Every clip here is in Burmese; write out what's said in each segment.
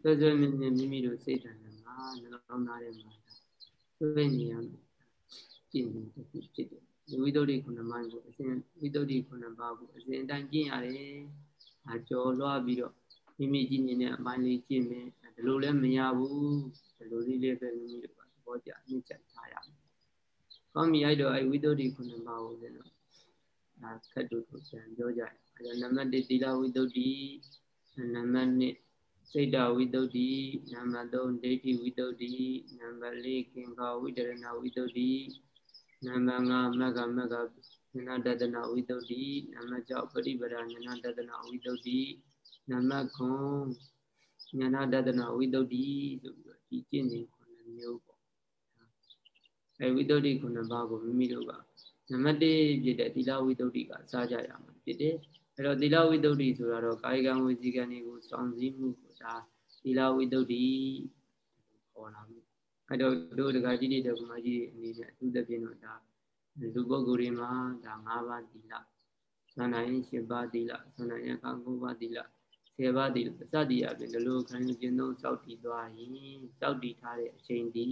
ဆွဲဆွဲမြဲမြဲမိမိတို့စိတ်ဓာတ်နဲ့ငါနှလုံးသားထဲမှာဆွဲနေရမယ်ကျင့်စဉ်တစ်ခုဖြစ်တယ်ဝိသုဒ္ဓိခုနမိုင်းကိုအစဉ်ဝိသုဒ္ဓိခုနပါကိုအစဉ်တိုင်းကျင့်ရတယ်။အကျော်လွှားပြီးတော့မိမိကြည့်နေတဲ့အပိုင်းလေးကျင့်မယ်။ဒီလိုလည်းမရဘူး။ဒီလိုလေးလေးပဲမိမိတို့ကသဘောကျအမြင့်ချထားရမယ်။ကောင်းပြီအဲ့တော့အဲ့ဝိသုဒ္ဓိခုနပါကိုလည်းတော့ဒါခက်တူတူပြန်ပြောကြရအောင်။အဲ့တော့နံပါတ်1သီလဝိသုဒ္ဓိနံပါတ်2 စိတ်တဝိတုဒ္ဓိနံပါတ်3ဒိဋ္ဌိဝိတုဒ္ဓိနံပါတ်4ကင်္ခာဝိတရဏဝိတုဒ္ဓိနံပါတ်5မက္ကမက္ကဉာဏတတနာဝိတုဒ္ဓိနံပါတ်6ပရိပဒဉာဏတတနာဝိတုဒ္ဓိနံပါတ်9ဉာဏတတနာဝိတုဒ္ဓိဆိုပြီးတော့ဒီကျင့်စဉ်ခုနှစ်မျိုးပေါ့အဲဝိတုဒ္ဓိခုနှစ်ပါးကိုမိမိတို့ကနံပါတ်1ဖြစ်တဲ့သီလဝိတုဒ္ဓိကစားကြရမှာဖြစ်တယ်အဲ့တော့သီလဝိတုဒ္ဓိဆိုတာတော့ကာယကံဝစီကံတွေကိုစောင့်စည်းမှုကို ဒါသီလဝိတုဒ္ဓိခေါ်လာမှုအဲ့တော့တို့တကကြီးတွေတက္ကမကြီးတွေအနေနဲ့အထူးသဖြင့်တော့ဒါလူပုဂ္ဂိုလ်တွေမှာဒါ၅ပါးသီလသန္တာရင်၈ပါးသီလသန္တာရင်က9ပါးသီလ10ပါးသီလအစတည်အပြင်ဒီလိုခံယူခြင်းသုံးစောက်တည်သွားရင်စောက်တည်ထားတဲ့အချိန်ဒီ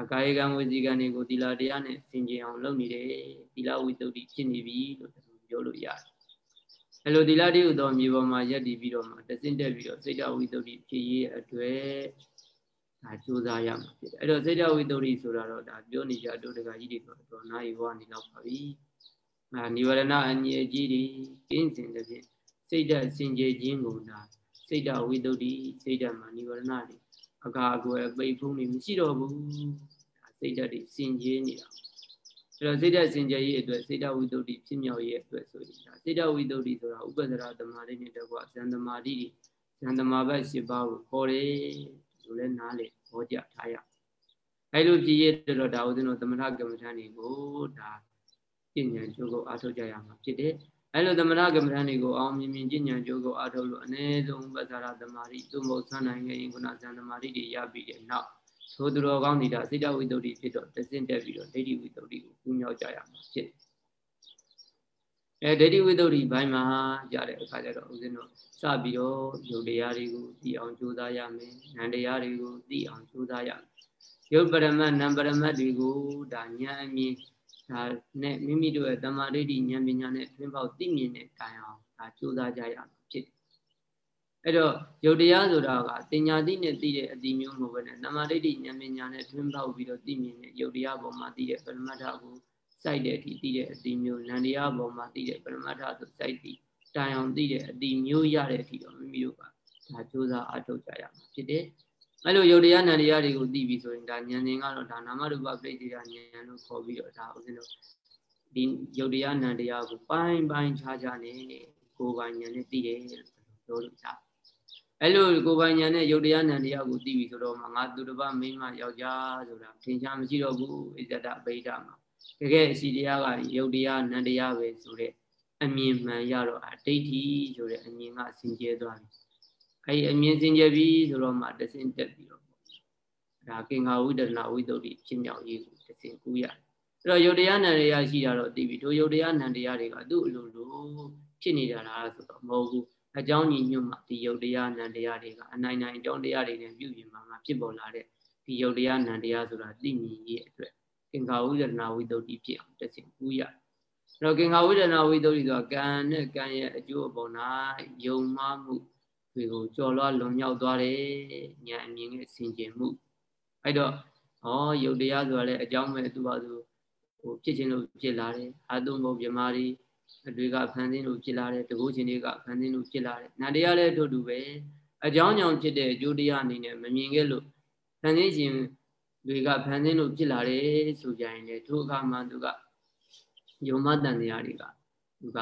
အကာယကံဝစီကံတွေကိုသီလတရားနဲ့ဆင်ခြင်အောင်လုပ်နေတယ်သီလဝိတ္တုဖြစ်နေပြီလို့ပြောလို့ရတယ် အဲလိုသီလတည်းဟူသောမြေပေါ်မှာယက်တည်ပြီးတော့မှတဆင့်တက်ပြီးတော့စိတ်တဝိတ္တုဖြစ်ရေးအတွက်ဒါကြိုးစားရမှာဖြစ်တယ်အဲ့တော့စိတ်တဝိတ္တုဆိုတာတော့ဒါပြောနေကြတို့တကကြီးတွေတော့တော့နာယီဘဝနေတော့ပါပြီအာနိဝရဏအငြိအကြီးတွေကင်းစင်တဲ့ဖြင့်စိတ်ဓာတ်စင်ကြယ်ခြင်းကိုဒါစိတ်တဝိတ္တုစိတ်ဓာတ်မှာနိဝရဏတွေအကာအကွယ်ပိတ်ဖုံးနေမရှိတော့ဘူးဒါစိတ်ဓာတ်တွေစင်ကြယ်နေတာ အဲ့တော့စိတ်ဓာတ်စင်ကြယ်ရေးအတွက်စိတ်ဓာတ်ဝိတ္တုဖြစ်မြောက်ရေးအတွက်ဆိုရင်ဒါစိတ်ဓာတ်ဝိတ္တုဆိုတာဥပဒရာသမာဓိနဲ့တကွဇန်သမာဓိဇန်သမာဘတ်၈ပါးကိုခေါ်တယ်လို့လည်းနားလေဟောကြားထားရအဲ့လိုကြည်ရတော့ဒါဦးဇင်းတို့သမထကမ္မဋ္ဌာန်းတွေကိုဒါပညာကျိုးကိုအားထုတ်ကြရမှာဖြစ်တယ်အဲ့လိုသမထကမ္မဋ္ဌာန်းတွေကိုအောင်မြင်မြင်ပညာကျိုးကိုအားထုတ်လို့အ ਨੇ ဆုံးပဇာရသမာဓိသို့မဟုတ်ဆန်းနိုင်ခဲ့ရင်ခုနဇန်သမာဓိတွေရပြီးတဲ့နောက် သို့သူတော်ကောင်းနေတာစိတ္တဝိတ္တုဖြစ်တော့တစင့်တက်ပြီးတော့ဒိဋ္ဌိဝိတ္တုကိုပူးမြောက်ကြရမှာဖြစ်တယ်အဲဒိဋ္ဌိဝိတ္တုဘိုင်းမှာကြတဲ့အခါကျတော့ဦးဇင်းတို့စပြီးတော့ယုတ်တရားတွေကိုသိအောင်ကြိုးစားရမယ်။နံတရားတွေကိုသိအောင်ကြိုးစားရမယ်။ယုတ်ပရမတ်နံပရမတ်တွေကိုဒါဉာဏ်အမြင်ဒါနဲ့မိမိတို့ရဲ့တမာဒိဋ္ဌိဉာဏ်ပညာနဲ့ထွင်းပေါက်သိမြင်တဲ့တိုင်အောင်ဒါကြိုးစားကြရမှာဖြစ်တယ်။ အဲ့တော့ယုတ်တရားဆိုတာကတင်ညာတိနဲ့သိတဲ့အတိမျိုးမဟုတ်ဘဲနဲ့တမာဒိဋ္ဌိဉာဏ်ပညာနဲ့ထွင်းပေါက်ပြီးတော့သိမြင်တဲ့ယုတ်တရားပေါ်မှာသိတဲ့ပရမတ္ထကိုစိုက်တဲ့အထိသိတဲ့အတိမျိုးနန္တရားပေါ်မှာသိတဲ့ပရမတ္ထဆိုစိုက်တည်တိုင်အောင်သိတဲ့အတိမျိုးရတဲ့အထိတော့မိမိတို့ကဒါကြိုးစားအားထုတ်ကြရမှာဖြစ်တယ်။အဲလိုယုတ်တရားနန္တရားတွေကိုသိပြီဆိုရင်ဒါဉာဏ်ဉာဏ်ကတော့ဒါနာမရူပပြိတ္တိယဉာဏ်လို့ခေါ်ပြီးတော့ဒါဦးဇင်းတို့ဒီယုတ်တရားနန္တရားကိုပိုင်းပိုင်းခြားခြားနဲ့ကိုယ်ပိုင်ဉာဏ်နဲ့သိတယ်လို့ပြောလို့ရတယ်။ အဲလိုကိုယ်ပိုင်ဉာဏ်နဲ့ယုတ်တရားနန္တရားကိုသိပြီဆိုတော့မှငါသူတစ်ပါးမိန်းမယောက်ျားဆိုတာထင်ရှားမရှိတော့ဘူးဣဇဒဗိဒ္ဓမှာတကယ်အစီတရားကယုတ်တရားနန္တရားပဲဆိုတဲ့အမြင်မှန်ရတော့အဒိဋ္ဌိဆိုတဲ့အမြင်ကစင်ကြဲသွားပြီအဲဒီအမြင်စင်ကြဲပြီဆိုတော့မှတစင်တက်ပြီးတော့ဒါကင်္ဂါဝိဒနာဝိတ္တုဖြစ်မြောက်ရေးကိုတစင်ကူးရတယ်အဲ့တော့ယုတ်တရားနန္တရားရှိတာတော့သိပြီတို့ယုတ်တရားနန္တရားတွေကသူ့အလိုလိုဖြစ်နေတာလားဆိုတော့မဟုတ်ဘူး အကြောင်းညီညွတ်မှဒီယုတ်တရားနန္တရားတွေကအနိုင်နိုင်အကြောင်းတရားတွေနဲ့ပြုပြင်မှာဖြစ်ပေါ်လာတဲ့ဒီယုတ်တရားနန္တရားဆိုတာသိမြင်ရေးအတွက်ကင်္ဂါဝိဒနာဝိတ္တုဖြစ်အောင်တစင်ကူးရအဲ့တော့ကင်္ဂါဝိဒနာဝိတ္တုဆိုတာကံနဲ့ကံရဲ့အကျိုးအပေါ်၌ယုံမှားမှုတွေကိုကြော်လွှားလွန်မြောက်သွားတယ်ဉာဏ်အမြင်နဲ့ဆင်ခြင်မှုအဲ့တော့ဩယုတ်တရားဆိုတာလည်းအကြောင်းပဲသူပါသူဟိုဖြစ်ခြင်းလို့ဖြစ်လာတယ်အာတုံဘုံမြမာတွေ တွေကဖန်ဆင်းလို့ဖြစ်လာတယ်တကုချင်းတွေကဖန်ဆင်းလို့ဖြစ်လာတယ်နာတရားလည်းတို့တူပဲအကြောင်းကြောင့်ဖြစ်တဲ့အကျိုးတရားအနေနဲ့မမြင်ခဲ့လို့ဖန်ဆင်းခြင်းတွေကဖန်ဆင်းလို့ဖြစ်လာတယ်ဆိုကြရင်လေထိုအခါမှာသူကယုံမတန်တရားတွေကသူက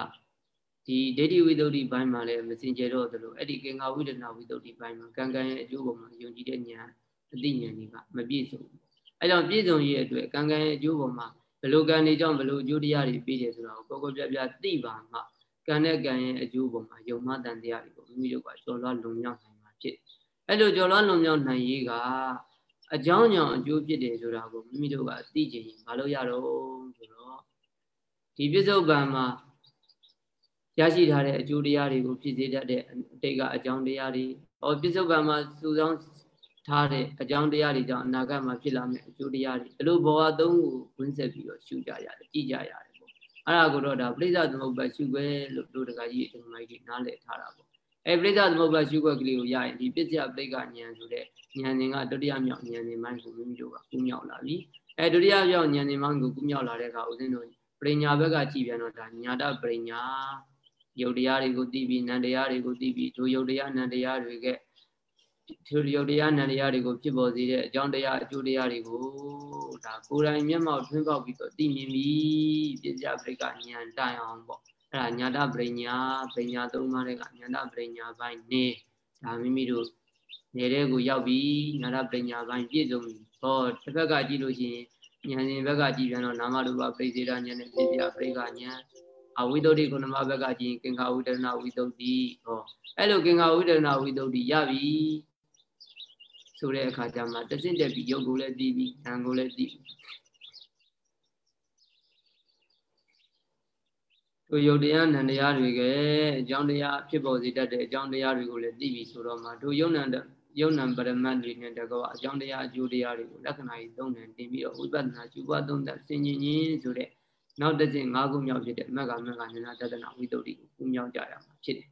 ဒီဒိဋ္ဌိဝိတ္တုဘိုင်းမှာလည်းမစင်ကြတော့သလိုအဲ့ဒီကင်္ဂါဝိဒနာဝိတ္တုဘိုင်းမှာကံကံရဲ့အကျိုးပေါ်မှာယုံကြည်တဲ့ဉာဏ်အသိဉာဏ်တွေကမပြည့်စုံဘူးအဲ့ကြောင့်ပြည့်စုံရဲ့အတွက်ကံကံရဲ့အကျိုးပေါ်မှာ ဘယ်လိုကံတွေကြောင့်ဘယ်လိုအကျိုးတရားတွေပြီးတယ်ဆိုတာကိုကိုကိုပြပြသိပါမှကံနဲ့ကံရဲ့အကျိုးပေါ်မှာယုံမတန်တရားတွေကိုမိမိတို့ကကျော်လွှားလုံမြောက်နိုင်မှာဖြစ်အဲ့လိုကျော်လွှားလုံမြောက်နိုင်ရေးကအကြောင်းကြောင့်အကျိုးဖြစ်တယ်ဆိုတာကိုမိမိတို့ကသိချင်ရင်မလုပ်ရတော့ဆိုတော့ဒီပြစ္ဆုတ်ပံမှာရရှိထားတဲ့အကျိုးတရားတွေကိုဖြစ်စေတတ်တဲ့အတိတ်ကအကြောင်းတရားတွေ။အော်ပြစ္ဆုတ်ပံမှာစုဆောင် ထားတဲ့အကြောင်းတရားတွေကြောင့်အနာဂတ်မှာဖြစ်လာမယ့်အကျိုးတရားတွေအလိုဘဝသုံးခုဝင်ဆက်ပြီးတော့ရှုကြရတယ်ကြည်ကြရတယ်ပေါ့။အဲ့ဒါကိုတော့ဒါပြိဿသမုပ္ပါရှုခွဲလို့တို့တကကြီးဒီမိုက်ကြီးနားလည်ထားတာပေါ့။အဲပြိဿသမုပ္ပါရှုခွဲကလေးကိုရရင်ဒီပစ္စယပဋိက္ခဉာဏ်ဆိုတဲ့ဉာဏ်ဉာဏ်ကဒုတိယမြောက်ဉာဏ်ဉာဏ်ပိုင်းကိုမိမိတို့ကကူးမြောက်လာပြီ။အဲဒုတိယမြောက်ဉာဏ်ဉာဏ်ပိုင်းကိုကူးမြောက်လာတဲ့အခါဦးဇင်းတို့ပရိညာဘက်ကကြည်ပြန်တော့ဒါညာတပရိညာယုတ်တရားတွေကိုသိပြီးနန္တရားတွေကိုသိပြီးဒုယုတ်တရားနန္တရားတွေက သူယုတ်တရားနန္တရားတွေကိုဖြစ်ပေါ်စေတဲ့အကြောင်းတရားအကျိုးတရားတွေကိုဒါကိုယ်တိုင်မျက်မှောက်ထွန်းပေါက်ပြီးတော့သိမြင်ပြီးပြစ္ဆပရိကဉာဏ်တိုင်အောင်ပေါ့အဲ့ဒါညာတပရိညာပရိညာသုံးပါးတွေကညာတပရိညာပိုင်းနေဒါမိမိတို့နေတဲ့ကိုရောက်ပြီးညာတပရိညာပိုင်းပြည့်စုံပြီဟောတစ်ဖက်ကကြည့်လို့ရှိရင်ဉာဏ်ရှင်ဘက်ကကြည့်ပြန်တော့နာမရူပပရိစေဒဉာဏ်နဲ့ပြစ္ဆပရိကဉာဏ်အဝိသုဒ္ဓိကုဏမဘက်ကကြည့်ရင်ကင်္ခာဝိတရဏဝိသုဒ္ဓိဟောအဲ့လိုကင်္ခာဝိတရဏဝိသုဒ္ဓိရပြီ ဆိုတဲ့အခါကျမှတစင့်တက်ပြီးယုတ်ကိုလည်းသိပြီးဉာဏ်ကိုလည်းသိတို့ယုတ်တရားနံတရားတွေကအကြောင်းတရားဖြစ်ပေါ်စေတတ်တဲ့အကြောင်းတရားတွေကိုလည်းသိပြီဆိုတော့မှတို့ယုံနံယုံနံပရမတ်တွေနဲ့တကောအကြောင်းတရားအကျိုးတရားတွေကိုလက္ခဏာကြီးသုံးတယ်တင်ပြီးတော့ဝိပဿနာကျူပသုံးသပ်ဆင်ញင်ခြင်းဆိုတဲ့နောက်တစ်စဉ်၅ခုမြောက်ဖြစ်တဲ့မက္ကမက္ကဉာဏတဒနာဝိတ္တုကိုပူမြောက်ကြရမှာဖြစ်တယ်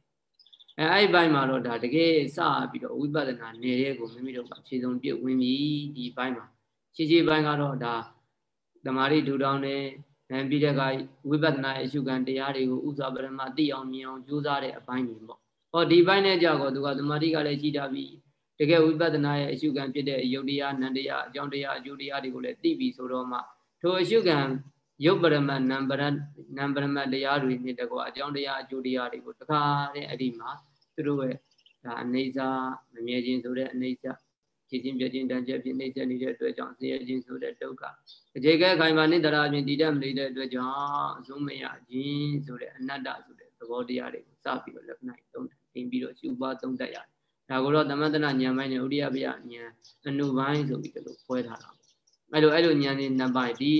အဲအဲ့ဒီဘိုင်းမှာတော့ဒါတကယ်စပြီးတော့ဝိပဿနာနေတဲ့ကိုမိမိတို့ကဖြည့်စုံပြည့်ဝင်ပြီဒီဘိုင်းမှာခြေခြေဘိုင်းကတော့ဒါတမာရီဒူတောင်းနဲ့အဲပြီးတဲ့ကဝိပဿနာရဲ့အရှုခံတရားတွေကိုဥစွာပရမသိအောင်မြင်အောင်ကြိုးစားတဲ့အပိုင်းတွေပေါ့ဟောဒီဘိုင်းနဲ့ကြောက်တော့သူကတမာရီကလည်းရှိတာပြီတကယ်ဝိပဿနာရဲ့အရှုခံဖြစ်တဲ့ယုတ်တရားနန္တရားအကြောင်းတရားအကျိုးတရားတွေကိုလည်းသိပြီဆိုတော့မှထိုအရှုခံယုတ်ပရမတ်နံပရနံပရမတ်တရားတွေနဲ့တကွာအကြောင်းတရားအကျိုးတရားတွေကိုတခါတည်းအဲ့ဒီမှာ သူတို့ရဲ့ဒါအနေစာမမြဲခြင်းဆိုတဲ့အနေစာခြေချင်းပြချင်းတန်ချက်ဖြစ်နေစေနေတဲ့အတွက်ကြောင့်ဆင်းရဲခြင်းဆိုတဲ့ဒုက္ခအခြေခဲခိုင်မာနေတရာချင်းတည်တတ်မနေတဲ့အတွက်ကြောင့်အဆုံးမရခြင်းဆိုတဲ့အနတ္တဆိုတဲ့သဘောတရားတွေကိုစပြီးတော့လက္ခဏာသုံးတင်ပြီးတော့ရှုပါသုံးတတ်ရတယ်ဒါကိုတော့သမန္တနာဉာဏ်ပိုင်းနဲ့ဥရိယပယဉာဏ်အနုပိုင်းဆိုပြီးတော့ဖွဲထားတာအဲ့လိုအဲ့လိုဉာဏ်နဲ့နှစ်ပိုင်းဒီ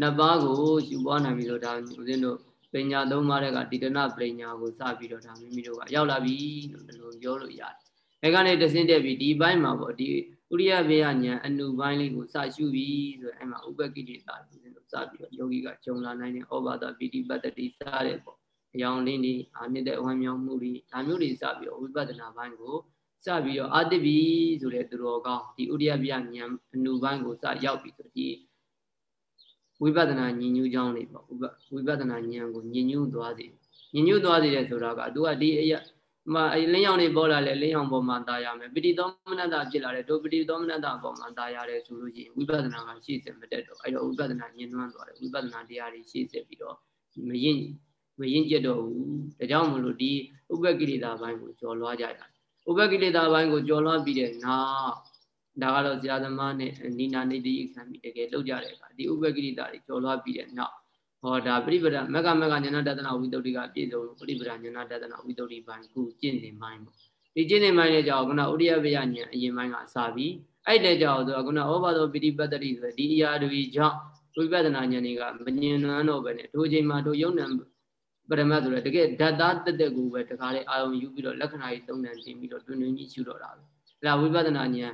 နှစ်ပါးကိုယူပွားနိုင်ပြီလို့ဒါဦးဇင်းတို့ ပညာသုံးပါးတဲ့ကတိတနာပညာကိုစပြီးတော့ဒါမိမိတို့ကရောက်လာပြီလို့ဒီလိုပြောလို့ရတယ်။အဲကနေတဆင်းတက်ပြီးဒီဘိုင်းမှာပေါ့ဒီဥရိယဘေယညာအနုဘိုင်းလေးကိုစရှုပြီးဆိုရင်အဲမှာဥပကိတိတာဦးဇင်းတို့စပြီးတော့ယောဂီကဂျုံလာနိုင်တဲ့ဩဘာဒပိတိပတ္တိစတဲ့ပေါ့။အယောင်လင်းဒီအာမြင့်တဲ့ဝမ်းမြောက်မှုတွေဒါမျိုးတွေစပြီးတော့ဝိပဿနာဘိုင်းကိုစပြီးတော့အာတိပိဆိုတဲ့သူတော်ကောင်းဒီဥရိယဘေယညာအနုဘိုင်းကိုစရောက်ပြီးဆိုဒီ ဝိပဿနာဉာဏ်ညူးကြောင်းတွေပေါ့ဝိပဿနာဉာဏ်ကိုဉာဏ်ညူးသွားစေဉာဏ်ညူးသွားစေတဲ့ဆိုတာကသူကဒီအရာမှာအလင်းရောင်တွေပေါ်လာလဲလင်းရောင်ပေါ်မှာตายရမယ်ပတိသောမနတဖြစ်လာတယ်ဒုပတိသောမနတပေါ်မှာตายရတယ်ဆိုလို့ရှိရင်ဝိပဿနာကရှေ့ဆက်မတက်တော့အဲ့တော့ဝိပဿနာဉာဏ်နှွမ်းသွားတယ်ဝိပဿနာတရားတွေရှေ့ဆက်ပြီးတော့မရင်မရင်ကျက်တော့ဘူးဒါကြောင့်မလို့ဒီဥပကိရိတာဘိုင်းကိုကျော်လွှားကြရတယ်ဥပကိရိတာဘိုင်းကိုကျော်လွှားပြီးတဲ့နောက် ဒါကတော့ဇာသမားနဲ့နိနာနေတိခံပြီးတကယ်လောက်ကြတဲ့အခါဒီဥပကိရိတာတွေကျော်လွှားပြီးတဲ့နောက်ဟောဒါပြိပဒမကမကညာဏတဒနာဝိတ္တုကပြည့်စုံလို့ပြိပဒညာဏတဒနာဝိတ္တုဘိုင်းခုကျင့်နေမိုင်းပေါ့ဒီကျင့်နေမိုင်းရဲ့ကြောင့်ခုနဥရိယပယညာအရင်ပိုင်းကစပြီးအဲ့တဲ့ကြောင့်ဆိုတော့ခုနဩဘာသောပိဋိပတ္တိဆိုတဲ့ဒီအရာတွေကြောင့်ဝိပဿနာဉာဏ်တွေကမဉဏ်နှမ်းတော့ပဲနဲ့တို့ချိန်မှာတို့ယုံနံပရမတ်ဆိုတဲ့တကယ်ဓာတ်သားတက်တက်ကိုပဲတခါလေအာရုံယူပြီးတော့လက္ခဏာကြီးသုံးတန်တင်ပြီးတော့တွင်တွင်ကြီးရှုတော့တာပဲအဲ့ဒါဝိပဿနာဉာဏ်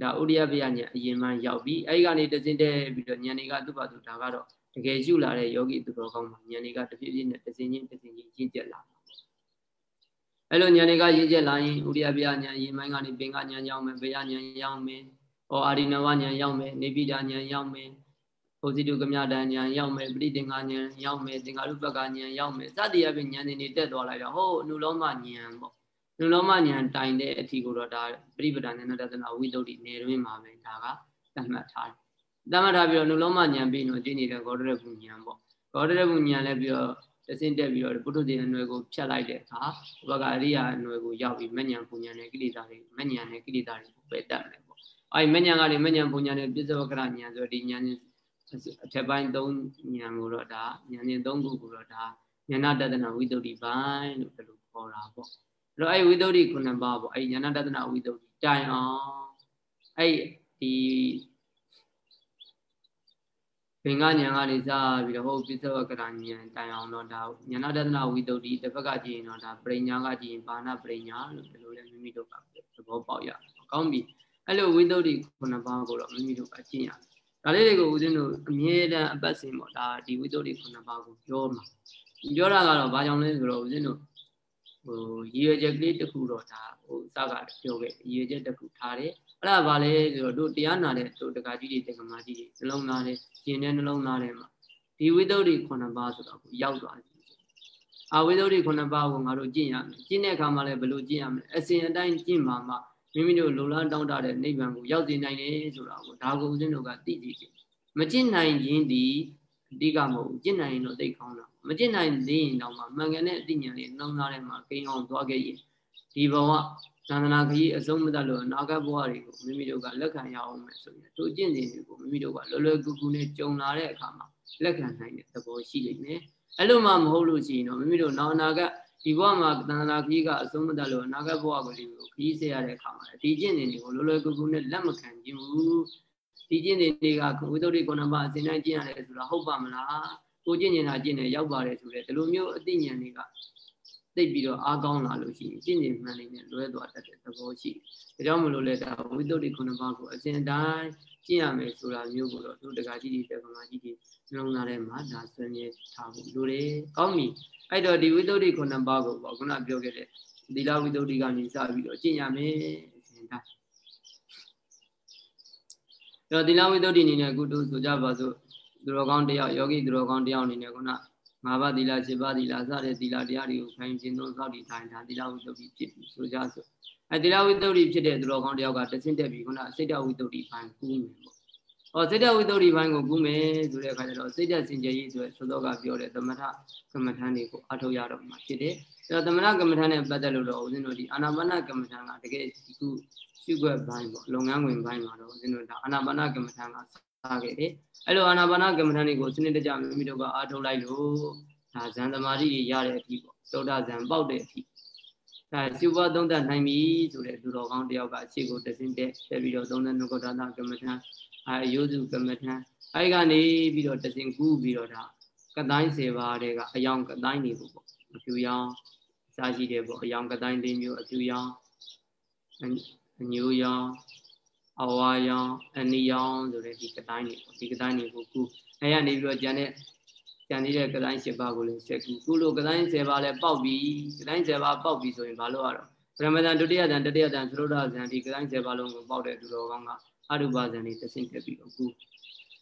ဒါဥရိယပယဉာဏ်အရင်မှရောက်ပြီးအဲဒီကနေတစင်းတဲ့ပြီးတော့ဉာဏ်တွေကသူ့ဘာသူဒါကတော့တကယ်ယူလာတဲ့ယောဂီသူတော်ကောင်းမှာဉာဏ်တွေကတဖြည်းဖြည်းနဲ့တစင်းချင်းတစင်းချင်းရင့်ကျက်လာအဲ့လိုဉာဏ်တွေကရင့်ကျက်လာရင်ဥရိယပယဉာဏ်အရင်မှကနေပင်ကဉာဏ်ရောက်မယ်ဘယဉာဏ်ရောက်မယ်ဟောအာရိနဝဉာဏ်ရောက်မယ်နေပိဒဉာဏ်ရောက်မယ်ဟောစီတုကမြတဉာဏ်ရောက်မယ်ပရိသင်္ခာဉာဏ်ရောက်မယ်သင်္ခါရုပ္ပကဉာဏ်ရောက်မယ်စသည်အပြင်ဉာဏ်တွေတက်သွားလိုက်တော့ဟောအနုလောမဉာဏ်ပေါ့ နုလောမဉာဏ်တိုင်တဲ့အထီကိုတော့ဒါပြိပဒဉာဏတဒနာဝိသုဒ္ဓိနေတွင်မှာပဲဒါကသတ်မှတ်ထားတယ်။သတ်မှတ်ထားပြီးတော့နုလောမဉာဏ်ပြီးတော့ကျင့်နေတဲ့ဂေါတရကုဉာဏ်ပေါ့။ဂေါတရကုဉာဏ်လည်းပြီးတော့တဆင့်တက်ပြီးတော့ပုထုဇဉ်အနွယ်ကိုဖြတ်လိုက်တဲ့အခါဘဂအရိယာအနွယ်ကိုရောက်ပြီးမဉဏ်ပူဉဏ်နဲ့ကိလေသာတွေမဉဏ်နဲ့ကိလေသာတွေကိုပယ်တတ်မယ်ပေါ့။အဲဒီမဉဏ်ကနေမဉဏ်ပူဉဏ်နဲ့ပြစ္ဆဝကရဉာဏ်ဆိုဒီဉာဏ်အထက်ပိုင်း၃ဉာဏ်ကိုတော့ဒါဉာဏ်ဉာဏ်၃ခုကိုတော့ဒါဉာဏတဒနာဝိသုဒ္ဓိပိုင်းလို့ဒီလိုခေါ်တာပေါ့။ အဲ့တော့အဲ့ဝိသုဒ္ဓိခုနှစ်ပါးပေါ့အဲ့ဉာဏတဒနာဝိသုဒ္ဓိတိုင်အောင်အဲ့ဒီဘင်္ဂဉာဏ်ကနေစပြီးတော့ဟုတ်ပစ္စဝကရဉာဏ်တိုင်အောင်တော့ဒါဉာဏတဒနာဝိတုဒ္ဓိတစ်ဖက်ကကြည့်ရင်တော့ဒါပရိညာကကြည့်ရင်ဘာနာပရိညာလို့ဒီလိုလဲမိမိတို့ကသဘောပေါက်ရအောင်ကောင်းပြီအဲ့လိုဝိတုဒ္ဓိခုနှစ်ပါးကိုတော့မိမိတို့ကကျင့်ရတယ်ဒါလေးတွေကိုဦးဇင်းတို့အမြဲတမ်းအပတ်စဉ်ပေါ့ဒါဒီဝိတုဒ္ဓိခုနှစ်ပါးကိုပြောမှာပြောတာကတော့ဘာကြောင့်လဲဆိုတော့ဦးဇင်းတို့ ဟိုရည်ရွယ်ချက်ကလေးတစ်ခုတော့ဒါဟိုစကားပြောခဲ့ရည်ရွယ်ချက်တစ်ခုထားတယ်အဲ့ဒါဘာလဲဆိုတော့တို့တရားနာတဲ့တို့တက္ကကြီးတွေတက္ကမကြီးတွေနှလုံးသားနဲ့ရှင်တဲ့နှလုံးသားထဲမှာဒီဝိသုဒ္ဓိခုနှစ်ပါးဆိုတော့ကိုရောက်သွားပြီအာဝိသုဒ္ဓိခုနှစ်ပါးကိုငါတို့ကျင့်ရမယ်ကျင့်တဲ့အခါမှာလည်းဘယ်လိုကျင့်ရမလဲအစဉ်အတိုင်းကျင့်ပါမှမိမိတို့လုံလန်းတောင်းတတဲ့နိဗ္ဗာန်ကိုရောက်စေနိုင်တယ်ဆိုတာကိုဒါကိုဦးဇင်းတို့ကသိကြည့်ကြည့်မကျင့်နိုင်ရင်ဒီအဓိကမဟုတ်ဘူးကျင့်နိုင်ရင်တော့သိကောင်းတာ မကျင့်နိုင်သေးရင်တော့မှမှန်ကန်တဲ့အသိဉာဏ်လေးနှောင်းသားထဲမှာကိန်းအောင်သွားခဲ့ရင်ဒီဘဝသန္တနာခရီးအဆုံးမတတ်လို့အနာဂတ်ဘဝတွေကိုမိမိတို့ကလက်ခံရအောင်မယ်ဆိုရင်တို့ကျင့်စဉ်တွေကိုမိမိတို့ကလွယ်လွယ်ကူကူနဲ့ကြုံလာတဲ့အခါမှာလက်ခံနိုင်တဲ့သဘောရှိလိမ့်မယ်အဲ့လိုမှမဟုတ်လို့ရှိရင်တော့မိမိတို့နောက်အနာဂတ်ဒီဘဝမှာသန္တနာခရီးကအဆုံးမတတ်လို့အနာဂတ်ဘဝကိုခရီးဆက်ရတဲ့အခါမှာဒီကျင့်စဉ်တွေကိုလွယ်လွယ်ကူကူနဲ့လက်မခံခြင်းဘူးဒီကျင့်စဉ်တွေကဝိသုဒ္ဓိကုဏပါအစဉ်တိုင်းကျင့်ရတယ်ဆိုတာဟုတ်ပါမလား ကိုကျင့်နေတာကျင့်နေရောက်ပါတယ်ဆိုတဲ့ဒီလိုမျိုးအသိဉာဏ်တွေကသိပြီးတော့အားကောင်းလာလို့ရှိရင်ကျင့်နေမှန်နေနဲ့လွဲသွားတတ်တဲ့သဘောရှိတယ်။ဒါကြောင့်မလို့လဲဒါဝိသုဒ္ဓိခုနှစ်ပါးကိုအစဉ်တိုင်းကျင့်ရမယ်ဆိုတာမျိုးကိုတော့သူတက္ကကြီးတွေတက္ကမကြီးတွေနှလုံးသားထဲမှာဒါဆွေးနွေးထားဖို့လိုတယ်။ကောင်းပြီ။အဲ့တော့ဒီဝိသုဒ္ဓိခုနှစ်ပါးကိုပေါ့ခုနပြောခဲ့တဲ့သီလဝိသုဒ္ဓိကနေစပြီးတော့ကျင့်ရမယ်အစဉ်တိုင်း။တော့သီလဝိသုဒ္ဓိအနေနဲ့အခုတို့ဆိုကြပါစို့ သူတော်ကောင်းတယောက်ယောဂီသူတော်ကောင်းတယောက်အနေနဲ့ခုနငါးပါးသီလ7ပါးသီလစတဲ့သီလတရားတွေကိုခိုင်ကျင့်သုံးသောက်တည်ထိုင်တာသီလဝိတ္တုဖြစ်ပြီဆိုကြဆိုအဲသီလဝိတ္တုဖြစ်တဲ့သူတော်ကောင်းတယောက်ကတဆင့်တက်ပြီးခုနစိတ်တဝိတ္တုဘိုင်းကူးမယ်ပေါ့။ဟောစိတ်တဝိတ္တုဘိုင်းကိုကူးမယ်ဆိုတဲ့အခါကျတော့စိတ်တက်စင်ကြယ်ရေးဆိုတဲ့သုသောကပြောတဲ့သမထကမ္မထန်တွေကိုအထောက်ရတော့မှာဖြစ်တယ်။အဲတော့သမထကမ္မထန်နဲ့ပတ်သက်လို့တော့ဦးဇင်းတို့ဒီအာနာပါနကမ္မထန်ကတကယ်ဒီခုရှုွက်ဘိုင်းပေါ့လုပ်ငန်းဝင်ဘိုင်းမှာတော့ဦးဇင်းတို့ဒါအာနာပါနကမ္မထန်ကစား ခဲ့တယ်။အဲ့လိုအာနာပါနကမ္မထန်တွေကိုစနစ်တကျမိမိတို့ကအားထုတ်လိုက်လို့ဒါဇန်သမာဓိတွေရတဲ့အထိပေါ့သောတာဇန်ပေါက်တဲ့အထိဒါစုဘသုံးသပ်နိုင်ပြီဆိုတဲ့လူတော်ကောင်းတယောက်ကအခြေကိုတစင်းတက်တက်ပြီးတော့သုံးသပ်နုက္ကဒနာကမ္မထံအာယောစုကမ္မထံအဲဒီကနေပြီးတော့တစင်းကူးပြီးတော့ဒါကတိုင်းစေပါတဲ့ကအယောင်ကတိုင်းနေဖို့ပေါ့အဖြူရောင်စားရှိတယ်ပေါ့အယောင်ကတိုင်းလေးမျိုးအဖြူရောင်အညိုရောင် အဝါရောင်အနီရောင်ဆိုတဲ့ဒီကတိုင်းတွေပေါ့ဒီကတိုင်းတွေကိုကူအဲရနေပြီးတော့ကျန်တဲ့ကျန်နေတဲ့ကတိုင်း7ပါးကိုလည်းဆက်ကူခုလိုကတိုင်း7ပါးလည်းပေါက်ပြီကတိုင်း7ပါးပေါက်ပြီဆိုရင်ဘာလို့ရတော့ပရမဇန်ဒုတိယဇန်တတိယဇန်သရုဒ္ဓဇန်ဒီကတိုင်း7ပါးလုံးကိုပေါက်တဲ့သူတော်ကောင်းကအရူပဇန်တွေတဆင့်တက်ပြီးတော့ခု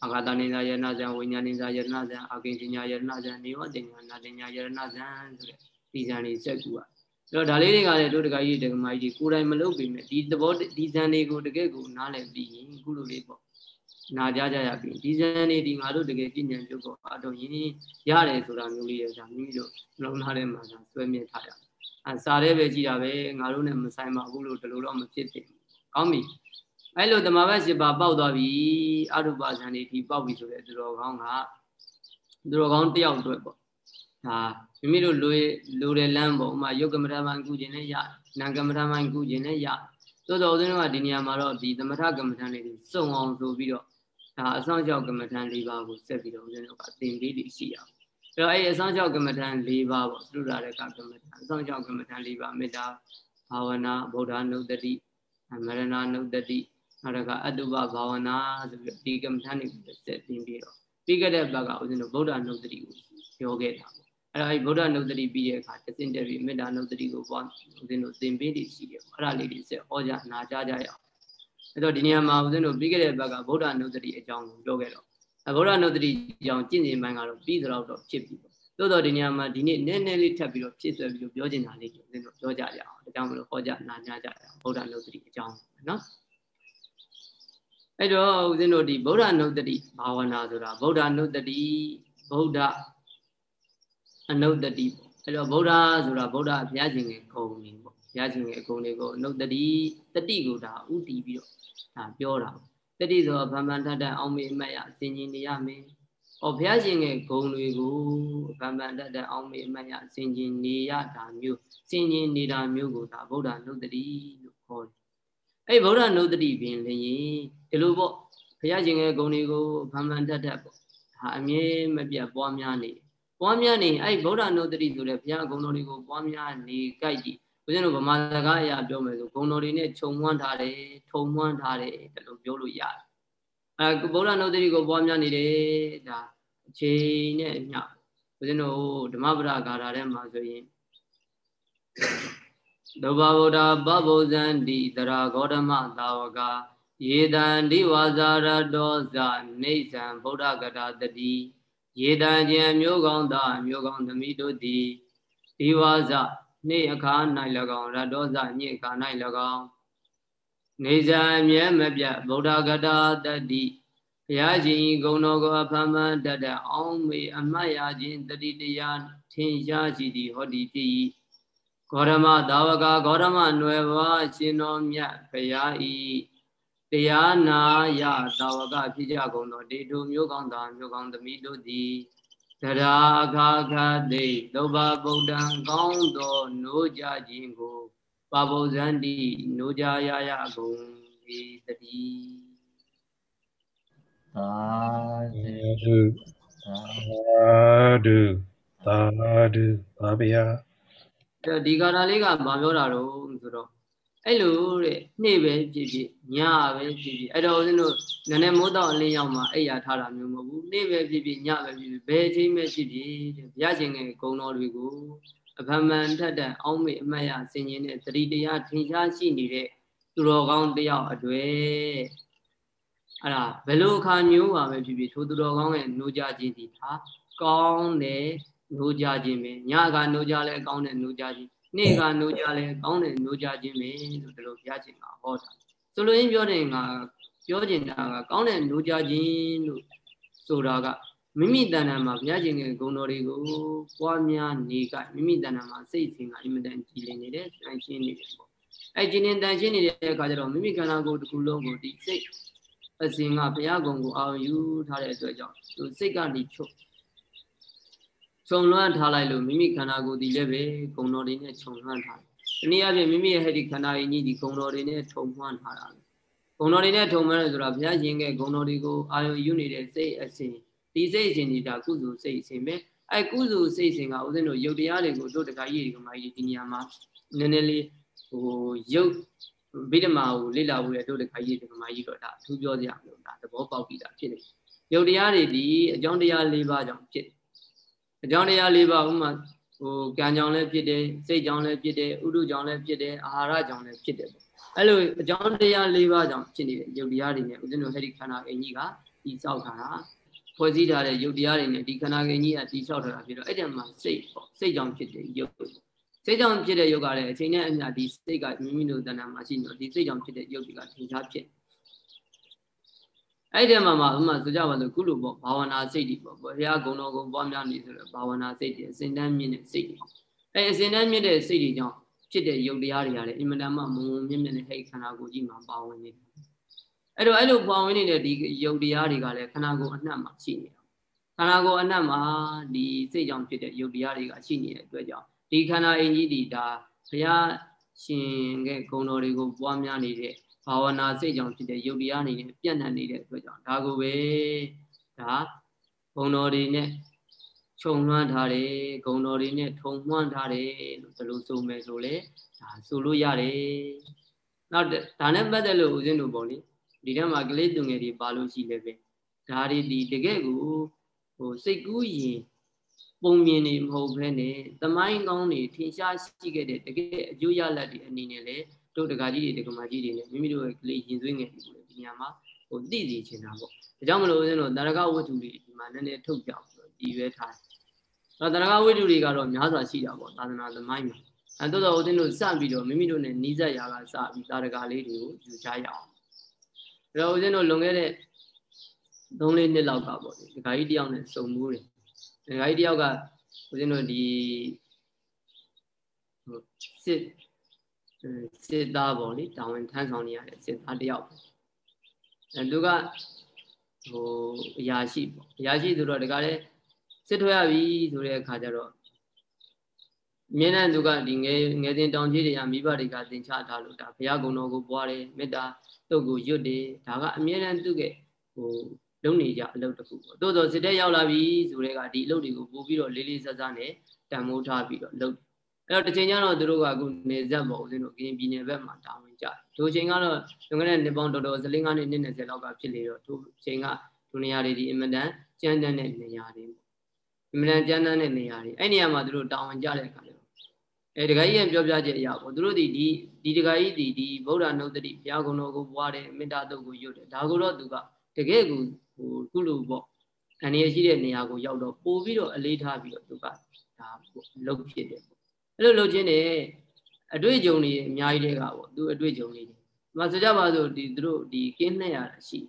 အာဂတနိဇာယရဏဇန်ဝိညာဉ်ဇာယရဏဇန်အာကိဉ္စညာယရဏဇန်နေဝတင်ညာနာတင်ညာယရဏဇန်ဆိုတဲ့ဒီဇန်တွေဆက်ကူอ่ะအဲ့တော့ဒါလေးတွေကလည်းတို့တကကြီးတကမကြီးကိုယ်တိုင်မလုပ်ပြီမဲ့ဒီသဘောဒီဇန်တွေကိုတကယ်ကိုနားလည်ပြီးရင်ခုလိုလေးပေါ့နာကြကြရပြီဒီဇန်နေဒီငါတို့တကယ်ပြဉ္ဉံပြုတ်တော့အတော့ရင်ရတယ်ဆိုတာမျိုးလေးတွေကမိမိတို့လုံးထားတဲ့မှာဆွဲမြဲထားရအဲစားတဲ့ပဲကြည့်တာပဲငါတို့နဲ့မဆိုင်ပါဘူးလို့ဒီလိုတော့မဖြစ်သင့်ဘူးကောင်းပြီအဲ့လိုတမဘတ်ရှိပါပေါက်သွားပြီအရုပဇန်နေဒီပေါက်ပြီဆိုတဲ့သူတော်ကောင်းကသူတော်ကောင်းတယောက်အတွက်ပေါ့ ဒါမိမိတို့လိုလိုတဲ့လမ်းပေါ့ဥမာယုတ်ကမ္မထမိုင်းကုကျင်နဲ့ရနာကမ္မထမိုင်းကုကျင်နဲ့ရသို့တော်ဦးဇင်းတို့ကဒီနေရာမှာတော့ဒီသမထကမ္မထလေးတွေစုံအောင်ဆိုပြီးတော့ဒါအဆောင်ကြောက်ကမ္မထန်၄ပါးကိုဆက်ပြီးတော့ဦးဇင်းတို့ကသင်ပေးလိရှိရအောင်အဲ့တော့အဲ့အဆောင်ကြောက်ကမ္မထန်၄ပါးပေါ့သုရရကကမ္မထန်အဆောင်ကြောက်ကမ္မထန်၄ပါးမေတ္တာဘာဝနာဗုဒ္ဓနုတ္တိမရဏနုတ္တိနောက်တစ်ခါအတုပဘာဝနာဆိုပြီးဒီကမ္မထန်တွေကိုဆက်သင်ပြီးတော့ပြီးခဲ့တဲ့ဘက်ကဦးဇင်းတို့ဗုဒ္ဓနုတ္တိကိုပြောခဲ့တာပေါ့ အဲ့တော့အဲ့ဗုဒ္ဓနုတ္တိပြီးတဲ့အခါတစင်တက်ပြီးမေတ္တာနုတ္တိကိုပွားဦးဇင်းတို့သင်ပေးလိရှိတယ်ပေါ့အဲ့ဒါလေးတွေဆက်ဩကြနာကြကြရအောင်အဲ့တော့ဒီနေရာမှာဦးဇင်းတို့ပြီးခဲ့တဲ့ဘက်ကဗုဒ္ဓနုတ္တိအကြောင်းကိုပြောခဲ့တော့ဗုဒ္ဓနုတ္တိအကြောင်းကျင့်စဉ်ပိုင်းကတော့ပြီးတော့တော့ဖြစ်ပြီပေါ့သို့တော့ဒီနေရာမှာဒီနေ့နည်းနည်းလေးထပ်ပြီးတော့ဖြစ်ဆွဲပြီးတော့ပြောချင်တာလေးကိုဦးဇင်းတို့ပြောကြရအောင်ဒါကြောင့်မလို့ဟောကြနာကြကြရအောင်ဗုဒ္ဓနုတ္တိအကြောင်းနော်အဲ့တော့ဦးဇင်းတို့ဒီဗုဒ္ဓနုတ္တိဘာဝနာဆိုတာဗုဒ္ဓနုတ္တိဗုဒ္ဓ အနုတ္တိပေါ့အဲ့တော့ဗုဒ္ဓဆိုတာဗုဒ္ဓဘုရားရှင်ရဲ့ဂုဏ်လေးပေါ့ဘုရားရှင်ရဲ့အကုန်လေးကိုအနုတ္တိတတိကိုဒါဥတည်ပြီးတော့ဒါပြောတာပေါ့တတိဆိုဗမ္မန္တတအောင်မေမတ်ရအစဉ်ကြီးနေရမယ်။အော်ဘုရားရှင်ရဲ့ဂုဏ်တွေကိုဗမ္မန္တတအောင်မေမတ်ရအစဉ်ကြီးနေရတာမျိုးစင်ကြီးနေတာမျိုးကိုဒါဗုဒ္ဓနုတ္တိလို့ခေါ်တယ်။အဲ့ဗုဒ္ဓနုတ္တိပင်လည်းဒီလိုပေါ့ဘုရားရှင်ရဲ့ဂုဏ်တွေကိုဗမ္မန္တတပေါ့ဒါအမြဲမပြတ်ပွားများနေတယ် ပွားများနေအဲ့ဗုဒ္ဓနုတ္တိဆိုတဲ့ဘုရားဂုဏ်တော်တွေကိုပွားများနေကြိုက်ကြည့်ဦးဇင်းတို့ဗမာစကားအရာပြောမယ်ဆိုဂုဏ်တော်တွေနဲ့ခြုံမွမ်းထားတယ်ထုံမွမ်းထားတယ်ဒါလိုပြောလို့ရတယ်အဲဗုဒ္ဓနုတ္တိကိုပွားများနေတယ်ဒါအချိန်နဲ့အမျှဦးဇင်းတို့ဓမ္မပဒဂါထာထဲမှာဆိုရင်သောဘဗုဒ္ဓပဗုဇံတိတရာဂေါတမသာဝကယေတံဒီဝါဇာရတောဇနေဇံဗုဒ္ဓဂတာတတိ ယေတံကျင်မျိုးကောင်းသာမျိုးကောင်းသမီးတို့သည်ဒီဝါဇနေ့အခါ၌၎င်းရတောဇညစ်အခါ၌၎င်းနေဇံအမြဲမပြတ်ဗုဒ္ဓဂတာတတိဘုရားရှင်ဂုဏတော်ကိုအဖမ်းမှန်တတ်တဲ့အောင်မေအမတ်ရခြင်းတတိတရားထင်ရှားရှိသည်ဟောဒီဖြစ်၏ဂေါရမသာဝကဂေါရမနွယ်ဘဝရှင်တော်မြတ်ဘုရားဤ တရားနာယသာဝကဖြစ်ကြကုန်သောတေထုမျိုးကောင်းသာမျိုးကောင်းသမီးတို့သည်တရာခါခတိလောဘဗုဒ္ဓံကောင်းသောနိုးကြခြင်းကိုပဗုဇန္တိနိုးကြရရကုန်၏တတိသာဓုသာဓုသာဓုပါဗျာဒီကာတာလေးကမပြောတာတော့ဆိုတော့ အဲ့လိုတဲ့နေ့ပဲဖြစ်ဖြစ်ညပဲဖြစ်ဖြစ်အဲ့တော့ဦးဇင်းတို့နည်းနည်းမိုးတော့အလင်းရောက်မှအိပ်ရထားတာမျိုးမဟုတ်ဘူးနေ့ပဲဖြစ်ဖြစ်ညပဲဖြစ်ဖြစ်ဘယ်ချိန်ပဲဖြစ်ဖြစ်တဲ့ဘုရားရှင်ရဲ့ဂုဏ်တော်တွေကိုအဖမှန်ထက်တဲ့အောင်းမေအမတ်ရဆင်ញင်တဲ့သတိတရားထင်ရှားရှိနေတဲ့သူတော်ကောင်းတယောက်အတွေ့အဲ့ဒါဘယ်လိုအခါမျိုးပါပဲဖြစ်ဖြစ်ထိုသူတော်ကောင်းရဲ့နှိုးကြခြင်းဒီဒါကောင်းတယ်နှိုးကြခြင်းပဲညကနှိုးကြလဲကောင်းတယ်နှိုးကြခြင်း နေ့ကနိုးကြလဲကောင်းတယ်နိုးကြခြင်းပဲလို့ဒီလိုဘုရားရှင်ကဟောတာဆိုလိုရင်းပြောတယ်ငါပြောချင်တာကကောင်းတဲ့နိုးကြခြင်းလို့ဆိုတာကမိမိတဏ္ဍာမှာဘုရားရှင်ရဲ့ဂုဏ်တော်တွေကိုပွားများနေကမိမိတဏ္ဍာမှာစိတ်စဉ်ကအင်မတန်ကြည်လင်နေတယ်တန်ရှင်းနေတယ်ပေါ့အဲကြည်လင်တန်ရှင်းနေတဲ့အခါကျတော့မိမိခန္ဓာကိုယ်တစ်ခုလုံးကိုဒီစိတ်အစဉ်ကဘုရားကုံကိုအာရုံယူထားတဲ့အတွက်ကြောင့်သူစိတ်ကနေချုပ် ခြုံလွှမ်းထားလိုက်လို့မိမိခန္ဓာကိုယ်ဒီလည်းပဲဂုံတော်တွေနဲ့ခြုံလွှမ်းထားတယ်။ဒီနည်းအားဖြင့်မိမိရဲ့ဟဲ့ဒီခန္ဓာကြီးဒီဂုံတော်တွေနဲ့ထုံမှန်းထားတာလေ။ဂုံတော်တွေနဲ့ထုံမှန်းတယ်ဆိုတာဘုရားရှင်ရဲ့ဂုံတော်တွေကိုအာယုံယူနေတဲ့စိတ်အစဉ်ဒီစိတ်အစဉ်ဒီဒါကုသိုလ်စိတ်အစဉ်ပဲ။အဲကုသိုလ်စိတ်အစဉ်ကဦးဇင်းတို့ယုတ်တရားတွေကိုတို့တခါကြီးဒီကမာကြီးဒီနေရာမှာနည်းနည်းလေးဟိုယုတ်ဗိဓမာကိုလေ့လာဖို့ရတို့တခါကြီးဒီကမာကြီးတော့ဒါအထူးပြောကြရမလို့ဒါသဘောပေါက်ပြီးတာဖြစ်နေ။ယုတ်တရားတွေဒီအကြောင်းတရား၄ပါးကြောင့်ဖြစ်တယ် အကြောင်းတရား၄ပါးဥမာဟိုကံကြောင့်လည်းဖြစ်တယ်စိတ်ကြောင့်လည်းဖြစ်တယ်ဥဒုကြောင့်လည်းဖြစ်တယ်အာဟာရကြောင့်လည်းဖြစ်တယ်ပေါ့အဲ့လိုအကြောင်းတရား၄ပါးကြောင့်ဖြစ်နေတဲ့ယုတ်တရားတွေနဲ့ဦးဇင်းတို့ဟဲ့ဒီခန္ဓာအင်ကြီးကဒီစောက်ထားတာဖွဲ့စည်းထားတဲ့ယုတ်တရားတွေနဲ့ဒီခန္ဓာအင်ကြီးကဒီစောက်ထားတာဖြစ်တော့အဲ့တည်းမှာစိတ်ပေါ့စိတ်ကြောင့်ဖြစ်တဲ့ယုတ်စိတ်ကြောင့်ဖြစ်တဲ့ယုတ်ကလည်းအချိန်နဲ့အမျှဒီစိတ်ကမိမိတို့တဏ္ဍာမှာရှိနေတော့ဒီစိတ်ကြောင့်ဖြစ်တဲ့ယုတ်တွေကထင်ရှားဖြစ် အဲ့ဒီမှာမှာဥမာဆိုကြပါစို့ကုလိုပေါ့ဘာဝနာစိတ်တွေပေါ့ဘုရားဂုဏ်တော်ကိုပွားများနေဆိုတော့ဘာဝနာစိတ်တွေအစဉ်တန်းမြင့်တဲ့စိတ်တွေအဲ့အစဉ်တန်းမြင့်တဲ့စိတ်တွေကြောင့်ဖြစ်တဲ့ယုတ်တရားတွေရတယ်အင်မတန်မှမုံမုံမြင့်မြင့်တဲ့ဟဲ့ခန္ဓာကိုယ်ကြီးမှာပါဝင်နေတယ်အဲ့တော့အဲ့လိုပါဝင်နေတဲ့ဒီယုတ်တရားတွေကလည်းခန္ဓာကိုယ်အနှံ့မှာရှိနေတာခန္ဓာကိုယ်အနှံ့မှာဒီစိတ်ကြောင့်ဖြစ်တဲ့ယုတ်တရားတွေကရှိနေတဲ့အတွက်ကြောင့်ဒီခန္ဓာအင်ကြီးဒီဒါဘုရားရှင်ရဲ့ဂုဏ်တော်တွေကိုပွားများနေတဲ့ ဘာဝနာစိတ်ကြောင့်ဖြစ်တဲ့ယုတ်တရားအနေနဲ့ပြန့်နှံ့နေတဲ့အတွက်ကြောင့်ဒါကိုပဲဒါဘုံတော်တွေနဲ့ခြုံလွှမ်းထားတယ်ဂုံတော်တွေနဲ့ထုံမှန်းထားတယ်လို့ဒီလိုဆိုမယ်ဆိုလေဒါဆိုလို့ရတယ်နောက်ဒါနဲ့ပတ်သက်လို့ဦးဇင်းတို့ပေါ့လေဒီထဲမှာကလေးသူငယ်တွေပါလို့ရှိလဲပဲဒါတွေဒီတကယ်ကိုဟိုစိတ်ကူးရင်ပုံမြင်နေမဟုတ်ဘဲနဲ့သမိုင်းကောင်းတွေထင်ရှားရှိခဲ့တဲ့တကယ်အကျိုးရလဒ်တွေအနေနဲ့လည်း တို့တကာကြီးတွေတကမာကြီးတွေနဲ့မိမိတို့ရဲ့ကလေးရင်သွေးငယ်တွေကိုလည်းဒီနေရာမှာဟိုသိသိချင်တာပေါ့ဒါကြောင့်မလို့ဦးဇင်းတို့တာရကဝတ္ထုတွေဒီမှာနည်းနည်းထုတ်ပြပြီးတော့ဒီရွဲထားတယ်ဒါတာရကဝတ္ထုတွေကတော့များစွာရှိတာပေါ့သာသနာသမိုင်းမှာအဲတော့တော့ဦးဇင်းတို့စပြီးတော့မိမိတို့နဲ့နီးစပ်ရာကစပြီးတာရကလေးတွေကိုယူကြရအောင်ဒါတော့ဦးဇင်းတို့လွန်ခဲ့တဲ့3လေးနှစ်လောက်ကပေါ့ဒီဒကာကြီးတယောက်နဲ့စုံမှုတယ်ဒကာကြီးတယောက်ကဦးဇင်းတို့ဒီဟိုစစ် စစ်သားပေါ့လေတာဝန်ထမ်းဆောင်နေရတဲ့စစ်သားတယောက်အဲသူကဟိုအရာရှိပေါ့အရာရှိဆိုတော့တကလည်းစစ်ထွက်ရပြီဆိုတဲ့အခါကျတော့မြင်းတဲ့သူကဒီငယ်ငယ်စဉ်တောင်ကြီးတွေကမိဘတွေကသင်ချထားလို့ဒါဘုရားကုံတော်ကိုပွားတယ်မေတ္တာတုတ်ကိုရွတ်တယ်ဒါကအမြဲတမ်းသူ့ရဲ့ဟိုလုံနေကြအလုပ်တစ်ခုပေါ့သို့သောစစ်တဲ့ရောက်လာပြီဆိုတဲ့ကဒီအလုပ်တွေကိုပို့ပြီးတော့လေးလေးစားစားနဲ့တန်မိုးထားပြီးတော့လုပ် အဲ့တော့တစ်ချိန်ကျတော့သူတို့ကအခုနေဆက်ပေါ့ဦးဇင်းတို့ကရင်ပြည်နယ်ဘက်မှာတာဝန်ကြတယ်ဒိုချိန်ကတော့လွန်ခဲ့တဲ့နှစ်ပေါင်းတော်တော်ဇလင်းကနေနှစ်20လောက်ကဖြစ်လေတော့ဒိုချိန်ကဒိုနေရာတွေဒီအင်မတန်ကျန်းတန်းတဲ့နေရာတွေပေါ့အင်မတန်ကျန်းတန်းတဲ့နေရာတွေအဲ့နေရာမှာသူတို့တာဝန်ကြတဲ့အခါကျတော့အဲဒကာကြီးရဲ့ပြောပြချက်အရာပေါ့သူတို့ဒီဒီဒီဒကာကြီးဒီဒီဗုဒ္ဓနုတ္တိဘုရားကုံတော်ကိုပွားတယ်မေတ္တာတုတ်ကိုရွတ်တယ်ဒါကိုတော့သူကတကယ်ကိုဟိုခုလိုပေါ့အနေရရှိတဲ့နေရာကိုရောက်တော့ပို့ပြီးတော့အလေးထားပြီးတော့သူကဒါလုတ်ဖြစ်တယ်ပေါ့ အဲ့လိုလုပ်ခြင်းနဲ့အတွေ့အကြုံတွေအများကြီးတွေကပေါ့သူအတွေ့အကြုံတွေဒီမှာဆိုကြပါစို့ဒီသူတို့ဒီကင်းနှစ်ရတာရှိ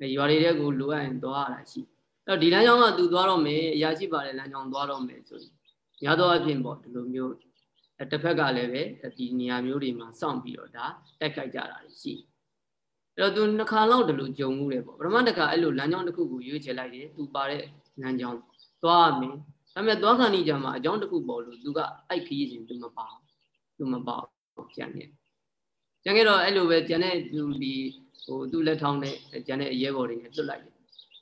တယ်ရွာတွေတဲ့ကိုလိုအပ်ရင်သွားရတာရှိအဲ့တော့ဒီလမ်းကြောင်းကသူသွားတော့မယ်အရာရှိပါတယ်လမ်းကြောင်းသွားတော့မယ်ဆိုရင်များသောအားဖြင့်ပေါ့ဒီလိုမျိုးတစ်ဖက်ကလည်းပဲဒီနေရာမျိုးတွေမှာစောင့်ပြီးတော့ဒါတိုက်ခိုက်ကြတာရှိအဲ့တော့သူနှစ်ခါလောက်ဒီလိုကြုံမှုတယ်ပေါ့ပထမတစ်ခါအဲ့လိုလမ်းကြောင်းတစ်ခုကိုရွေးချယ်လိုက်တယ်သူပါတဲ့လမ်းကြောင်းသွားရမယ် ဒါပေမဲ့သွားခဏကြီးကြမှာအကြောင်းတစ်ခုပေါ်လို့သူကအဲ့ခရီးစဉ်သူမပါသူမပါကျန်နေကျန်ခဲ့တော့အဲ့လိုပဲကျန်တဲ့သူဒီဟိုသူ့လက်ထောင်းနဲ့ကျန်တဲ့အရဲဘော်တွေနဲ့လွတ်လိုက်တယ်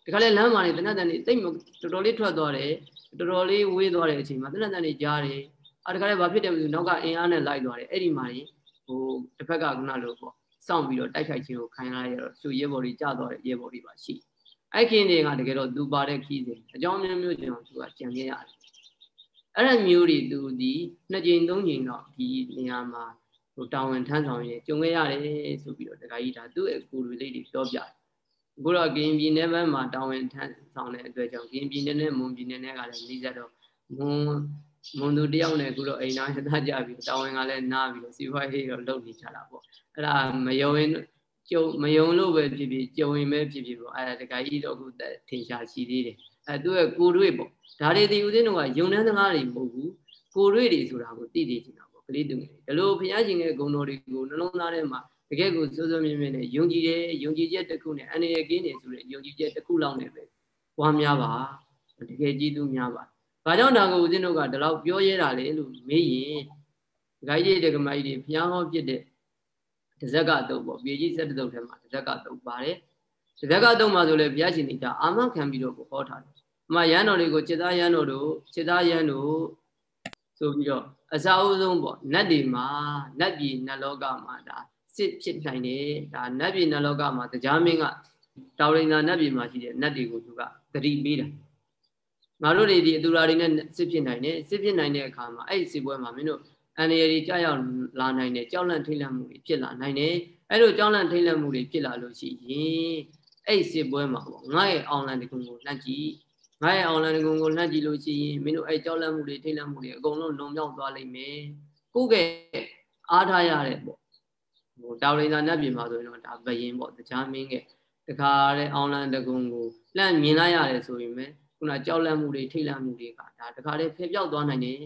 ဒီခါလဲလမ်းမှာနေတနတ်တန်နေတိတ်တော်တော်လေးထွက်သွားတယ်တော်တော်လေးဝေးသွားတဲ့အချိန်မှာတနတ်တန်နေကြားတယ်အာတခါလဲဘာဖြစ်တယ်မသိဘူးနောက်ကအင်အားနဲ့လိုက်သွားတယ်အဲ့ဒီမှာဟိုတစ်ဖက်ကခုနလိုပေါ့စောင့်ပြီးတော့တိုက်ခိုက်ခြင်းကိုခံရရတော့သူရဲဘော်တွေကြာသွားတဲ့ရဲဘော်တွေပါရှိ အဲ့ခင်းတွေကတကယ်တော့သူပါတဲ့ခီးစဉ်အကြောင်းမျိုးမျိုးကျွန်တော်သူကကြံခဲ့ရတယ်အဲ့ဒါမျိုးတွေသူဒီနှစ်ကြိမ်သုံးကြိမ်တော့ဒီနေရာမှာဟိုတာဝန်ထမ်းဆောင်ရင်ကြုံခဲ့ရတယ်ဆိုပြီးတော့တခါကြီးဒါသူ့ရဲ့ကိုယ်လေးတွေပြောပြတယ်အခုတော့ကရင်ပြည်နယ်ဘက်မှာတာဝန်ထမ်းဆောင်တဲ့အတွက်ကြောင့်ကရင်ပြည်နယ်နဲ့မွန်ပြည်နယ်နဲ့ကလည်းနှီးစပ်တော့မွန်မွန်သူတယောက်နဲ့အခုတော့အိမ်သားရသားကြပြီးတာဝန်ကလည်းနားပြီးတော့စီးပွားရေးတော့လုပ်နေကြတာပေါ့အဲ့ဒါမယုံရင် ကြုံမယုံလို့ပဲဖြစ်ဖြစ်ကြုံရင်ပဲဖြစ်ဖြစ်ပေါ့အဲ့ဒါတခါကြီးတော့အခုထင်ရှားရှိသေးတယ်အဲသူရဲ့ကိုတွေ့ပေါ့ဒါတွေဒီဦးဇင်းတို့ကယုံနှန်းစကားတွေမဟုတ်ဘူးကိုတွေ့တွေဆိုတာကိုသိသိချင်တာပေါ့ကလေးသူငယ်ဒီလိုဘုရားရှင်ရဲ့ဂုဏ်တော်တွေကိုနှလုံးသားထဲမှာတကယ်ကိုစိုးစိုးမြဲမြဲနဲ့ယုံကြည်တယ်ယုံကြည်ချက်တစ်ခုနဲ့အနေရကင်းတယ်ဆိုတဲ့ယုံကြည်ချက်တစ်ခုလောက်နဲ့ပဲပွားများပါတကယ်ကြည်သူများပါဘာကြောင့်ဒါကိုဦးဇင်းတို့ကဒီလောက်ပြောရဲတာလဲလို့မေးရင်ဂိုင်းကြီးတက္ကမကြီးတွေဘုရားဟောဖြစ်တဲ့ တဇက်ကတော့ပေါ့ပြေကြီးဆက်တုတ်ထဲမှာတဇက်ကတော့ပါတယ်တဇက်ကတော့မှာဆိုလေဘုရားရှင်တွေကအာမခံပြီးတော့ဟောထားတယ်အမှရန်တော်တွေကိုจิตသားရန်တော်တို့จิตသားရန်တို့ဆိုပြီးတော့အစာအုပ်ဆုံးပေါ့နတ်တွေမှာနတ်ပြည်နတ်လောကမှာဒါစစ်ဖြစ်နိုင်တယ်ဒါနတ်ပြည်နတ်လောကမှာတရားမင်းကတောင်ရိန်သာနတ်ပြည်မှာရှိတဲ့နတ်တွေကိုသူကသတိပေးတာငါတို့တွေဒီအတူရာတွေနဲ့စစ်ဖြစ်နိုင်တယ်စစ်ဖြစ်နိုင်တဲ့အခါမှာအဲ့ဒီစစ်ပွဲမှာမင်းတို့ အန္တရာယ်ကြီးကြောက်ရောက်လာနိုင်တယ်ကြောက်လန့်ထိတ်လန့်မှုတွေဖြစ်လာနိုင်တယ်အဲ့လိုကြောက်လန့်ထိတ်လန့်မှုတွေဖြစ်လာလို့ရှိရင်အဲ့စစ်ပွဲမှာပေါ့ငါရဲ့အောင်လန်တကုံကိုလှမ်းကြည့်ငါရဲ့အောင်လန်တကုံကိုလှမ်းကြည့်လို့ရှိရင်မင်းတို့အဲ့ကြောက်လန့်မှုတွေထိတ်လန့်မှုတွေအကုန်လုံးလွန်မြောက်သွားလိမ့်မယ်ကိုယ့်ကအားထားရတဲ့ပေါ့ဟိုတောင်လိန်သာနတ်ပြည်မှာဆိုရင်တော့ဒါဘယင်ပေါ့တရားမင်းကတခါတဲ့အောင်လန်တကုံကိုလှမ်းမြင်လိုက်ရတယ်ဆိုရင်ပဲခုနကြောက်လန့်မှုတွေထိတ်လန့်မှုတွေကဒါတခါတည်းဖျက်ပြောက်သွားနိုင်တယ်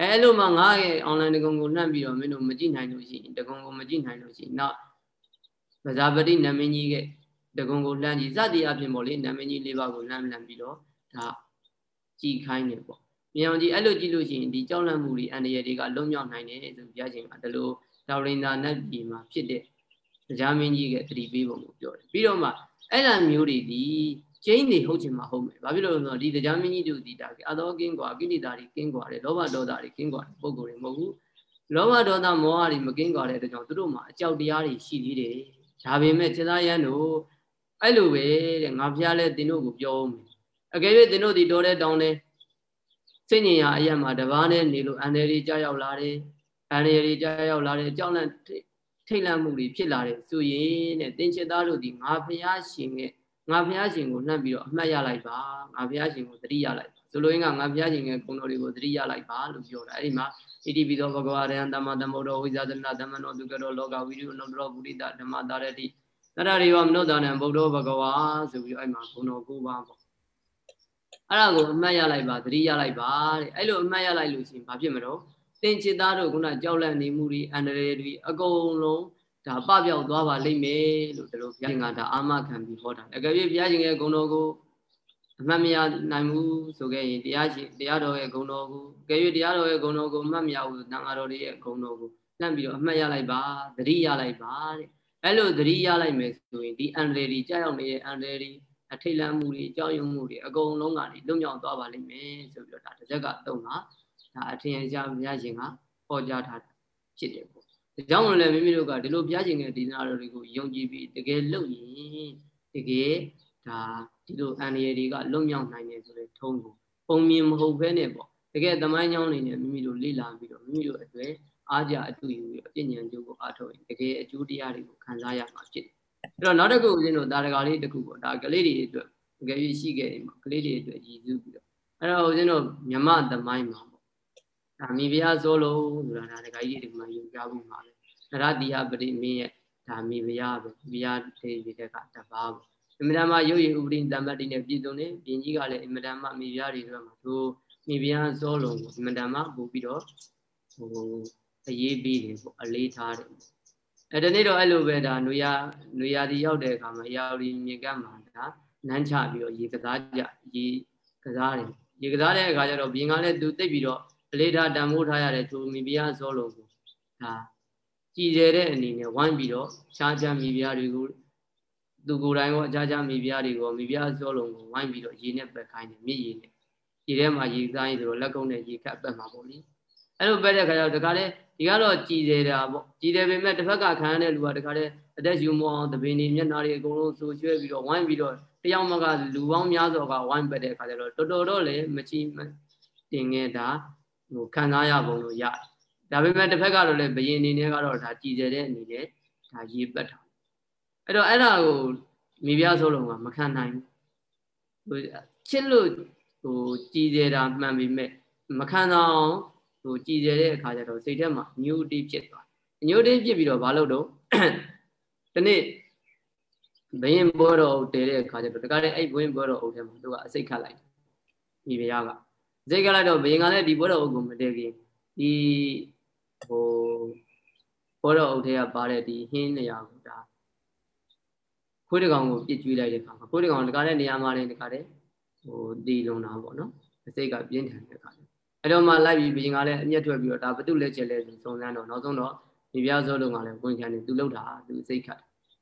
အဲအဲ့လိုမှငါရဲ့ online တကုံကိုနှံ့ပြီးတော့မင်းတို့မကြည့်နိုင်လို့ရှိရင်တကုံကိုမကြည့်နိုင်လို့ရှိရင်နောက်ဗဇာပတိနမင်းကြီးကတကုံကိုလှမ်းကြည့်စသည်အပြင်ပေါ့လေနမင်းကြီးလေးပါးကိုလှမ်းလှမ်းပြီးတော့ဒါကြည်ခိုင်းတယ်ပေါ့မြေအောင်ကြီးအဲ့လိုကြည့်လို့ရှိရင်ဒီကြောက်လန့်မှုတွေအန္တရာယ်တွေကလွတ်မြောက်နိုင်တယ်ဆိုပြခြင်းကဒါလိုဒါဝရိန္ဒာနတ်ပြည်မှာဖြစ်တဲ့တရားမင်းကြီးကတတိပေးပုံကိုပြောတယ်ပြီးတော့မှအဲ့လိုမျိုးတွေဒီ ကျိန်းနေဟုတ်ချင်မှာဟုတ်မယ်ဘာဖြစ်လို့လဲဆိုတော့ဒီတရားမင်းကြီးတို့ဒီတာအသောကင်းကွာကိဋ္တာတွေကင်းကွာတယ်လောဘဒေါသတွေကင်းကွာပုံကိုယ်တွေမဟုတ်ဘူးလောဘဒေါသမောဟတွေမကင်းကွာတဲ့ကြောင့်သူတို့မှာအကြောက်တရားတွေရှိသေးတယ်ဒါပေမဲ့စေသားရန်တို့အဲ့လိုပဲတဲ့ငါဖျားလဲတင်တို့ကိုပြောမယ်အကယ်၍တင်တို့ဒီတော်တဲ့တောင်းတဲ့စိတ်ညင်ရအရက်မှာတဘာနဲ့နေလို့အန္တရာယ်ကြားရောက်လာတယ်အန္တရာယ်ကြားရောက်လာတယ်ကြောက်လန့်ထိတ်လန့်မှုတွေဖြစ်လာတယ်ဆိုရင်တဲ့တင်ချစ်သားတို့ဒီငါဖျားရှင်ရဲ့ ငါဘုရားရှင်ကိုနှံ့ပြီးတော့အမှတ်ရလိုက်ပါငါဘုရားရှင်ကိုသတိရလိုက်ပါဆိုလိုရင်းကငါဘုရားရှင်ရဲ့ဂုဏ်တော်တွေကိုသတိရလိုက်ပါလို့ပြောတာအဲ့ဒီမှာဣတိပိသောဘဂဝရဟံတမ္မာတမောတော်ဝိဇာသနာဓမ္မနောဒုက္ခရောလောကဝိရိယနုတ္တရောပုရိသဓမ္မတာရတိတရရိယောမနုဿာနံဗုဒ္ဓဘဂဝါဆိုပြီးအဲ့မှာဂုဏ်တော်၉ပါးပေါ့အဲ့ဒါကိုအမှတ်ရလိုက်ပါသတိရလိုက်ပါတဲ့အဲ့လိုအမှတ်ရလိုက်လို့ရှိရင်ဘာဖြစ်မလို့သင်္ချစ်သားတို့ခုနကြောက်လန့်နေမှုတွေအန္တရာယ်တွေအကုန်လုံး ဒါပပြောက်သွားပါလိမ့်မယ်လို့ဒီလိုဘုရားရှင်ကဒါအာမခံပြီးဟောတာအကယ်၍ဘုရားရှင်ရဲ့ဂုဏ်တော်ကိုအမှတ်မရနိုင်ဘူးဆိုခဲ့ရင်တရားရှင်တရားတော်ရဲ့ဂုဏ်တော်ကိုအကယ်၍တရားတော်ရဲ့ဂုဏ်တော်ကိုအမှတ်မရဘူးတန်ဃာတော်တွေရဲ့ဂုဏ်တော်ကိုလှမ်းပြီးတော့အမှတ်ရလိုက်ပါသတိရလိုက်ပါတဲ့အဲ့လိုသတိရလိုက်မယ်ဆိုရင်ဒီအန်ရယ်ဒီကြောက်ရောက်နေတဲ့အန်ရယ်ဒီအထိတ်လန့်မှုတွေကြောက်ရွံ့မှုတွေအကုန်လုံးကနေလွတ်မြောက်သွားပါလိမ့်မယ်ဆိုပြီးတော့ဒါတစ်ချက်ကသုံးတာဒါအထင်ရှားဘုရားရှင်ကဟောကြားထားတာဖြစ်တယ်ပေါ့ ဒါကြောင့်မလို့လည်းမိမိတို့ကဒီလိုဘုရားရှင်ရဲ့ဒီနာတော်တွေကိုယုံကြည်ပြီးတကယ်လုပ်ရင်တကယ်ဒါဒီလိုအန္တရာယ်တွေကလွတ်မြောက်နိုင်တယ်ဆိုတဲ့ထုံးကိုပုံမြင်မဟုတ်ဘဲနဲ့ပေါ့တကယ်သမိုင်းကြောင်းနေနဲ့မိမိတို့လေ့လာပြီးတော့မိမိတို့အတွက်အားကြအတူယူပြီးအပြည့်ဉာဏ်ကျိုးကိုအားထုတ်ရင်တကယ်အကျိုးတရားတွေကိုခံစားရမှာဖြစ်တယ်အဲ့တော့နောက်တစ်ခုဦးဇင်းတို့ဒါတကာလေးတစ်ခုပေါ့ဒါကလေးတွေအတွက်တကယ်ကြီးရှိခဲ့ရင်ပေါ့ကလေးတွေအတွက်ရည်စူးပြီးတော့အဲ့တော့ဦးဇင်းတို့မြမသမိုင်းမှာပေါ့ဒါမိဖုရားစိုးလို့ဆိုတာဒါတကာကြီးတွေဒီမှာယူကြပြီးမှာ ပဲနရတိယပရိမင်းရဲ့ဒါမိဖုရားပဲမိဖုရားတွေတွေကတပါးပေါ့အမြဲတမ်းရုပ်ရည်ဥပဒိတမ္ပတ္တိနဲ့ပြည်စုံနေပြင်ကြီးကလည်းအမြဲတမ်းမိဖုရားတွေဆိုမှာသူမိဖုရားစိုးလို့အမြဲတမ်းပို့ပြီးတော့ဟိုအရေးပေးတယ်ပေါ့အလေးထားတယ်အဲ့ဒီနေ့တော့အဲ့လိုပဲဒါနွေရနွေရဒီရောက်တဲ့အခါမှာရာဝတီမြေကမ်းမှာဒါနန်းချပြီးတော့ရေကစားကြရေကစားတယ်ရေကစားတဲ့အခါကျတော့ဘင်းကလည်းသူတိတ်ပြီးတော့အလေးထားတန်ဖိုးထားရတဲ့သူမိဖုရားစိုးလို့ကိုဒါ ကြည်ကျတဲ့အနေနဲ့ဝိုင်းပြီးတော့ခြားခြားမိဖုရားတွေကိုသူကိုယ်တိုင်ရောအခြားခြားမိဖုရားတွေကိုမိဖုရားစိုးလို့ကိုဝိုင်းပြီးတော့ရေနဲ့ပက်ခိုင်းတယ်မြည်ရေနဲ့ရေထဲမှာရေစားရင်ဆိုတော့လက်ကုပ်နဲ့ရေခတ်ပက်မှာပေါ့လေအဲ့လိုပဲတဲ့ခါကျတော့တခါလေဒီကတော့ကြည်သေးတာပေါ့ကြည်တယ်ပေမဲ့တစ်ဖက်ကခံရတဲ့လူကတခါလေအသက်ယူမအောင်တပင်းနေမျက်နှာတွေအကုန်လုံးဆူကျွဲပြီးတော့ဝိုင်းပြီးတော့တယောက်မှကလူပေါင်းများစွာကဝိုင်းပက်တဲ့ခါကျတော့တော်တော်တော့လေမချီတင်ခဲ့တာဟိုခံစားရပုံလို့ရ ဒါပေမဲ့တစ်ဖက်ကတော့လေဘယင်အနေနဲ့ကတော့ဒါကြည်တယ်တဲ့အနေနဲ့ဒါရေးပက်တာအဲ့တော့အဲ့ဒါကိုမိဖုရားဆိုလုံးကမခံနိုင်ဘူးဟိုချစ်လို့ဟိုကြည်တယ်တာမှန်ပေမဲ့မခံအောင်ဟိုကြည်ကြတဲ့အခါကျတော့စိတ်ထဲမှာညှို့တိဖြစ်သွားညှို့တိဖြစ်ပြီးတော့ဘာလို့တော့ဒီနေ့ဘယင်ဘောတော်တဲတဲ့အခါကျတော့တခါတည်းအဲ့ဘယင်ဘောတော်အုပ်ထဲမှာသူကအစိတ်ခတ်လိုက်ဒီဘုရားကစိတ်ခတ်လိုက်တော့ဘယင်ကလည်းဒီဘောတော်အုပ်ကိုမတည့်ခင်ဒီ ဟိုဘောတော်အုပ်ထဲကပါတဲ့ဒီဟင်းနေရာကိုဒါခွေးတကောင်ကိုပြစ်ကျွေးလိုက်တဲ့အခါမှာခွေးတကောင်တခါတည်းနေရာမှာလည်းတခါတည်းဟိုတီလုံတာပေါ့နော်အစိတ်ကပြင်းထန်တဲ့အခါအဲ့တော့မှလိုက်ပြီးဘီရင်ကလည်းအမျက်ထွက်ပြီးတော့ဒါဘသူလက်ချက်လဲဆိုစုံစမ်းတော့နောက်ဆုံးတော့ဒီပြားစောလုံးကလည်းဝင်ခံနေသူလှုပ်တာသူစိတ်ခတ်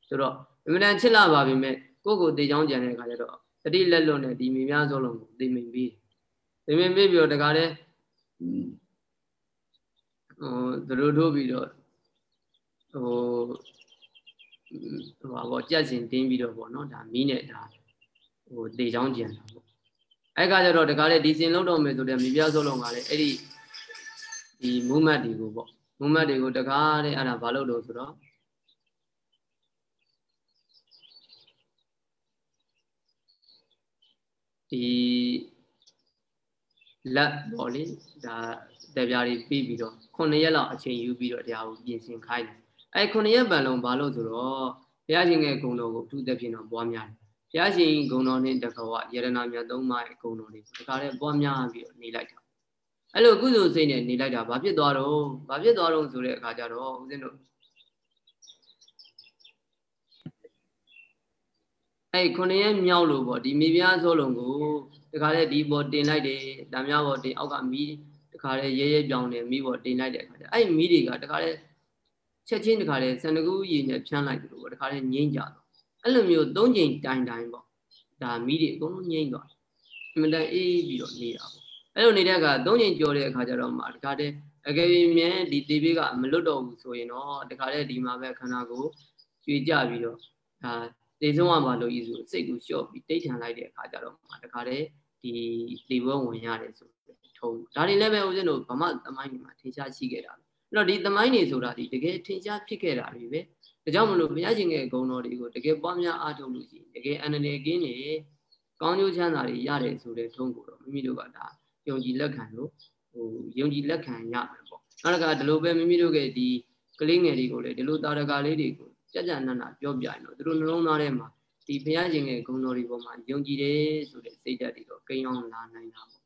ဆိုတော့အမှန်တန်ချစ်လာပါပြီမဲ့ကိုကိုတေချောင်းကြံတဲ့အခါကျတော့တတိလက်လွတ်နဲ့ဒီမိများစောလုံးကိုသိမိန်ပြီးသိမိန်ပြီးပြီးတော့တကားတဲ့ ဟိုသူတို့တို့ပြီးတော့ဟိုဟိုပါပေါ့ကြက်စင်တင်းပြီးတော့ပေါ့နော်ဒါမီးနဲ့ဒါဟိုတေချောင်းကြံတာပေါ့အဲ့ကကြတော့တကားလေဒီစင်လုံးတော့မယ်ဆိုတဲ့မိပြဆုံးလုံးကလည်းအဲ့ဒီဒီ movement တွေကိုပေါ့ movement တွေကိုတကားတဲ့အဲ့ဒါဘာလို့လို့ဆိုတော့ဒီ လက်ပေါ့လေဒါတပြားတွေပြီးပြီးတော့9ရက်လောက်အချိန်ယူပြီးတော့တရားကိုပြင်ဆင်ခိုင်းတယ်အဲ9ရက်ပန်လုံးဘာလို့ဆိုတော့ဘုရားရှင်ရဲ့ဂုဏ်တော်ကိုအထူးသဖြင့်တော့ပွားများတယ်ဘုရားရှင်ဂုဏ်တော်နဲ့တကဝယရနာမြတ်သုံးပါးရဲ့ဂုဏ်တော်တွေကိုတခါတည်းပွားများပြီးတော့နေလိုက်တာအဲ့လိုကုသိုလ်စိတ်နဲ့နေလိုက်တာဘာဖြစ်သွားတော့ဘာဖြစ်သွားတော့ဆိုတဲ့အခါကျတော့ဦးဇင်းတို့အဲ့ခုနှစ်ရက်မြောက်လို့ပေါ့ဒီမိဖုရားဆိုလုံးကို တခါတည်းဒီပေါ်တင်လိုက်တယ်ဓာများပေါ်တင်အောက်ကမီးတခါတည်းရဲရဲပြောင်းတယ်မီးပေါ်တင်လိုက်တဲ့အခါကျအဲ့မီးတွေကတခါတည်းချက်ချင်းတခါတည်းစန္ဒကူရည်နဲ့ဖြန်းလိုက်တယ်လို့ပေါ့တခါတည်းငိမ့်ကြတော့အဲ့လိုမျိုးသုံးချိန်တိုင်တိုင်ပေါ့ဒါမီးတွေအကုန်လုံးငိမ့်သွားအမှန်တန်အေးပြီးတော့နေတာပေါ့အဲ့လိုနေတဲ့အခါသုံးချိန်ကြော်တဲ့အခါကျတော့မှတခါတည်းအကယ်၍မြန်ဒီတေးဘေးကမလွတ်တော့ဘူးဆိုရင်တော့တခါတည်းဒီမှာပဲခန္ဓာကိုကျွေကြပြီးတော့ဒါ တေဆုံးရမှာလို့ဤဆိုစိတ်ကိုလျှော့ပြီးတိတ်ထန်လိုက်တဲ့အခါကျတော့မှတခါတည်းဒီလေဘွဲဝင်ရတယ်ဆိုထုံဒါတွေလည်းပဲဦးဇင်းတို့ဗမာသမိုင်းမှာထင်ရှားရှိခဲ့တာအဲ့တော့ဒီသမိုင်းတွေဆိုတာဒီတကယ်ထင်ရှားဖြစ်ခဲ့တာတွေပဲဒါကြောင့်မလို့ဘုရားရှင်ရဲ့ဂုဏ်တော်တွေကိုတကယ်ပွားများအားထုတ်လို့ရှိရင်တကယ်အန္တရာယ်ကင်းနေကောင်းကျိုးချမ်းသာတွေရတယ်ဆိုတဲ့ထုံးကိုတော့မိမိတို့ကဒါယုံကြည်လက်ခံလို့ဟိုယုံကြည်လက်ခံရမယ်ပေါ့နောက်တစ်ခါဒီလိုပဲမိမိတို့ရဲ့ဒီကလေးငယ်တွေကိုလည်းဒီလိုတာရကလေးတွေကို ကြကြနနပြောပြရင်တော့သူတို့နှလုံးသားထဲမှာဒီဘုရားရှင်ရဲ့ဂုဏ်တော်တွေပေါ်မှာယုံကြည်တယ်ဆိုတဲ့စိတ်ဓာတ်တွေတော့ကိန်းအောင်လာနိုင်တာပေါ့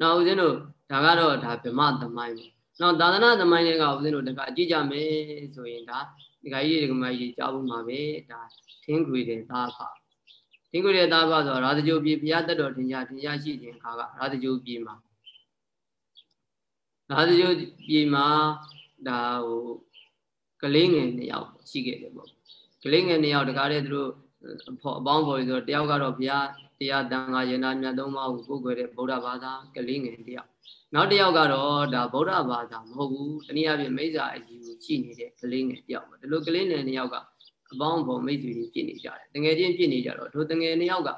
နောက်ဦးဇင်းတို့ဒါကတော့ဒါဗမသမိုင်းပေါ့နောက်သာသနာသမိုင်းတွေကဦးဇင်းတို့တခါကြည့်ကြမယ်ဆိုရင်ဒါဒီခါကြီးဒီကမကြီးကြားဖို့မှာပဲဒါထင်းခွေတဲ့သားဖထင်းခွေတဲ့သားဖဆိုရာဇဂိုပြည်ဘုရားတက်တော်ထင်ရှားထင်ရှားရှိခြင်းခါကရာဇဂိုပြည်မှာရာဇဂိုပြည်မှာဒါဟို ကလေးငယ်နှစ်ယောက်ရှိခဲ့တယ်ပေါ့ကလေးငယ်နှစ်ယောက်တကားတဲ့သူတို့အပေါင်းပေါ်ဆိုတော့တယောက်ကတော့ဘုရားတရားတန်ခါယနာမြတ်သုံးပါးကိုကိုယ်ွယ်တဲ့ဗုဒ္ဓဘာသာကလေးငယ်တယောက်နောက်တစ်ယောက်ကတော့ဒါဗုဒ္ဓဘာသာမဟုတ်ဘူးတနည်းအားဖြင့်မိစ္ဆာအယူရှိနေတဲ့ကလေးငယ်တယောက်ပေါ့ဒီလိုကလေးငယ်နှစ်ယောက်ကအပေါင်းပေါ်မိတ်ဆွေတွေဖြစ်နေကြတယ်တငယ်ချင်းဖြစ်နေကြတော့တို့တငယ်နှစ်ယောက်က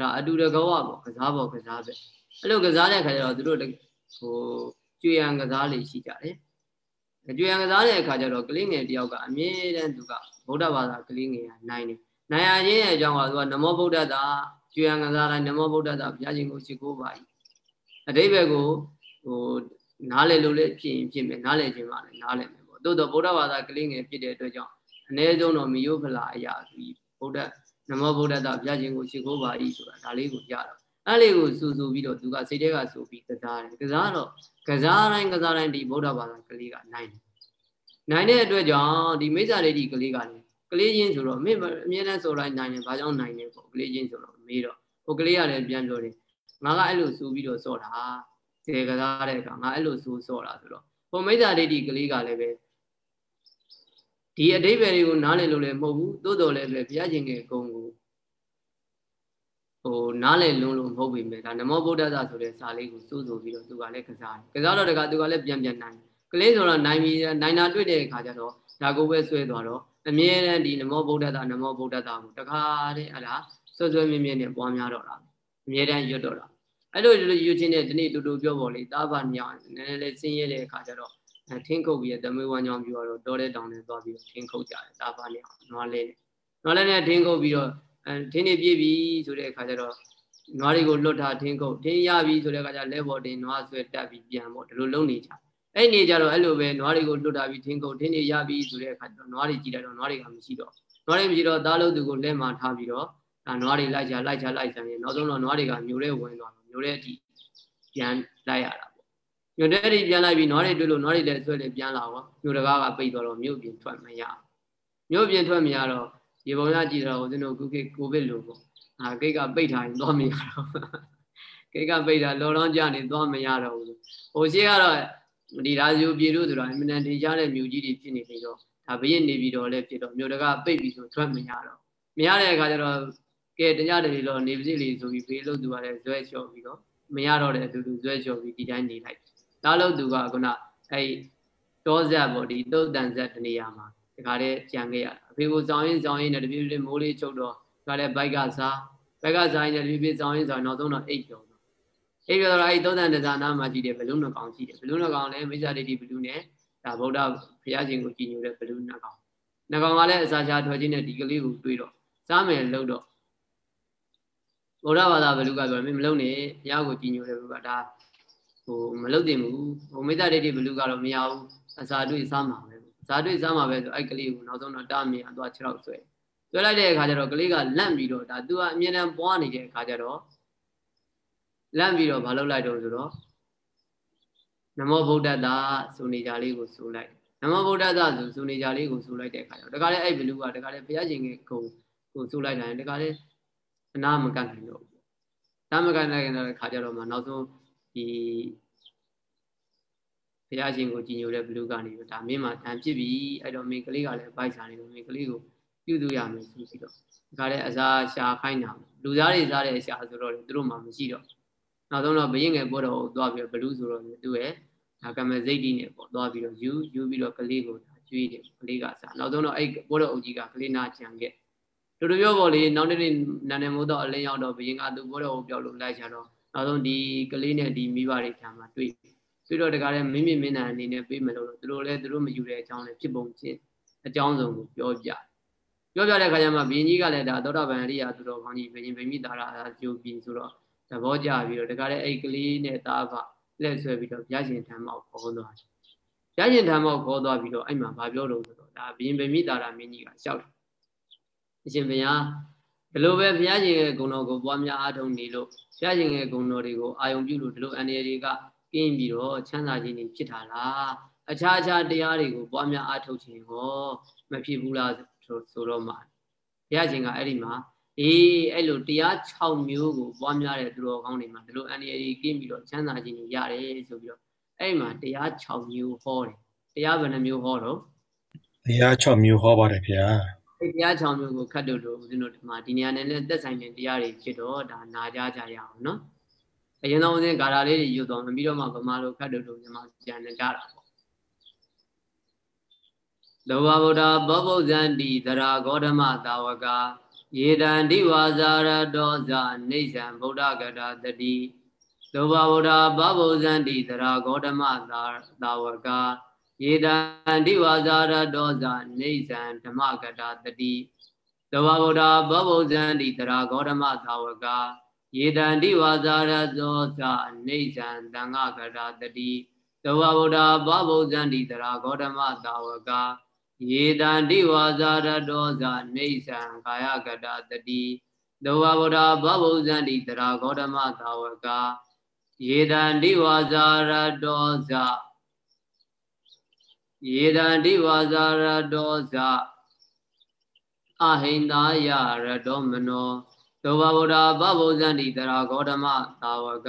ဒါအတူတကောပေါ့ကစားပေါ်ကစားပဲအဲ့လိုကစားတဲ့အခါကျတော့သူတို့ဟိုကျွေရန်ကစားလေးရှိကြတယ် ကျွေရန်ကစားတဲ့အခါကျတော့ကလေးငယ်တယောက်ကအမြဲတမ်းသူကဗုဒ္ဓဘာသာကလေးငယ်ကနိုင်တယ်နိုင်ရခြင်းရဲ့အကြောင်းကသူကနမောဗုဒ္ဓတာကျွေရန်ကစားတိုင်းနမောဗုဒ္ဓတာဘုရားရှင်ကိုရှိခိုးပါ၏အတိဘယ်ကိုဟိုနားလည်လို့လည်းဖြစ်ရင်ဖြစ်မယ်နားလည်ခြင်းပါလေနားလည်မယ်ပေါ့သို့တော့ဗုဒ္ဓဘာသာကလေးငယ်ဖြစ်တဲ့အတွက်ကြောင့်အ ਨੇ ဆုံးတော့မယုဖလာအရာဒီဗုဒ္ဓနမောဗုဒ္ဓတာဘုရားရှင်ကိုရှိခိုးပါ၏ဆိုတာဒါလေးကိုကြားတော့ အဲ့လေးကိုစူစူပြီးတော့သူကစိတ်ထဲကစူပြီးကစားတယ်ကစားတော့ကစားတိုင်းကစားတိုင်းဒီဗုဒ္ဓဘာသာကလေးကနိုင်တယ်နိုင်တဲ့အတွက်ကြောင့်ဒီမိစ္ဆာဒိဋ္ဌိကလေးကလည်းကလေးချင်းဆိုတော့အမေအမြဲတမ်းဆိုတိုင်းနိုင်တယ်ဘာကြောင့်နိုင်လဲပေါ့ကလေးချင်းဆိုတော့မေးတော့ဟိုကလေးကလည်းပြန်ပြောတယ်ငါကအဲ့လိုစူပြီးတော့စော့တာစေကစားတဲ့အခါငါအဲ့လိုစူစော့တာဆိုတော့ဟိုမိစ္ဆာဒိဋ္ဌိကလေးကလည်းပဲဒီအတိပ္ပယ်တွေကိုနားလည်လို့လည်းမဟုတ်ဘူးသို့တော်လည်းပဲဘုရားရှင်ရဲ့ဂုဏ်ကိုဟို နားလည်လုံးလို့မဟုတ်ပြီမဲ့ဒါနမောဗုဒ္ဓသာဆိုတဲ့စာလေးကိုစိုးစိုးပြီးတော့သူကလည်းကစားတယ်ကစားတော့တကသူကလည်းပြန်ပြန်နိုင်ကလေးဆိုတော့နိုင်ပြီးနိုင်တာတွေ့တဲ့အခါကျတော့ဒါကိုပဲဆွဲသွားတော့အမြဲတမ်းဒီနမောဗုဒ္ဓသာနမောဗုဒ္ဓသာကိုတခါတည်းအဲ့ဒါဆွဆွမြင်းမြင်းနဲ့ပွားများတော့တာအမြဲတမ်းရွတ်တော့တာအဲ့လိုရွတ်ချင်းတဲ့ဒီနေ့တူတူပြောပေါ်လေတာဘာညောင်းနည်းနည်းလေးဆင်းရဲတဲ့အခါကျတော့ထင်းခုတ်ပြီးသမွေးဝမ်းကြောင်းပြီးတော့တောတဲ့တောင်နဲ့သွားပြီးထင်းခုတ်ကြတယ်တာဘာနဲ့နွားလေးနွားလေးနဲ့ထင်းခုတ်ပြီးတော့ ထင်းနေပြည့်ပြီဆိုတဲ့အခါကျတော့နွားတွေကိုလွတ်ထားထင်းခုတ်ထင်းရပြီဆိုတဲ့အခါကျလက်ပေါ်တင်နွားဆွဲတက်ပြီးပြန်ပေါ့ဒီလိုလုံးနေကြအဲ့နေကြတော့အဲ့လိုပဲနွားတွေကိုလွတ်ထားပြီးထင်းခုတ်ထင်းနေရပြီဆိုတဲ့အခါကျတော့နွားတွေကြည့်လိုက်တော့နွားတွေကမရှိတော့နွားတွေမရှိတော့သားလို့သူကိုလက်မှာထားပြီးတော့ဒါနွားတွေလိုက်ချလိုက်ချလိုက်ချရင်နောက်ဆုံးတော့နွားတွေကမျိုးတဲ့ဝင်သွားတော့မျိုးတဲ့အထိပြန်လိုက်ရတာညွတ်တဲ့တွေပြန်လိုက်ပြီးနွားတွေတွေ့လို့နွားတွေလည်းဆွဲလည်းပြန်လာတော့မြို့တကားကပိတ်သွားတော့မြို့ပြင်ထွက်မရမြို့ပြင်ထွက်မရတော့ ဒီပုံရကြည့်တော့ဦးဇင်းတို့ခုခေတ်ကိုဗစ်လို့ပေါ့အာဂိတ်ကပိတ်ထားရင်သွားမရတော့ဂိတ်ကပိတ်တာလော်လောင်းကြနေသွားမရတော့ဘူးဟိုရှိကတော့ဒီရာဇီယိုပြည်တို့ဆိုတာအမှန်တန်တင်ရှားတဲ့မြို့ကြီးတွေဖြစ်နေပြီးတော့ဒါဘရင်နေပြီးတော့လည်းဖြစ်တော့မြို့တကားပိတ်ပြီးဆိုထွက်မရတော့မရတဲ့အခါကျတော့ကဲတညတည်းလို့နေပစီလေးဆိုပြီးဖေးလို့သူကလည်းဇွဲလျှော့ပြီးတော့မရတော့တဲ့အတူတူဇွဲလျှော့ပြီးဒီတိုင်းနေလိုက်ဒါလို့သူကခုနအဲ့တောဇက်ပေါ့ဒီသုတ်တန်ဇက်တနေရာမှာဒီခါလေးကြံခဲ့ရတာ အဖေကိုစောင်းရင်းစောင်းရင်းနဲ့တပြည့်ပြည့်မိုးလေးချုပ်တော့ဒီခါလေးဘိုက်ကစားဘက်ကစားရင်းနဲ့တပြည့်ပြည့်စောင်းရင်းစောင်းနောက်ဆုံးတော့အိတ်ပြောတော့အိတ်ပြောတော့အဲ့သုတ်တန်တဇာနာမှာရှိတယ်ဘလူးနှကောင်ရှိတယ်ဘလူးနှကောင်လည်းမိစ္ဆာဒိဋ္ဌိဘလူးနဲ့ဒါဗုဒ္ဓဘုရားရှင်ကိုကြည်ညိုတဲ့ဘလူးနှကောင်နှကောင်ကလည်းအစာချထွက်ခြင်းနဲ့ဒီကလေးကိုတွေးတော့စားမယ်လို့တော့ဗုဒ္ဓဘာသာဘလူးကပြောမင်းမလုံးနဲ့ဘုရားကိုကြည်ညိုတယ်ဘုရားဒါဟိုမလုတ်တင်ဘူးဟိုမေတ္တာဒိဋ္ဌိဘလူကတော့မရဘူးအစာတွေ့စားမှာပဲ အစာတွေ့စားမှာပဲဆိုအဲ့ကလေးကိုနောက်ဆုံးတော့တာမြင်အသွား6ရောက်ဆွဲဆွဲလိုက်တဲ့အခါကျတော့ကလေးကလန့်ပြီးတော့ဒါသူကအမြဲတမ်းပွားနေတဲ့အခါကျတော့လန့်ပြီးတော့မလုပ်လိုက်တော့ဆိုတော့နမောဗုဒ္ဓတာဆိုနေကြလေးကိုဆိုလိုက်နမောဗုဒ္ဓတာဆိုဆိုနေကြလေးကိုဆိုလိုက်တဲ့အခါကျတော့တခါလေအဲ့ဘလူကတခါလေဘုရားရှင်ရဲ့ဂုံကိုဆိုလိုက်တယ်တခါလေအနာမကန့်နိုင်တော့ဘူး။ဒါမကန့်နိုင်တဲ့အခါကျတော့မှနောက်ဆုံးဒီ ဘုရားရှင်ကိုကြည်ညိုတဲ့ဘလူးကနေဒါမင်းမှာတန်ဖြစ်ပြီအဲ့တော့မင်းကလေးကလည်းဗိုက်စားနေလို့မင်းကလေးကိုပြုစုရမယ်ဆိုပြီးတော့ဒါကြတဲ့အစာရှာခိုင်းတာလူသားတွေစားတဲ့အရှာဆိုတော့သူတို့မှမရှိတော့နောက်ဆုံးတော့ဘရင်ငယ်ပေါ်တော့သွားပြီးဘလူးဆိုတော့သူ့ရဲ့ဒါကမစိတ်တီးနဲ့ပေါ့သွားပြီးတော့ယူယူပြီးတော့ကလေးကိုဒါကျွေးတယ်ကလေးကစားနောက်ဆုံးတော့အဲ့ပေါ်တော့အုပ်ကြီးကကလေးနာကြံခဲ့တို့တို့ပြောပေါ့လေနောက်နေ့နာနေမိုးတော့အလင်းရောက်တော့ဘရင်ကသူ့ပေါ်တော့ပြောလို့လိုက်ချတော့နောက်ဆုံးဒီကလေးနဲ့ဒီမိဘတွေထံမှာတွေ့ တွေ့တော့တကားလည်းမင်းမြင့်မင်းနာအနေနဲ့ပြေးမလို့သူတို့လည်းသူတို့မယူတဲ့အကြောင်းလည်းဖြစ်ပုံချင်းအကြောင်းစုံကိုပြောပြပြောပြတဲ့အခါကျမှဘင်းကြီးကလည်းဒါသောတာပန်အရိယာသူတော်ကောင်းကြီးဘင်းဗိမိတာရာကျိုးပြီးဆိုတော့သဘောကျပြီးတော့တကားလည်းအဲ့ကလေးနဲ့တာဖလက်ဆွဲပြီးတော့ဘုရားရှင်ထံမှာခေါ်သွားတယ်ဘုရားရှင်ထံမှာခေါ်သွားပြီးတော့အဲ့မှာဗာပြောလို့ဆိုတော့ဒါဘင်းဗိမိတာရာမင်းကြီးကလျှောက်တယ်အရှင်ဘုရားဒီလိုပဲဘုရားရှင်ရဲ့ဂုဏ်တော်ကိုပွားများအားထုတ်နေလို့ဘုရားရှင်ရဲ့ဂုဏ်တော်တွေကိုအာယုံပြုလို့ဒီလိုအန္တရာယ်တွေက ကင်းပြီးတော့ချမ်းသာခြင်းတွေဖြစ်တာလားအခြားအခြားတရားတွေကိုပွားများအားထုတ်ခြင်းဟောမဖြစ်ဘူးလားဆိုတော့မှဘုရားရှင်ကအဲ့ဒီမှာအေးအဲ့လိုတရား6မျိုးကိုပွားများတဲ့သူတော်ကောင်းတွေမှာဒီလိုအန္တရာယ်တွေကင်းပြီးတော့ချမ်းသာခြင်းတွေရတယ်ဆိုပြီးတော့အဲ့ဒီမှာတရား6မျိုးဟောတယ်တရားဘယ်နှမျိုးဟောတော့အတရား6မျိုးဟောပါတယ်ဗျာဒီတရား6မျိုးကိုခတ်တို့တို့ဦးဇင်းတို့ဒီမှာဒီနေရာနဲ့လည်းသက်ဆိုင်တဲ့တရားတွေဖြစ်တော့ဒါနာကြကြရအောင်နော် အရင်ဆုံးဦးဇင်းဂါရာလေးတွေယူသွားမှပြီးတော့မှဗမာလိုခတ်တို့တို့မြန်မာပြန်နေကြတာပေါ့လောဘဗုဒ္ဓဘောဗုဇန္တိသရာဂေါတမသာဝကယေတံတိဝါဇာရတောဇာနေဇံဗုဒ္ဓဂတာတတိလောဘဗုဒ္ဓဘောဗုဇန္တိသရာဂေါတမသာဝကယေတံတိဝါဇာရတောဇာနေဇံဓမ္မဂတာတတိလောဘဗုဒ္ဓဘောဗုဇန္တိသရာဂေါတမသာဝက ယေတံတိဝါဇာရတောဇာနေဇံတံဃဂတာတတိလောဘဗုဒ္ဓဘောဗုဇန္တိသရာဂေါတမသာဝကယေတံတိဝါဇာရတောဇာနေသံကာယကတတတိလောဘဗုဒ္ဓဘဗုဇန္တိတရာဂေါတမသာဝကယေတံတိဝါဇာရတောဇာယေတံတိဝါဇာရတောဇာအဟိန္တာယရတောမနော လောဘဗုဒ္ဓဘဗုဇန္တိတရာဂေါတမသာဝက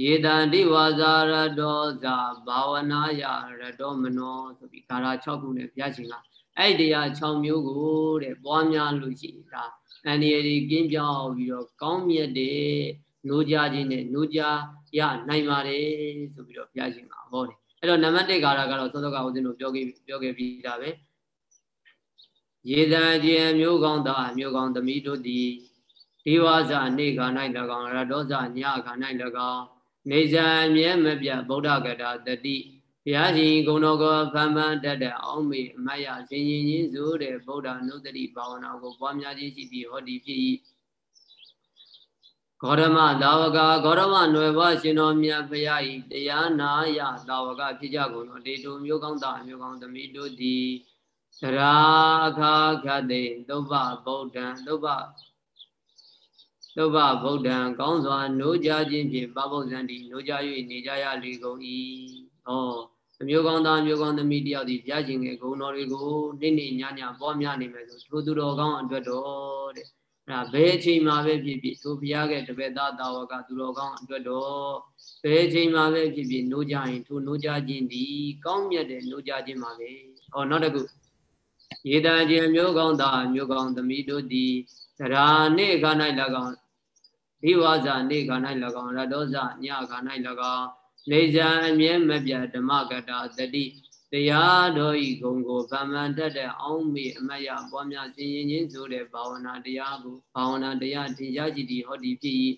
ယေတံတိဝါဇာရတောဇာဘာဝနာယရတောမနောဆိုပြီးကာရာ6ခုနဲ့ဘုရားရှင်ကအဲ့တရား6မျိုးကိုတဲ့ပွားများလို့ရှိတာအန္တရာယ်ကြီးကင်းပြောင်းပြီးတော့ကောင်းမြတ်တဲ့နိုးကြခြင်းနဲ့နိုးကြရနိုင်ပါတယ်ဆိုပြီးတော့ဘုရားရှင်ကဟောတယ်အဲ့တော့နံပါတ်1ကာရာကတော့သောသောကဦးဇင်းတို့ပြောခဲ့ပြောခဲ့ပြီးတာပဲရေတံခြင်းမျိုးကောင်းသားမျိုးကောင်းသမီးတို့သည် ဒီဝါစာနေခါ၌၎င်းရတောဇညခါ၌၎င်းနေဇာမြဲမပြဗုဒ္ဓဂတာတတိဘုရားရှင်ဂုဏတော်ကဖန်ဖန်တတ်တဲ့အောင်မေအမတ်ရရှင်ရင်ချင်းဆိုတဲ့ဗုဒ္ဓနုတ္တိဘာဝနာကိုပွားများခြင်းရှိပြီးဟောဒီဖြစ်၏ဂေါရမသာဝကဂေါရမနွယ်ဘရှင်တော်မြတ်ဘုရား၏တရားနာယသာဝကဖြစ်ကြကုန်သောဒေတုမျိုးကောင်းသားမျိုးကောင်းသမီးတို့သည်သရာအခါခတ်တဲ့သုဗ္ဗဗုဒ္ဓံသုဗ္ဗ သုဗ္ဗဗုဒ္ဓံကောင်းစွာနိုးကြခြင်းဖြင့်ပပုဇ္ဇံတိနိုးကြ၍နေကြရလေကုန်၏ဟောအမျိုးကောင်းသားမျိုးကောင်းသမီးတယောက်ဒီဘုရားရှင်ရဲ့ဂုဏ်တော်တွေကိုနေ့နေ့ညညပွားများနေမယ်ဆိုထိုသူတော်ကောင်းအတွက်တော်တဲ့အဲ့ဒါဘယ်အချိန်မှာပဲဖြစ်ဖြစ်ထိုဘုရားရဲ့တပည့်သားတာဝကသူတော်ကောင်းအတွက်တော်ဘယ်အချိန်မှာပဲဖြစ်ဖြစ်နိုးကြရင်ထိုနိုးကြခြင်းဒီကောင်းမြတ်တဲ့နိုးကြခြင်းပါပဲဟောနောက်တစ်ခုရေတံခြင်းမျိုးကောင်းသားမျိုးကောင်းသမီးတို့သည်သရာနေခါ၌၎င်း ဒီဝါဇာနေခါ၌၎င်းရတောဇညခါ၌၎င်းနေဇာအမြဲမပြဓမ္မကတာတတိတရားတော်ဤဂုံကိုဗမ္မန်တတ်တဲ့အောင်းမေအမတ်ရပွားများရှင်ရင်ချင်းဆိုတဲ့ဘာဝနာတရားကိုဘာဝနာတရားထင်ရှားကြည်ဒီဟောဒီဖြစ်၏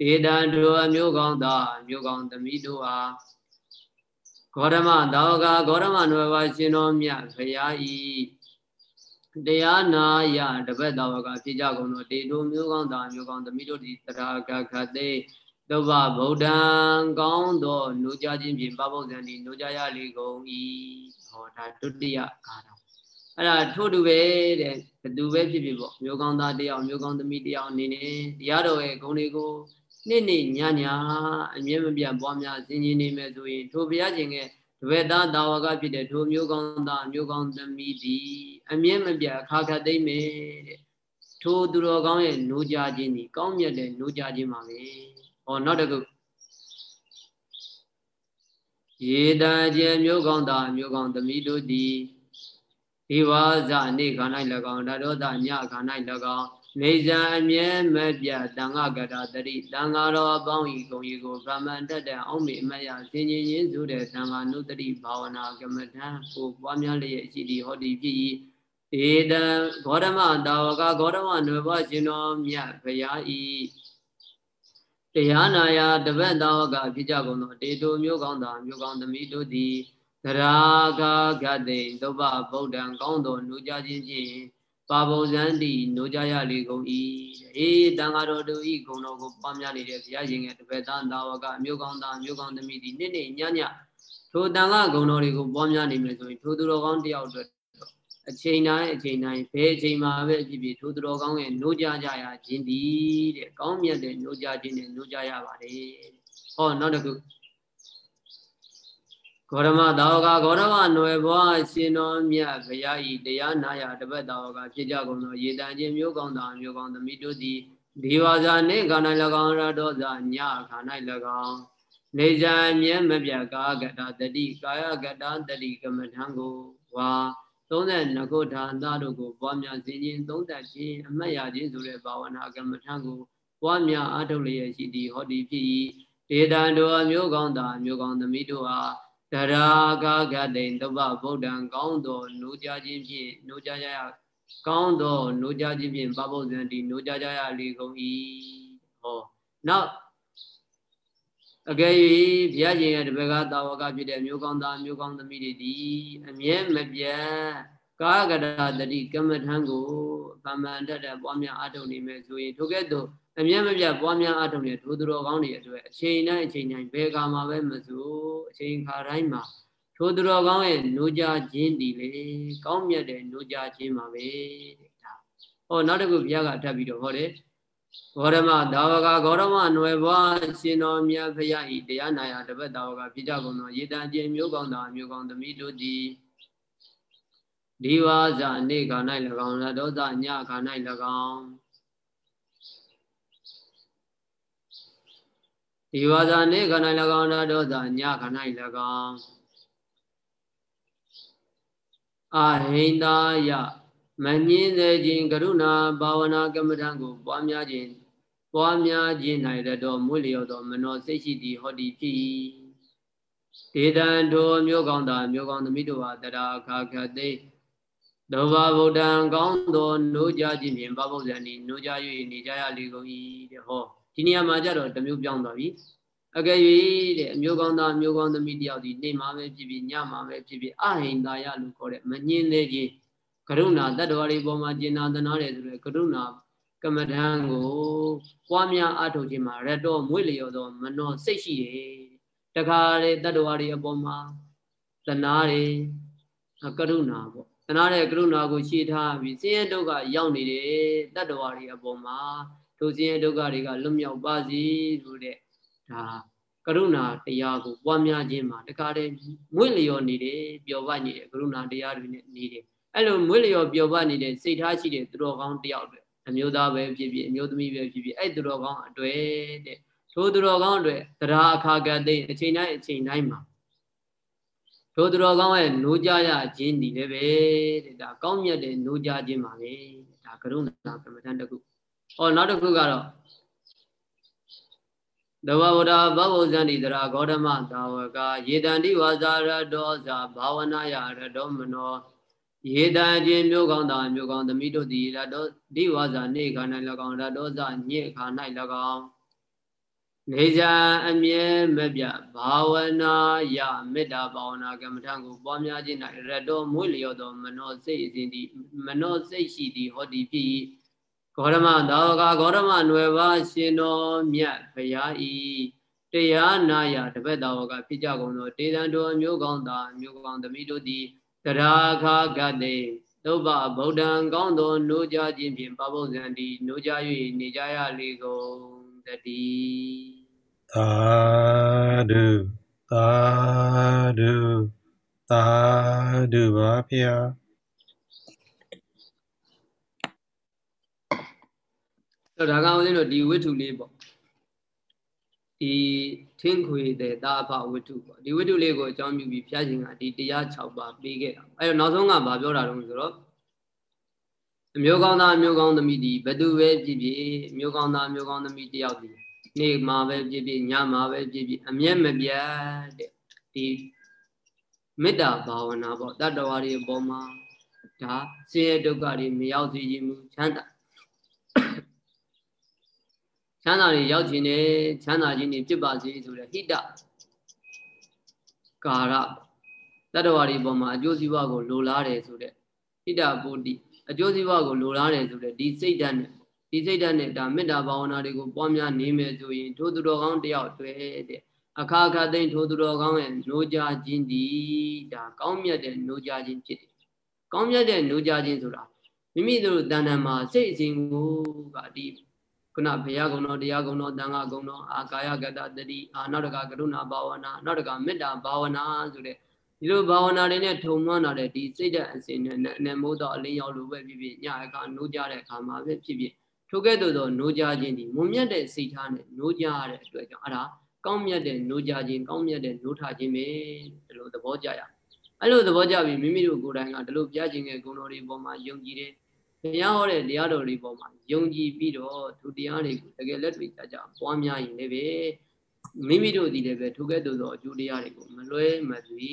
ဒေတာတို့အမျိုးကောင်းသာမျိုးကောင်းသမီးတို့အားဂေါရမသာဝကဂေါရမနွယ်ပါရှင်တော်မြတ်ဖရာဤ တရားနာယတပတ်သာဝကဖြစ်ကြကုန်သောတေတို့မျိုးကောင်းသာမျိုးကောင်းသမီးတို့သည်တရာကခတ်သုဘဗုဒ္ဓံကောင်းသောနှုတ်ကြခြင်းဖြင့်ပပုဇ္ဇံဒီနှုတ်ကြရလေကုန်၏ဟောဒါဒုတိယကာရအဲ့ဒါထို့တူပဲတဲ့ဘသူပဲဖြစ်ဖြစ်ပေါ့မျိုးကောင်းသားတယောက်မျိုးကောင်းသမီးတယောက်အနေနဲ့တရားတော်ရဲ့ဂုဏ်တွေကိုနေ့နေ့ညညအမြဲမပြတ်ပွားများဆင်ခြင်နေမယ်ဆိုရင်ထိုဘုရားရှင်ရဲ့တပည့်သားတာဝကဖြစ်တဲ့ထိုမျိုးကောင်းသားမျိုးကောင်းသမီးဒီ အမြဲမပြတ်အခါခတ်သိမ့်မယ်တဲ့ထိုသူတော်ကောင်းရဲ့နှိုးကြခြင်းဒီကောင်းမြတ်တဲ့နှိုးကြခြင်းပါပဲဟောနောက်တစ်ခုရေတံကျင်မျိုးကောင်းသားမျိုးကောင်းသမီးတို့သည်ဒီဝါဇအနေခါ၌၎င်းဓာတောသညခါ၌၎င်းနေဇံအမြဲမပြတ်တန်ဃကတာတတိတန်ဃာတော်အပေါင်းဤဂုံဤကိုဗမန်တတ်တဲ့အောင်းမေအမတ်ရဆင်ញင်ရင်းဆိုတဲ့တန်ဃာနုတတိဘာဝနာကမ္မထံကိုပွားများလျက်ရှိသည်ဟောဒီဖြစ်၏ ဧတံဂေါရမတာဝကဂေါရမနွယ်ဘရှင်တော်မြတ်ဘုရားဤတရားနာယတပတ်သာဝကဖြစ်ကြကုန်သောတေတုမျိုးကောင်းသာမျိုးကောင်းသမီးတို့သည်သရာဂဂတိသုဘဗုဒ္ဓံကောင်းသောနှူကြခြင်းဖြင့်ပါဘုံဇန်တိနှူကြရလေကုန်၏အေးတန်ဃာတော်တို့ဤဂုဏ်တော်ကိုပွားများနေတဲ့ဘုရားရှင်ရဲ့တပတ်သားသာဝကမျိုးကောင်းသာမျိုးကောင်းသမီးသည်နေ့နေ့ညညထိုတန်ဃာဂုဏ်တော်တွေကိုပွားများနေမယ်ဆိုရင်ထိုသူတော်ကောင်းတယောက်အတွက် အချိန်တိုင်းအချိန်တိုင်းဘယ်အချိန်မှာပဲဖြစ်ဖြစ်ထိုသူတော်ကောင်းရဲ့နှိုးကြကြရခြင်းဒီတဲ့ကောင်းမြတ်တဲ့နှိုးကြခြင်းနဲ့နှိုးကြရပါတယ်ဟောနောက်တစ်ခုဂေါရမသာဝကဂေါရမနွယ်ဘွားရှင်တော်မြတ်ဘုရားဤတရားနာရတပတ်သာဝကဖြစ်ကြကုန်သောရေတံခြင်းမျိုးကောင်းသာမျိုးကောင်းသမီးတို့သည်ဒီဝါဇာနေခန္ဓာ၎င်းရတောဇာညခန္ဓာ၎င်းနေဇာမြဲမပြတ်ကာကတာတတိကာယကတာတတိကမ္မထံကိုဝါ 32ခုဒါနတို့ကိုပွားများစေခြင်း30ခြင်းအမှတ်ရခြင်းဆိုတဲ့ဘာဝနာကမ္မထံကိုပွားများအားထုတ်လျက်ရှိသည်ဟောဒီဖြစ်၏ဒေတံတို့အမျိုးကောင်းသာအမျိုးကောင်းသမီးတို့အားတရာဂဂတိန်တပ္ပဗုဒ္ဓံကောင်းသောနိုးကြခြင်းဖြင့်နိုးကြကြရကောင်းသောနိုးကြခြင်းဖြင့်ပပုဇ္ဇံတိနိုးကြကြရလေကုန်၏ဟောနောက် အကယ်၍ဘုရားရှင်ရဲ့တပည့်ကတာဝကဖြစ်တဲ့မျိုးကောင်းသားမျိုးကောင်းသမီးတွေဒီအမြဲမပြတ်ကာကရတတိကမ္မထံကိုဗမ္မာန်တတ်တဲ့ပွားများအထုတ်နေမယ်ဆိုရင်ထိုကဲ့သို့အမြဲမပြတ်ပွားများအထုတ်နေတဲ့ဒုသူတော်ကောင်းတွေအတွက်အချိန်တိုင်းအချိန်တိုင်းဘယ်ကာမှာပဲမစိုးအချိန်ခါတိုင်းမှာထိုသူတော်ကောင်းရဲ့နိုးကြခြင်းဒီလေကောင်းမြတ်တဲ့နိုးကြခြင်းပါပဲတဲ့ဒါဟောနောက်တစ်ခုဘုရားကထပ်ပြီးတော့ဟောတယ် ဂေါရမဒါဝကဂေါရမနွယ်ဘွားရှင်တော်မြတ်ဖရာဤတရားနာယတပတ်ဒါဝကပြကြကုန်သောရေတံကျင်မျိုးကောင်းသာမျိုးကောင်းသမီးတို့သည်ဒီဝါဇအနေခါ၌၎င်းရတောဇညခါ၌၎င်းဒီဝါဇနေခါ၌၎င်းရတောဇညခါ၌၎င်းအဟိန္ဒာယ မငင်းစေခြင်းကရုဏာဘာဝနာကမ္မထံကို ပွားများခြင်းပွားများခြင်း၌တတော်မွေလျော်သောမနောစိတ်ရှိသည်ဟောဒီဖြစ်၏ဒေတံတို့မျိုးကောင်းသာမျိုးကောင်းသမီးတို့ဟာတရာခါခတ်သိသောဘာဗုဒ္ဓံကောင်းသောနိုးကြခြင်းဖြင့်ဘဗုဒ္ဓံဤနိုးကြ၍နေကြရလေကုန်၏တဲ့ဟောဒီနေရာမှာကြတော့တမျိုးပြောင်းသွားပြီအကယ်၍တဲ့အမျိုးကောင်းသားမျိုးကောင်းသမီးတယောက်ဒီနေမှာပဲဖြစ်ဖြစ်ညမှာပဲဖြစ်ဖြစ်အဟိန္တာယလို့ခေါ်တဲ့မငင်းသေးခြင်း ကရုဏာတတ္တဝါတွေပေါ်မှာကျင်နာသနာတယ်ဆိုတဲ့ကရုဏာကမ္မထံကိုပွားများအထုတ်ခြင်းမှာရတော့မွေ့လျော်သောမနောစိတ်ရှိတယ်တခါလေတတ္တဝါတွေအပေါ်မှာသနာတယ်ကရုဏာပေါ့သနာတဲ့ကရုဏာကိုရှေ့ထားပြီးစင်ရဒုက္ခရောက်နေတယ်တတ္တဝါတွေအပေါ်မှာထိုစင်ရဒုက္ခတွေကလွတ်မြောက်ပါစေဆိုတဲ့ဒါကရုဏာတရားကိုပွားများခြင်းမှာတခါတည်းမွေ့လျော်နေတယ်ပျော်ပါနေတယ်ကရုဏာတရားတွေနဲ့နေတယ် အဲ့လိုမွေးလျော်ပျော်ပါနေတဲ့စိတ်ထားရှိတဲ့သူတော်ကောင်းတယောက်တွေအမျိုးသားပဲဖြစ်ဖြစ်အမျိုးသမီးပဲဖြစ်ဖြစ်အဲ့သူတော်ကောင်းအတွေ့တဲ့ထိုသူတော်ကောင်းအတွက်တရားအခါကတဲ့အချိန်တိုင်းအချိန်တိုင်းမှာထိုသူတော်ကောင်းရဲ့နိုးကြရခြင်းဒီလည်းပဲတဲ့ဒါကောင်းမြတ်တဲ့နိုးကြခြင်းပါပဲဒါကရုဏာကမ္မဋ္ဌာန်းတစ်ခုဟောနောက်တစ်ခုကတော့တဝဝဒဘဝဇန္တိတရာဂေါတမသာဝကယေတန္တိဝါဇာရတောဇာဘာဝနာယရတောမနော ယေတံခြင်းမျိုးကောင်းသာမျိုးကောင်းသမီးတို့သည်ရတောဒီဝါဇာနေခါ၌၎င်းရတောဇညေခါ၌၎င်းနေဇာအမြဲမပြဘာဝနာယမေတ္တာဘာဝနာကမ္မထံကိုပွားများခြင်း၌ရတောမွေလျော်သောမနောစိတ်အစဉ်သည်မနောစိတ်ရှိသည်ဟောဒီဖြစ်၏ဂေါရမသာဝကဂေါရမနွယ်ပါရှင်တော်မြတ်ဖရာဤတရားနာယတပတ်သာဝကဖြစ်ကြကုန်သောတေတံတော်မျိုးကောင်းသာမျိုးကောင်းသမီးတို့သည် တရာခာကတေသုဘဗုဒ္ဓံကောင်းသောနိုးကြခြင်းဖြင့်ပပုဇ္ဇံတိနိုးကြ၍နေကြရလေကုန်တတိသာဓုသာဓုသာဓုပါဗျာဆိုတော့ဒါကောင်ဦးဇင်းတို့ဒီဝိထုလေးပေါ့ ဒီထင်းခွေတဲ့တာအဖဝိတုပေါ့ဒီဝိတုလေးကိုအကြောင်းပြုပြီးဘုရားရှင်ကဒီတရား6ပါးပေးခဲ့တာအဲ့တော့နောက်ဆုံးကဘာပြောတာတုံးဆိုတော့အမျိုးကောင်းသားအမျိုးကောင်းသမီးဒီဘသူပဲဖြစ်ဖြစ်အမျိုးကောင်းသားအမျိုးကောင်းသမီးတယောက်ဒီနေ့မှာပဲဖြစ်ဖြစ်ညမှာပဲဖြစ်ဖြစ်အမျက်မပြတ်တဲ့ဒီမေတ္တာဘာဝနာပေါ့တတ္တဝါတွေအပေါ်မှာဒါဆင်းရဲဒုက္ခတွေမရောက်စေခြင်းမူချမ်းသာ ချမ်းသာတွေရောက်ခြင်းနဲ့ချမ်းသာခြင်းတွေဖြစ်ပါစေဆိုတဲ့ဟိတကာရတတ္တဝါတွေပေါ်မှာအကျိုးစီးပွားကိုလိုလားတယ်ဆိုတဲ့ဟိတပုတ္တိအကျိုးစီးပွားကိုလိုလားတယ်ဆိုတဲ့ဒီစိတ်ဓာတ်နဲ့ဒီစိတ်ဓာတ်နဲ့ဒါမေတ္တာဘာဝနာတွေကိုပွားများနေမယ်ဆိုရင်ထိုသူတော်ကောင်းတယောက်တွေ့တဲ့အခါခါသိမ့်ထိုသူတော်ကောင်းရဲ့နိုးကြခြင်းဒီဒါကောင်းမြတ်တဲ့နိုးကြခြင်းဖြစ်တယ်။ကောင်းမြတ်တဲ့နိုးကြခြင်းဆိုတာမိမိတို့တဏ္ဍာမှာစိတ်အစဉ်ကိုကဒီ ခုနဘုရားကုံတော်တရားကုံတော်တန်ခါကုံတော်အာကာယကတတတိအာနောက်တကကရုဏာဘာဝနာနောက်တကမေတ္တာဘာဝနာဆိုတဲ့ဒီလိုဘာဝနာတွေနဲ့ထုံမှန်းလာတဲ့ဒီစိတ်ဓာတ်အစဉ်နဲ့အနေမိုးတော့အလင်းရောက်လို့ပဲဖြစ်ဖြစ်ညအခါနိုးကြတဲ့အခါမှာပဲဖြစ်ဖြစ်ထိုကဲ့သို့သောနိုးကြခြင်းဒီမွန်မြတ်တဲ့စိတ်ထားနဲ့နိုးကြရတဲ့အတွက်ကြောင့်အဲ့ဒါကောင်းမြတ်တဲ့နိုးကြခြင်းကောင်းမြတ်တဲ့နိုးထခြင်းပဲဒီလိုသဘောကြရအဲ့လိုသဘောကျပြီးမိမိတို့ကိုယ်တိုင်ကဒီလိုပြခြင်းရဲ့ဂုဏ်တော်တွေပေါ်မှာယုံကြည်တယ် ဘုရားဟောတဲ့တရားတော်တွေပေါ်မှာယုံကြည်ပြီးတော့သူတရားတွေကိုတကယ်လက်တွေ့ကြကြပွားများရင်လည်းပဲမိမိတို့ဒီလည်းပဲထိုကဲ့သို့သောအကျိုးတရားတွေကိုမလွဲမသွေ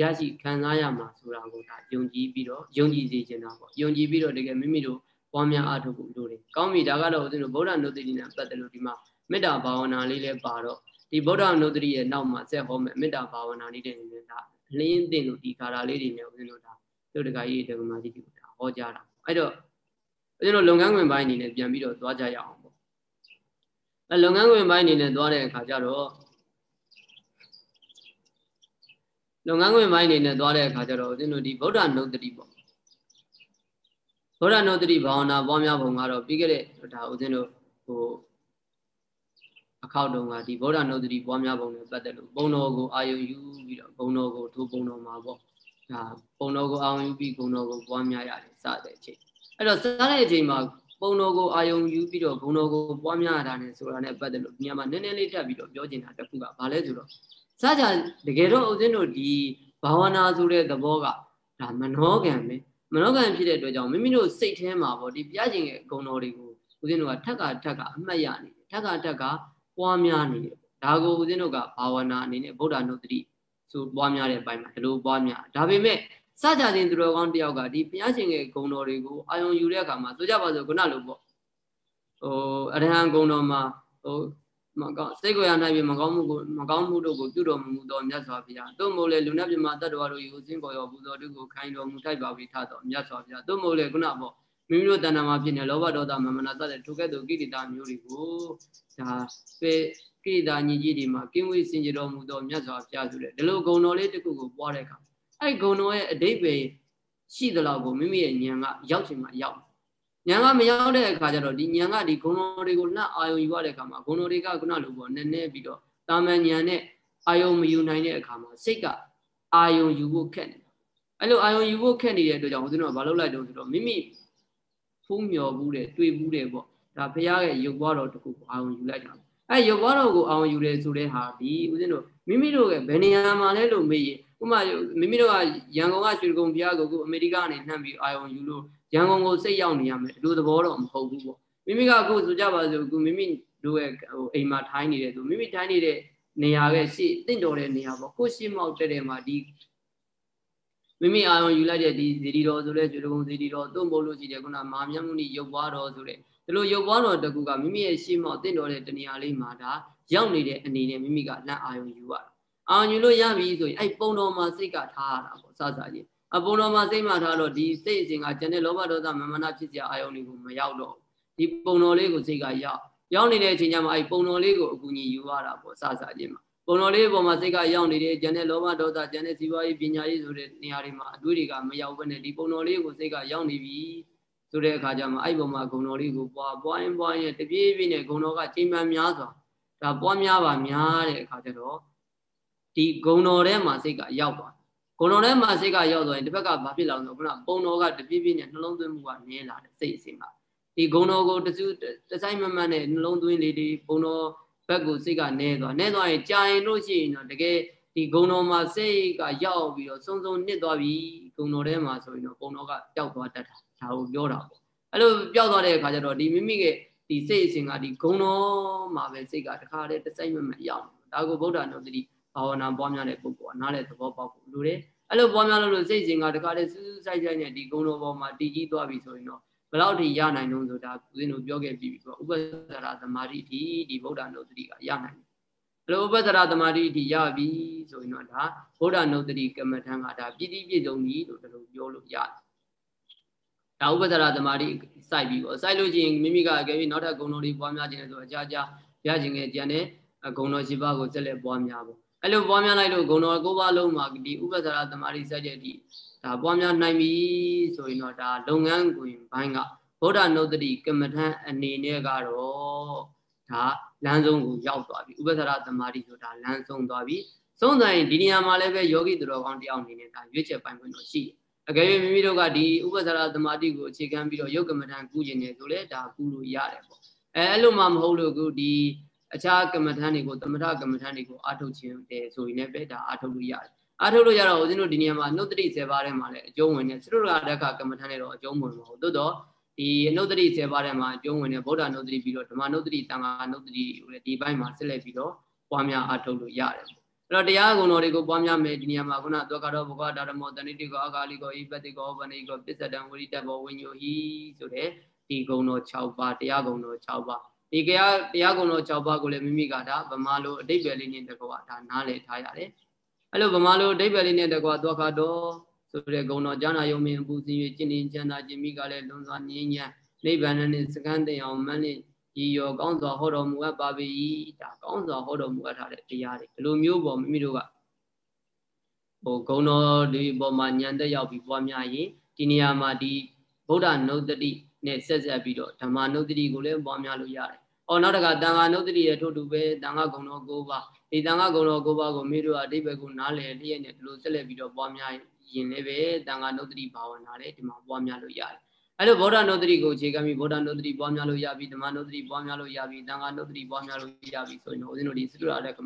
ရရှိခံစားရမှာဆိုတာကိုဒါယုံကြည်ပြီးတော့ယုံကြည်စေချင်တာပေါ့ယုံကြည်ပြီးတော့တကယ်မိမိတို့ပွားများအားထုတ်ဖို့လိုတယ်ကောင်းပြီဒါကတော့ဦးဇင်းတို့ဗုဒ္ဓနုတ္တိနဲ့ပတ်သက်လို့ဒီမှာမေတ္တာဘာဝနာလေးလည်းပါတော့ဒီဗုဒ္ဓနုတ္တိရဲ့နောက်မှာဆက်ဟောမယ်မေတ္တာဘာဝနာလေးတွေနဲ့ဒါလင်းတင်လို့ဒီခါရာလေးတွေနဲ့ဦးဇင်းတို့ဒါတို့တကကြီးတက္ကမကြီးတွေကိုဒါဟောကြားတာ အဲ့တော့ဦးဇင်းတို့လုပ်ငန်းခွင်ပိုင်းအနေနဲ့ပြန်ပြီးတော့သွားကြရအောင်ပေါ့အဲလုပ်ငန်းခွင်ပိုင်းအနေနဲ့သွားတဲ့အခါကျတော့လုပ်ငန်းခွင်ပိုင်းအနေနဲ့သွားတဲ့အခါကျတော့ဦးဇင်းတို့ဒီဗုဒ္ဓနုတ္တိပေါ့ဗုဒ္ဓနုတ္တိဘာဝနာပွားများပုံကတော့ပြီးခဲ့တဲ့ဒါဦးဇင်းတို့ဟိုအခောက်တုံးကဒီဗုဒ္ဓနုတ္တိပွားများပုံနဲ့ပတ်သက်လို့ဘုံတော်ကိုအာယုံယူပြီးတော့ဘုံတော်ကိုထိုးဘုံတော်မှာပေါ့ဒါဘုံတော်ကိုအာယုံယူပြီးဘုံတော်ကိုပွားများရတယ်စ တဲ့အချိန်အဲ့တော့စတဲ့အချိန်မှာပုံတော်ကိုအာယုံယူပြီးတော့ဘုံတော်ကိုပွားများရတာနဲ့ဆိုတာနဲ့ပတ်သက်လို့ညမှာနည်းနည်းလေးတက်ပြီးတော့ပြောချင်တာတစ်ခုကဘာလဲဆိုတော့စကြတကယ်တော့ဦးဇင်းတို့ဒီဘာဝနာဆိုတဲ့သဘောကဒါမနောကံပဲမနောကံဖြစ်တဲ့အတွက်ကြောင့်မိမိတို့စိတ်ထဲမှာပေါ့ဒီပြခြင်းရဲ့ဂုဏ်တော်တွေကိုဦးဇင်းတို့ကထက်ကထက်ကအမှတ်ရနေတယ်ထက်ကထက်ကပွားများနေတယ်ဒါကိုဦးဇင်းတို့ကဘာဝနာအနေနဲ့ဗုဒ္ဓနုတ္တိဆိုပွားများတဲ့အပိုင်းမှာဒီလိုပွားများဒါပေမဲ့ စကြခြင်းသူတော်ကောင်းတယောက်ကဒီဘုရားရှင်ရဲ့ဂုဏ်တော်တွေကိုအာယုံယူတဲ့အခါမှာဆိုကြပါစို့ခုနလိုပေါ့ဟိုအရဟံဂုဏ်တော်မှာဟိုမကောင်းစိတ်ကိုရနိုင်ပြီမကောင်းမှုကိုမကောင်းမှုတို့ကိုပြုတော်မူသောမြတ်စွာဘုရားသို့မဟုတ်လေလူနာပြမတတ္တဝါတို့ယူစင်းပေါ်ရောပူဇော်တုကိုခိုင်းတော်မူထိုက်ပါပြီထသောမြတ်စွာဘုရားသို့မဟုတ်လေခုနပေါ့မိမိတို့တဏ္ဍာမှာဖြစ်နေလောဘဒေါသမမနာစတဲ့ထိုကဲ့သို့ကိရိတာမျိုးတွေကိုဒါပေကိရိတာညီကြီးတွေမှာကင်းဝေးစင်ကြတော်မူသောမြတ်စွာဘုရားဆိုတဲ့ဒီလိုဂုဏ်တော်လေးတစ်ခုကိုပွားတဲ့အခါ အဲ့ဂုဏ်တော်ရဲ့အတိတ်ပဲရှိသလောက်ကိုမိမိရဲ့ဉာဏ်ကရောက်ချင်မှရောက်ဉာဏ်ကမရောက်တဲ့အခါကျတော့ဒီဉာဏ်ကဒီဂုဏ်တော်တွေကိုလှအာယုံယူရတဲ့အခါမှာဂုဏ်တော်တွေကခုနလိုပေါ့နည်းနည်းပြီးတော့တာမန်ဉာဏ်နဲ့အာယုံမယူနိုင်တဲ့အခါမှာစိတ်ကအာယုံယူဖို့ခက်နေအဲ့လိုအာယုံယူဖို့ခက်နေတဲ့အတွက်ကြောင့်ဦးဇင်းတို့ကမလုပ်လိုက်တော့ဆိုတော့မိမိဖုံးမြော်ဘူးတယ်တွေ့ဘူးတယ်ပေါ့ဒါဘုရားရဲ့ရုပ်ဘွားတော်တခုကိုအာယုံယူလိုက်တာအဲရုပ်ဘွားတော်ကိုအာယုံယူတယ်ဆိုတဲ့ဟာဒီဦးဇင်းတို့မိမိတို့ရဲ့ဘယ်နေရာမှာလဲလို့မေးရင် ဥမာမိမိတို့ကရန်ကုန်ကရွှေကုံဘုရားကိုအမေရိကန်ကနေနှမ်းပြီးအာယုံယူလို့ရန်ကုန်ကိုစိတ်ရောက်နေရမယ်ဒီလိုသဘောတော့မဟုတ်ဘူးပေါ့မိမိကအခုဆိုကြပါစို့အခုမိမိတို့ရဲ့ဟိုအိမ်မှာထိုင်းနေတယ်ဆိုမိမိထိုင်းနေတဲ့နေရာရဲ့ရှေ့တင့်တော်တဲ့နေရာပေါ့ကိုရှေ့မောက်တဲ့တဲ့မှာဒီမိမိအာယုံယူလိုက်တဲ့ဒီဇီဒီတော်ဆိုလဲကျွေးကုံဇီဒီတော်သုံးဖို့လို့ရှိတယ်ခုနမာမြတ်မှုနိရုပ်ပွားတော်ဆိုတဲ့ဒီလိုရုပ်ပွားတော်တကူကမိမိရဲ့ရှေ့မောက်တင့်တော်တဲ့တနေရာလေးမှာဒါရောက်နေတဲ့အနေနဲ့မိမိကလန့်အာယုံယူရတာ အာယုံယူလို့ရပြီဆိုရင်အဲ့ပုံတော်မှာစိတ်ကထားရတာပေါ့စစချင်းအပုံတော်မှာစိတ်မှထားတော့ဒီစိတ်အစဉ်ကကျန်တဲ့လောဘဒေါသမမနာဖြစ်စရာအာယုံတွေကိုမရောက်တော့ဒီပုံတော်လေးကိုစိတ်ကရောက်ရောက်နေတဲ့အချိန်ကျမှအဲ့ပုံတော်လေးကိုအကူအညီယူရတာပေါ့စစချင်းမှာပုံတော်လေးပေါ်မှာစိတ်ကရောက်နေတယ်ကျန်တဲ့လောဘဒေါသကျန်တဲ့စီးပွားရေးပညာရေးဆိုတဲ့နေရာတွေမှာအတွေ့တွေကမရောက်ဘဲနဲ့ဒီပုံတော်လေးကိုစိတ်ကရောက်နေပြီဆိုတဲ့အခါကျမှအဲ့ပုံမှာဂုံတော်လေးကိုပွားပွားရင်ပွားရင်တပြေးပြေးနဲ့ဂုံတော်ကချိန်မှန်များစွာဒါပွားများပါများတဲ့အခါကျတော့ ဒီဂုံတော်ထဲမှာစိတ်ကရောက်သွားဂုံတော်ထဲမှာစိတ်ကရောက်သွားရင်တစ်ဖက်ကဘာဖြစ်လာလဲဆိုတော့ခုနပုံတော်ကတပြေးပြေးနဲ့နှလုံးသွင်းမှုကနည်းလာတယ်စိတ်အစဉ်မှာဒီဂုံတော်ကိုတစုတဆိုင်မမှန်နဲ့နှလုံးသွင်းလေးဒီပုံတော်ဘက်ကိုစိတ်ကနဲသွားနဲသွားရင်ကြာရင်လို့ရှိရင်တော့တကယ်ဒီဂုံတော်မှာစိတ်ကရောက်ပြီးတော့စုံစုံနစ်သွားပြီဂုံတော်ထဲမှာဆိုရင်တော့ပုံတော်ကပျောက်သွားတတ်တာဒါကိုပြောတာပေါ့အဲ့လိုပျောက်သွားတဲ့အခါကျတော့ဒီမိမိရဲ့ဒီစိတ်အစဉ်ကဒီဂုံတော်မှာပဲစိတ်ကတခါတည်းတစိုက်မမရောက်ဒါကိုဗုဒ္ဓနုတ္တိ ဘာဝနာပွားများတဲ့ပုဂ္ဂိုလ်ကနားလေသဘောပေါက်ဖို့လိုတယ်အဲ့လိုပွားများလို့လို့စိတ်စဉ်ကတခါတည်းစူးစူးဆိုင်ဆိုင်နဲ့ဒီဂုံတော်ပေါ်မှာတည်ကြီးသွားပြီဆိုရင်တော့ဘယ်လောက်ထိရနိုင်လို့ဆိုတာဦးဇင်းတို့ပြောခဲ့ပြီးပြီပေါ့ဥပ္ပဇာရသမာဓိဒီဒီဗုဒ္ဓနုတ္တိကရနိုင်တယ်အဲ့လိုဥပ္ပဇာရသမာဓိဒီရပြီဆိုရင်တော့ဒါဗုဒ္ဓနုတ္တိကမ္မထံကဒါပြည့်ပြည့်စုံပြီလို့ဒီလိုပြောလို့ရတယ်ဒါဥပ္ပဇာရသမာဓိစိုက်ပြီးပေါ့စိုက်လို့ချင်းမိမိကအကယ်၍နောက်ထပ်ဂုဏ်တော်တွေပွားများခြင်းဆိုအကြအကြရခြင်းငယ်ကြံတဲ့ဂုဏ်တော်ရှိပါကိုဆက်လက်ပွားများပေါ့ အဲ့လိုပွားများလိုက်လို့ဂုဏ်တော်၉ပါးလုံးမှာဒီဥပ္ပဇာရသမာဓိစိုက်တဲ့အထိဒါပွားများနိုင်ပြီဆိုရင်တော့ဒါလုပ်ငန်းခွင်ဘိုင်းကဗုဒ္ဓနုတ္တိကမ္မထံအနေနဲ့ကတော့ဒါလမ်းဆုံးကိုရောက်သွားပြီဥပ္ပဇာရသမာဓိဆိုတာလမ်းဆုံးသွားပြီဆုံးသွားရင်ဒီနေရာမှာလည်းပဲယောဂီသူတော်ကောင်းတယောက်အနေနဲ့ဒါရွေးချယ်ပိုင်ခွင့်တော့ရှိတယ်အကယ်၍မိမိတို့ကဒီဥပ္ပဇာရသမာဓိကိုအခြေခံပြီးတော့ယုတ်ကမ္မထံကူးခြင်းနေဆိုလဲဒါကူးလို့ရတယ်ပေါ့အဲအဲ့လိုမှမဟုတ်လို့ခုဒီ အခြားကမ္မထံတွေကိုသမထကမ္မထံတွေကိုအာထုတ်ခြင်းတယ်ဆိုရင်လည်းပဲဒါအာထုတ်လို့ရတယ်အားထုတ်လို့ရတော့ဦးဇင်းတို့ဒီနေရာမှာနှုတ်တိ10ပါးထဲမှာလည်းအကျုံးဝင်တယ်သရုပ်ရာတက်ခကမ္မထန်နဲ့တော့အကျုံးဝင်မှာဟုတ်တော့ဒီနှုတ်တိ10ပါးထဲမှာအကျုံးဝင်တယ်ဗုဒ္ဓနှုတ်တိပြီးတော့ဓမ္မနှုတ်တိတန်ခါနှုတ်တိဒီဘိုင်းမှာဆက်လက်ပြီးတော့ပွားများအားထုတ်လို့ရတယ်အဲ့တော့တရားဂုဏ်တော်တွေကိုပွားများမယ်ဒီနေရာမှာခုနသောကတော့ဘဂဝတာရမောတဏိတိကောအကာလိကောဣပတိကောဗဏိကောပစ္စတံဝိရိတဘောဝိညိုဟိဆိုတဲ့ဒီဂုဏ်တော်6ပါးတရားဂုဏ်တော်6ပါး ဒီတရားတရားဂုဏ်တော်6ပါးကိုလည်းမိမိကဒါဗမာလိုအတိတ်ပဲလေးနဲ့တကွာဒါနားလည်ထားရတယ်အဲ့လိုဗမာလိုအတိတ်ပဲလေးနဲ့တကွာသောခါတော်ဆိုတဲ့ဂုဏ်တော်ကျမ်းနာယုံမြင်ပူဇင်၍ကျင့်ရင်ကျမ်းသာခြင်းမိကလည်းလွန်စွာငြိမ်းချမ်းနိဗ္ဗာန်နဲ့စကန်းတင်အောင်မန်းလင့်ဤရောကောင်းစွာဟောတော်မူအပ်ပါပေ၏ဒါကောင်းစွာဟောတော်မူအပ်ထားတဲ့တရားတွေဒီလိုမျိုးပေါ်မိမိတို့ကဟိုဂုဏ်တော်ဒီပေါ်မှာညံတက်ရောက်ပြီးပွားများရင်ဒီနေရာမှာဒီဗုဒ္ဓနုဒတိ နဲ့ဆက်ဆက်ပြီးတော့ဓမ္မနုဒတိကိုလည်းပွားများလို့ရတယ်။အော်နောက်တကတန်ခါနုဒတိရဲ့ထို့တူပဲတန်ခါဂုဏ်တော်၉ပါးဒီတန်ခါဂုဏ်တော်၉ပါးကိုမိတို့အတိဘက်ကိုနားလည်လျက်နဲ့ဒီလိုဆက်လက်ပြီးတော့ပွားများရင်လည်းပဲတန်ခါနုဒတိဘာဝနာလည်းဒီမှာပွားများလို့ရတယ်။အဲ့လိုဗုဒ္ဓနုဒတိကိုအခြေခံပြီးဗုဒ္ဓနုဒတိပွားများလို့ရပြီဓမ္မနုဒတိပွားများလို့ရပြီတန်ခါနုဒတိပွားများလို့ရပြီဆိုရင်တော့ဦးဇင်းတို့ဒီသုရရက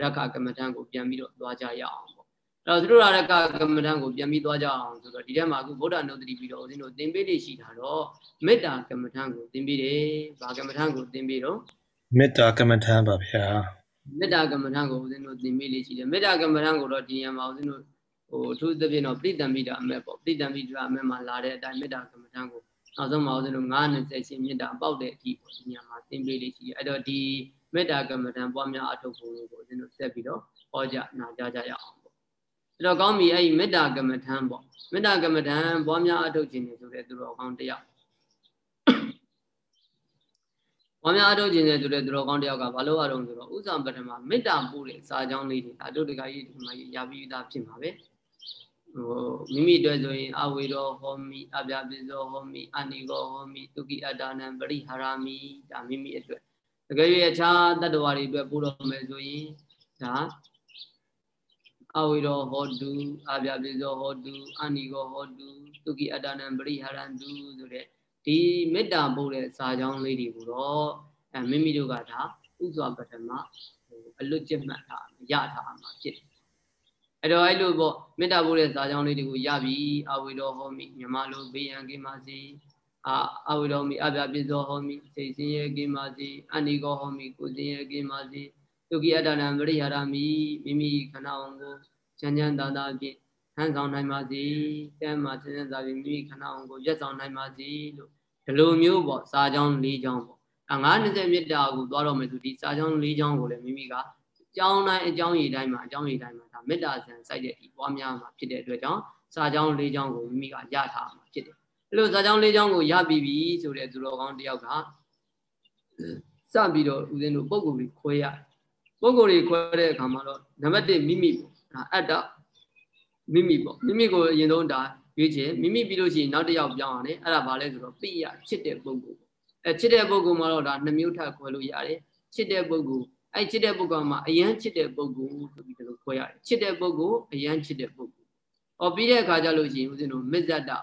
ရခကမ္မထံကိုပြန်ပြီးတော့သွားကြရအောင်အဲ့ တော့သူတို့ရတဲ့ကကမ္မဋ္ဌာန်းကိုပြန်ပြီးသွားကြအောင်ဆိုတော့ဒီထဲမှာအခုဗုဒ္ဓနုတ္တိပြီးတော့ဦးဇင်းတို့သင်ပေးလေးရှိတာတော့မေတ္တာကမ္မဋ္ဌာန်းကိုသင်ပေးတယ်။ဘာကမ္မဋ္ဌာန်းကိုသင်ပေးတော့မေတ္တာကမ္မဋ္ဌာန်းပါဗျာ။မေတ္တာကမ္မဋ္ဌာန်းကိုဦးဇင်းတို့သင်ပေးလေးရှိတယ်။မေတ္တာကမ္မဋ္ဌာန်းကိုတော့ဒီညမှာဦးဇင်းတို့ဟိုအထူးသဖြင့်တော့ပြိတ္တမိတာအမဲ့ပေါ့ပြိတ္တမိတာအမဲ့မှာလာတဲ့အတိုင်းမေတ္တာကမ္မဋ္ဌာန်းကိုနောက်ဆုံးမှာဦးဇင်းတို့920ရှင်မေတ္တာပေါက်တဲ့အထိပေါ့ဒီညမှာသင်ပေးလေးရှိတယ်။အဲ့တော့ဒီမေတ္တာကမ္မဋ္ဌာန်းပွားများအထုတ်ဖို့ကိုဦးဇင်းတို့ဆက်ပြီးတော့ဟောကြနာကြားကြရအောင် အဲ့တော့ကောင်းပြီအဲ့ဒီမေတ္တာကမ္မထံပေါ့မေတ္တာကမ္မထံပွားများအထုတ်ခြင်းနေဆိုတဲ့သူတော်ကောင်းတယောက်ပွားများအထုတ်ခြင်းနေဆိုတဲ့သူတော်ကောင်းတယောက်ကဘာလို့အရုံဆိုတော့ဥစ္စာပထမမေတ္တာပို့တဲ့စာကြောင်းလေးတွေဒါတို့တကကြီးဒီမှာရပြီးသားဖြစ်မှာပဲဟိုမိမိအတွက်ဆိုရင်အဝေရောဟောမိအပြပိဇောဟောမိအနိကောဟောမိတုကိအတ္တနံပရိဟာရမိဒါမိမိအတွက်တကယ်၍အခြားတတ္တဝါတွေအတွက်ပို့တော်မယ်ဆိုရင်ဒါ အဝိရောဟောတုအာပြပိဇောဟောတုအနိကောဟောတုတုကိအတ္တနံပရိဟာရန္တုဆိုတဲ့ဒီမေတ္တာပို့တဲ့စာကြောင်းလေးတွေကိုတော့အဲမိမိတို့ကဒါဥစွာပထမဟိုအလွတ်ကျက်မှတ်တာရထားမှာဖြစ်တယ်အဲ့တော့အဲ့လိုပေါ့မေတ္တာပို့တဲ့စာကြောင်းလေးတွေကိုရပြီအဝိရောဟောမိမြမလိုဘေးရန်ကိမစီအာအဝိရောမိအပြပိဇောဟောမိစိတ်စင်းရဲ့ကိမစီအနိကောဟောမိကိုစင်းရဲ့ကိမစီ ဒုက္ခိအတ္တနံပရိဟာရမိမိမိခဏအောင်ကိုချမ်းချမ်းသာသာဖြင့်ဟန်ဆောင်နိုင်ပါစေ။တဲမှာချမ်းချမ်းသာဖြင့်မိမိခဏအောင်ကိုရက်ဆောင်နိုင်ပါစေလို့ဒီလိုမျိုးပေါ့စာကြောင်း၄ကြောင်းပေါ့။အဲ920မြတ်တာကိုသွားတော့မယ်ဆိုဒီစာကြောင်း၄ကြောင်းကိုလည်းမိမိကအကြောင်းတိုင်းအကြောင်းရည်တိုင်းမှာအကြောင်းရည်တိုင်းမှာဒါမေတ္တာဇံစိုက်တဲ့အထိပွားများမှာဖြစ်တဲ့အတွက်ကြောင့်စာကြောင်း၄ကြောင်းကိုမိမိကရထားမှာဖြစ်တယ်။အဲလိုစာကြောင်း၄ကြောင်းကိုရပြီးပြီဆိုတဲ့သူတော်ကောင်းတယောက်ကစပြီးတော့ဦးဇင်းတို့ပုံကိုယ်ကြီးခွဲရတယ် ပုံကိုယ်တွေခွဲတဲ့အခါမှာတော့နံပါတ်1မိမိပေါ့ဒါအတ္တမိမိပေါ့မိမိကိုအရင်ဆုံးဒါရွေးချယ်မိမိပြီးလို့ရှိရင်နောက်တစ်ယောက်ပြောင်းရတယ်အဲ့ဒါဘာလဲဆိုတော့ပိယချစ်တဲ့ပုံကိုအဲချစ်တဲ့ပုံကိုမှာတော့ဒါနှမျိုးထပ်ခွဲလို့ရတယ်ချစ်တဲ့ပုံကိုအဲ့ချစ်တဲ့ပုံကမှာအယမ်းချစ်တဲ့ပုံကိုဆိုပြီးဒီလိုခွဲရတယ်ချစ်တဲ့ပုံကိုအယမ်းချစ်တဲ့ပုံကိုဟောပြီးတဲ့အခါကျလို့ရှိရင်ဦးဇင်းတို့မစ္ဆတဒါ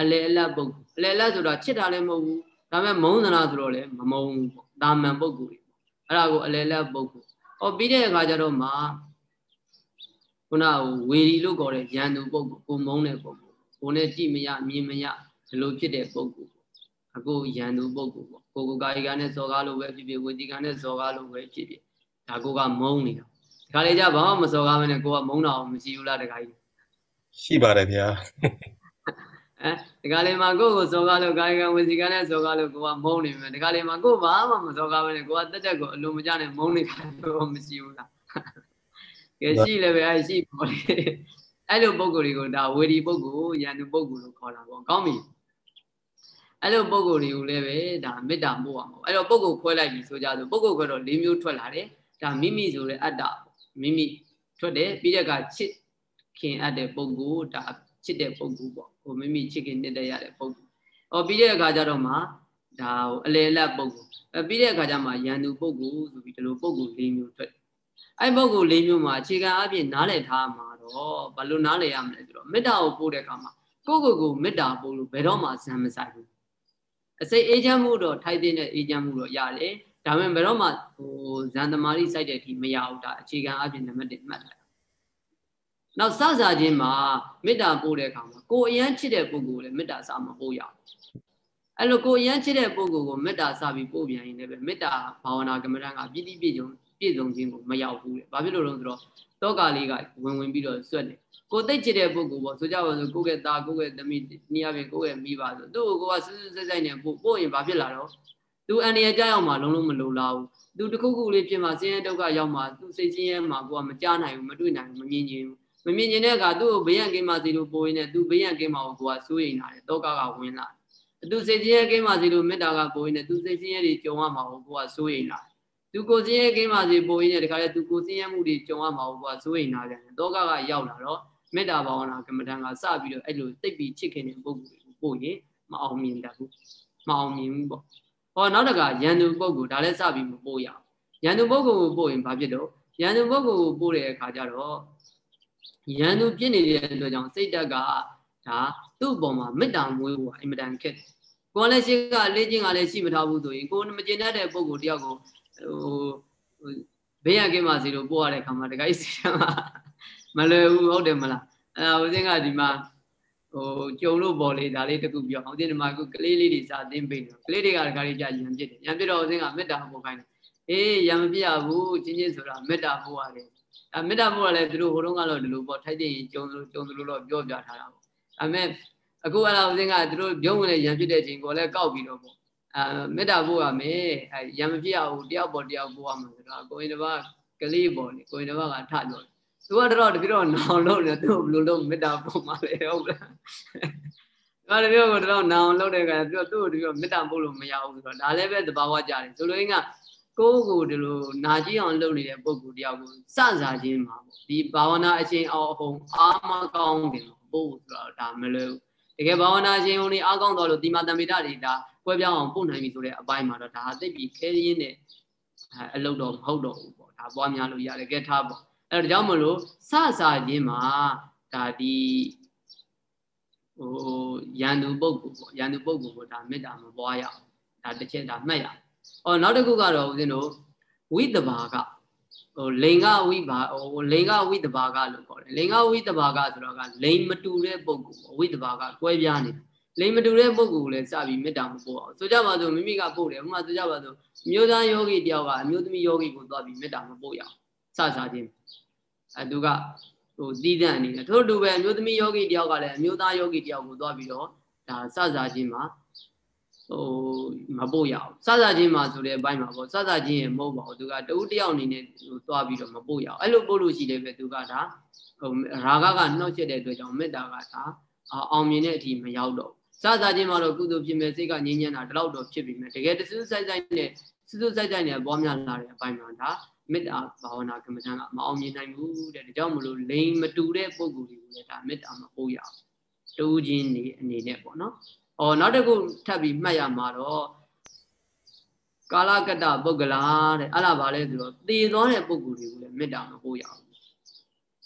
အလေအလတ်ပုံအလေအလတ်ဆိုတာချစ်တာလည်းမဟုတ်ဘူးဒါပေမဲ့မုန်းသနာဆိုတော့လည်းမမုန်းဘူးပေါ့ဒါမှန်ပုံကိုအဲ့ဒါကိုအလေအလတ်ပုံကို ဟောပြီးတဲ့အခါကျတော့မှခုနကဝေရီလို့ခေါ်တဲ့ရန်သူပုဂ္ဂိုလ်ကိုမုန်းတဲ့ပုဂ္ဂိုလ်ကိုနဲ့ကြည့်မရမြင်မရဒီလိုဖြစ်တဲ့ပုဂ္ဂိုလ်အခုရန်သူပုဂ္ဂိုလ်ပေါ့ကိုကိုကာယကနဲ့ဇော်ကားလို့ပဲဖြစ်ဖြစ်ဝေဒီကနဲ့ဇော်ကားလို့ပဲဖြစ်ဖြစ်ဒါကိုကမုန်းနေတာဒီခါလေးကြဘာမှမဇော်ကားမနဲ့ကိုကမုန်းတာအောင်မရှိဘူးလားတခါကြီးရှိပါတယ်ဗျာ အဲဒီကလေးမှာကိုကိုဇော်ကားလို့ကာယကဝေစီကနဲ့ဇော်ကားလို့ကိုကမုန်းနေမယ်ဒီကလေးမှာကိုဘာမှမဇော်ကားမနဲ့ကိုကတက်တက်ကိုအလိုမကျနဲ့မုန်းနေတာတော့မရှိဘူးလားကဲရှိလည်းပဲအဲရှိပေါ့လေအဲ့လိုပုံကိုယ်တွေကိုဒါဝေဒီပုံကိုရန်သူပုံကိုလို့ခေါ်တာပေါ့ကောင်းပြီအဲ့လိုပုံကိုယ်တွေကိုလည်းပဲဒါမေတ္တာပို့အောင်အဲ့တော့ပုံကိုယ်ခွဲလိုက်ပြီဆိုကြဆိုပုံကိုယ်ခွဲတော့၄မျိုးထွက်လာတယ်ဒါမိမိဆိုတဲ့အတ္တမိမိထွက်တယ်ပြီးတဲ့အခါချစ်ခင်အပ်တဲ့ပုံကိုဒါချစ်တဲ့ပုံကိုပေါ့ ဟိုမိမိချစ်ခင်နှစ်တဲ့ရတဲ့ပုံကိုဟောပြီးတဲ့အခါကျတော့မှဒါဟိုအလေလက်ပုံကိုအဲပြီးတဲ့အခါကျမှရန်သူပုံကိုဆိုပြီးဒီလိုပုံကို၄မျိုးထွက်အဲ့ပုဂ္ဂိုလ်လေးမျိုးမှာအခြေခံအပြင်နားလည်ထားမှာတော့ဘယ်လိုနားလည်ရမလဲဆိုတော့မေတ္တာကိုပို့တဲ့အခါမှာကိုယ့်ကိုယ်ကိုမေတ္တာပို့လို့ဘယ်တော့မှဇံမဆိုင်ဘူးအစိတ်အေးချမ်းမှုတော့ထိုက်တဲ့အေးချမ်းမှုတော့ရတယ်ဒါပေမဲ့ဘယ်တော့မှဟိုဇန်သမารိစိုက်တဲ့အထိမရဘူးဒါအခြေခံအပြင်နံပါတ်1မှတ်ထား နောက်စစားခြင်းမှာမေတ္တာပို့တဲ့အခါမှာကိုအရန်ချစ်တဲ့ပုဂ္ဂိုလ်လည်းမေတ္တာစာမပို့ရဘူးအဲ့လိုကိုအရန်ချစ်တဲ့ပုဂ္ဂိုလ်ကိုမေတ္တာစာပြီးပို့ပြန်ရင်လည်းပဲမေတ္တာဘာဝနာကမ္မဋ္ဌာန်းကပြည့်ပြည့်ပြည့်စုံပြည့်စုံခြင်းကိုမရောက်ဘူးလေဘာဖြစ်လို့လဲဆိုတော့တောကလေးကဝင်ဝင်ပြီးတော့ဆွတ်တယ်ကိုသိချစ်တဲ့ပုဂ္ဂိုလ်ပေါ့ဆိုကြပါစို့ကိုယ့်ရဲ့သားကိုယ့်ရဲ့သမီးနည်းအားဖြင့်ကိုယ့်ရဲ့မိဘဆိုသူ့ကိုကိုကစစစိုက်စိုက်နဲ့ပို့ပို့ရင်ဘာဖြစ်လာတော့သူအန္တရာယ်ကြောက်အောင်မှလုံးလုံးမလိုလားဘူးသူတခုခုလေးဖြစ်မှဆင်းရဲဒုက္ခရောက်မှသူစိတ်ဆင်းရဲမှကိုကမကြားနိုင်ဘူးမတွေ့နိုင်ဘူးမမြင်ချင်ဘူး မမြင်ချင်တဲ့အခါသူ့ကိုဘေးရန်ကင်းမှစီလို့ပို့ရင်းနဲ့သူဘေးရန်ကင်းမှကိုကစိုးရိမ်လာတယ်တောကကဝင်လာတယ်သူစိတ်ဆင်းရဲကင်းမှစီလို့မေတ္တာကပို့ရင်းနဲ့သူစိတ်ဆင်းရဲတွေကြုံရမှာကိုကိုကစိုးရိမ်လာတယ်သူကိုစင်းရဲကင်းပါစေပို့ရင်းနဲ့တခါလေသူကိုစင်းရဲမှုတွေကြုံရမှာကိုကစိုးရိမ်လာကြတယ်တောကကရောက်လာတော့မေတ္တာဘာဝနာကမ္မဋ္ဌာန်းကစပြီးတော့အဲ့လိုသိပြီးချစ်ခင်တဲ့ပုဂ္ဂိုလ်တွေကိုပို့ရင်မအောင်မြင်တတ်ဘူးမအောင်မြင်ဘူးပေါ့ဟောနောက်တကရန်သူပုဂ္ဂိုလ်ဒါလည်းစပြီးမပို့ရအောင်ရန်သူပုဂ္ဂိုလ်ကိုပို့ရင်ဘာဖြစ်တော့ရန်သူပုဂ္ဂိုလ်ကိုပို့တဲ့အခါကျတော့ ရန်သူပြစ်နေတဲ့အတွက်ကြောင့်စိတ်တက်ကဒါသူ့အပေါ်မှာမေတ္တာမွေးဖို့အင်မတန်ခက်ကိုယ်လည်းရှိကလေ့ကျင့်ကလည်းရှိမထားဘူးဆိုရင်ကိုယ်မကျင်တတ်တဲ့ပုဂ္ဂိုလ်တယောက်ကိုဟိုဘေးရကင်းပါစီလို့ပို့ရတဲ့ခါမှာတခါကြီးစီတမ်းမလွယ်ဘူးဟုတ်တယ်မလားအဲဦးစင်းကဒီမှာဟိုကြုံလို့ပေါ်လေဒါလေးတခုပြောအောင်ဒီမှာကကလေးလေးတွေစာသင်ပေးတယ်ကလေးတွေကတခါလေးကြာရံပြစ်တယ်ရံပြစ်တော့ဦးစင်းကမေတ္တာပို့ခိုင်းတယ်အေးရံမပြရဘူးချင်းချင်းဆိုတာမေတ္တာပို့ရတယ် အဲမေတ္တာပို့ရလဲသူတို့ဟိုတုန်းကတော့ဒီလိုပေါ့ထိုက်တဲ့ရင်ကြုံလို့ကြုံလို့တော့ပြောပြထားတာပေါ့ဒါပေမဲ့အခုအဲ့ဒါဦးစင်းကသူတို့ပြုံးဝင်လေရံပြစ်တဲ့အချိန်ကိုလည်းကောက်ပြီးတော့ပေါ့အဲမေတ္တာပို့ရမယ်အဲရံမပြရဘူးတယောက်ပေါ်တယောက်ပို့ရမှာဆိုတော့ကိုရင်တစ်ပါးကလေးပေါ်နေကိုရင်တစ်ပါးကထပြောတယ်သူကတော့တပြည့်တော့နောင်လို့နေသူဘယ်လိုလုပ်မေတ္တာပို့မှလဲဟုတ်လားဒါလည်းပြောကတော့နောင်လုပ်တဲ့ကသူသူ့တပြည့်မေတ္တာပို့လို့မရဘူးဆိုတော့ဒါလည်းပဲသဘာဝကြတယ်ဆိုလိုရင်းက ကိုယ့်ကိုဒီလိုနာကြည့်အောင်လုပ်နေတဲ့ပုံကူတယောက်ကိုစစားခြင်းမှာပေါ့ဒီဘာဝနာအချင်းအောင်အဟုံအာမကောင်းတယ်ပို့ဆိုတော့ဒါမလွယ်ဘူးတကယ်ဘာဝနာရှင်ုံတွေအားကောင်းတော်လို့ဒီမာတမိတတွေဒါကွဲပြောင်းအောင်ပို့နိုင်ပြီဆိုတဲ့အပိုင်းမှာတော့ဒါဟာသိပြီခဲရင်းနဲ့အလုပ်တော့မဟုတ်တော့ဘူးပေါ့ဒါပွားများလို့ရတယ်ကဲထားပေါ့အဲ့တော့ကြောင့်မလို့စစားခြင်းမှာဒါဒီဟိုရန်သူပုဂ္ဂိုလ်ပေါ့ရန်သူပုဂ္ဂိုလ်ကိုဒါမေတ္တာမပွားရအောင်ဒါတစ်ချက်ဒါမှတ်ရအောင်။ အော်နောက်တစ်ခုကတော့ဦးဇင်းတို့ဝိတဘာကဟိုလိင်္ဂဝိဘာဟိုလိင်္ဂဝိတဘာကလို့ခေါ်တယ်။လိင်္ဂဝိတဘာကဆိုတော့ကလိင်မတူတဲ့ပုဂ္ဂိုလ်ဝိတဘာကကွဲပြားနေတာ။လိင်မတူတဲ့ပုဂ္ဂိုလ်ကိုလည်းစပြီးမေတ္တာမပို့အောင်။ဆိုကြပါစို့မိမိကပို့တယ်။ဥပမာဆိုကြပါစို့မျိုးသားယောဂီတယောက်ကအမျိုးသမီးယောဂီကိုသွားပြီးမေတ္တာမပို့ရအောင်။စစားခြင်းအဲသူကဟိုတည်တဲ့အနေနဲ့ထို့တူပဲအမျိုးသမီးယောဂီတယောက်ကလည်းအမျိုးသားယောဂီတယောက်ကိုသွားပြီးတော့ဒါစစားခြင်းမှာ ဟိုမပို့ရအောင်စစချင်းမှာဆိုတဲ့အပိုင်းမှာပေါ့စစချင်းရမဟုတ်ပါဘူးသူကတဦးတယောက်အနေနဲ့ဟိုသွားပြီးတော့မပို့ရအောင်အဲ့လိုပို့လို့ရှိတယ်ပဲသူကဒါဟိုရာဂကနှောက်ချက်တဲ့အတွက်ကြောင့်မေတ္တာကဒါအောင်မြင်တဲ့အထိမရောက်တော့စစချင်းမှာတော့ကုသိုလ်ဖြစ်မဲ့စိတ်ကငြင်းညမ်းတာဒီလောက်တော့ဖြစ်ပြီမဲ့တကယ်တစူးစိုက်စိုက်နဲ့စူးစူးစိုက်စိုက်နဲ့ပွားများလာတဲ့အပိုင်းမှာဒါမေတ္တာဘာဝနာကမ္မဋ္ဌာန်းကမအောင်မြင်နိုင်ဘူးတဲ့ဒါကြောင့်မလို့လိန်မတူတဲ့ပုံကိုယ်တွေကိုလည်းဒါမေတ္တာမပို့ရအောင်တူးချင်းနေအနေနဲ့ပေါ့နော်။ အော်နောက်တစ်ခုထပ်ပြီးမှတ်ရမှာတော့ကာလကတ္တပုဂ္ဂလာတဲ့အဲ့ဒါဘာလဲဆိုတော့သေသွားတဲ့ပုဂ္ဂိုလ်တွေကိုလည်းမေတ္တာမပို့ရဘူး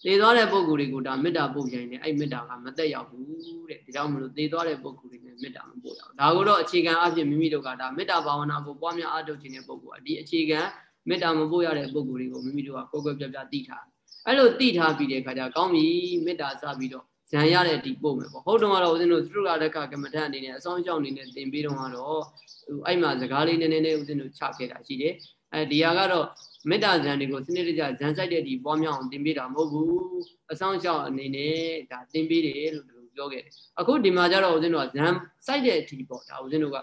။သေသွားတဲ့ပုဂ္ဂိုလ်တွေကိုဒါမေတ္တာပို့ရင်လည်းအဲ့မေတ္တာကမသက်ရောက်ဘူးတဲ့။ဒါကြောင့်မလို့သေသွားတဲ့ပုဂ္ဂိုလ်တွေလည်းမေတ္တာမပို့ရဘူး။ဒါကိုတော့အခြေခံအဖြစ်မိမိတို့ကဒါမေတ္တာဘာဝနာကိုပွားများအားထုတ်ခြင်းတဲ့ပုဂ္ဂိုလ်အဒီအခြေခံမေတ္တာမပို့ရတဲ့ပုဂ္ဂိုလ်တွေကိုမိမိတို့ကကိုယ်ကိုယ်ပြပြသိထား။အဲ့လိုသိထားပြီးတဲ့အခါကျကောင်းပြီမေတ္တာစပြီးတော့ ဇံရတဲ့ဒီပို့မယ်ပေါ့ဟုတ်တော့ကတော့ဦးဇင်းတို့သုရလက်ခကမ္မထအနေနဲ့အဆောင်ကြောင့်အနေနဲ့သင်ပေးတော့ကတော့အဲ့မှာစကားလေးနည်းနည်းလေးဦးဇင်းတို့ချခဲ့တာရှိတယ်အဲဒီဟာကတော့မေတ္တာဇံတွေကိုစနစ်တကျဇံဆိုင်တဲ့ဒီပွားများအောင်သင်ပေးတာမဟုတ်ဘူးအဆောင်ကြောင့်အနေနဲ့ဒါသင်ပေးတယ်လို့တို့ပြောခဲ့တယ်အခုဒီမှာကျတော့ဦးဇင်းတို့ကဇံဆိုင်တဲ့အထိပေါ့ဒါဦးဇင်းတို့က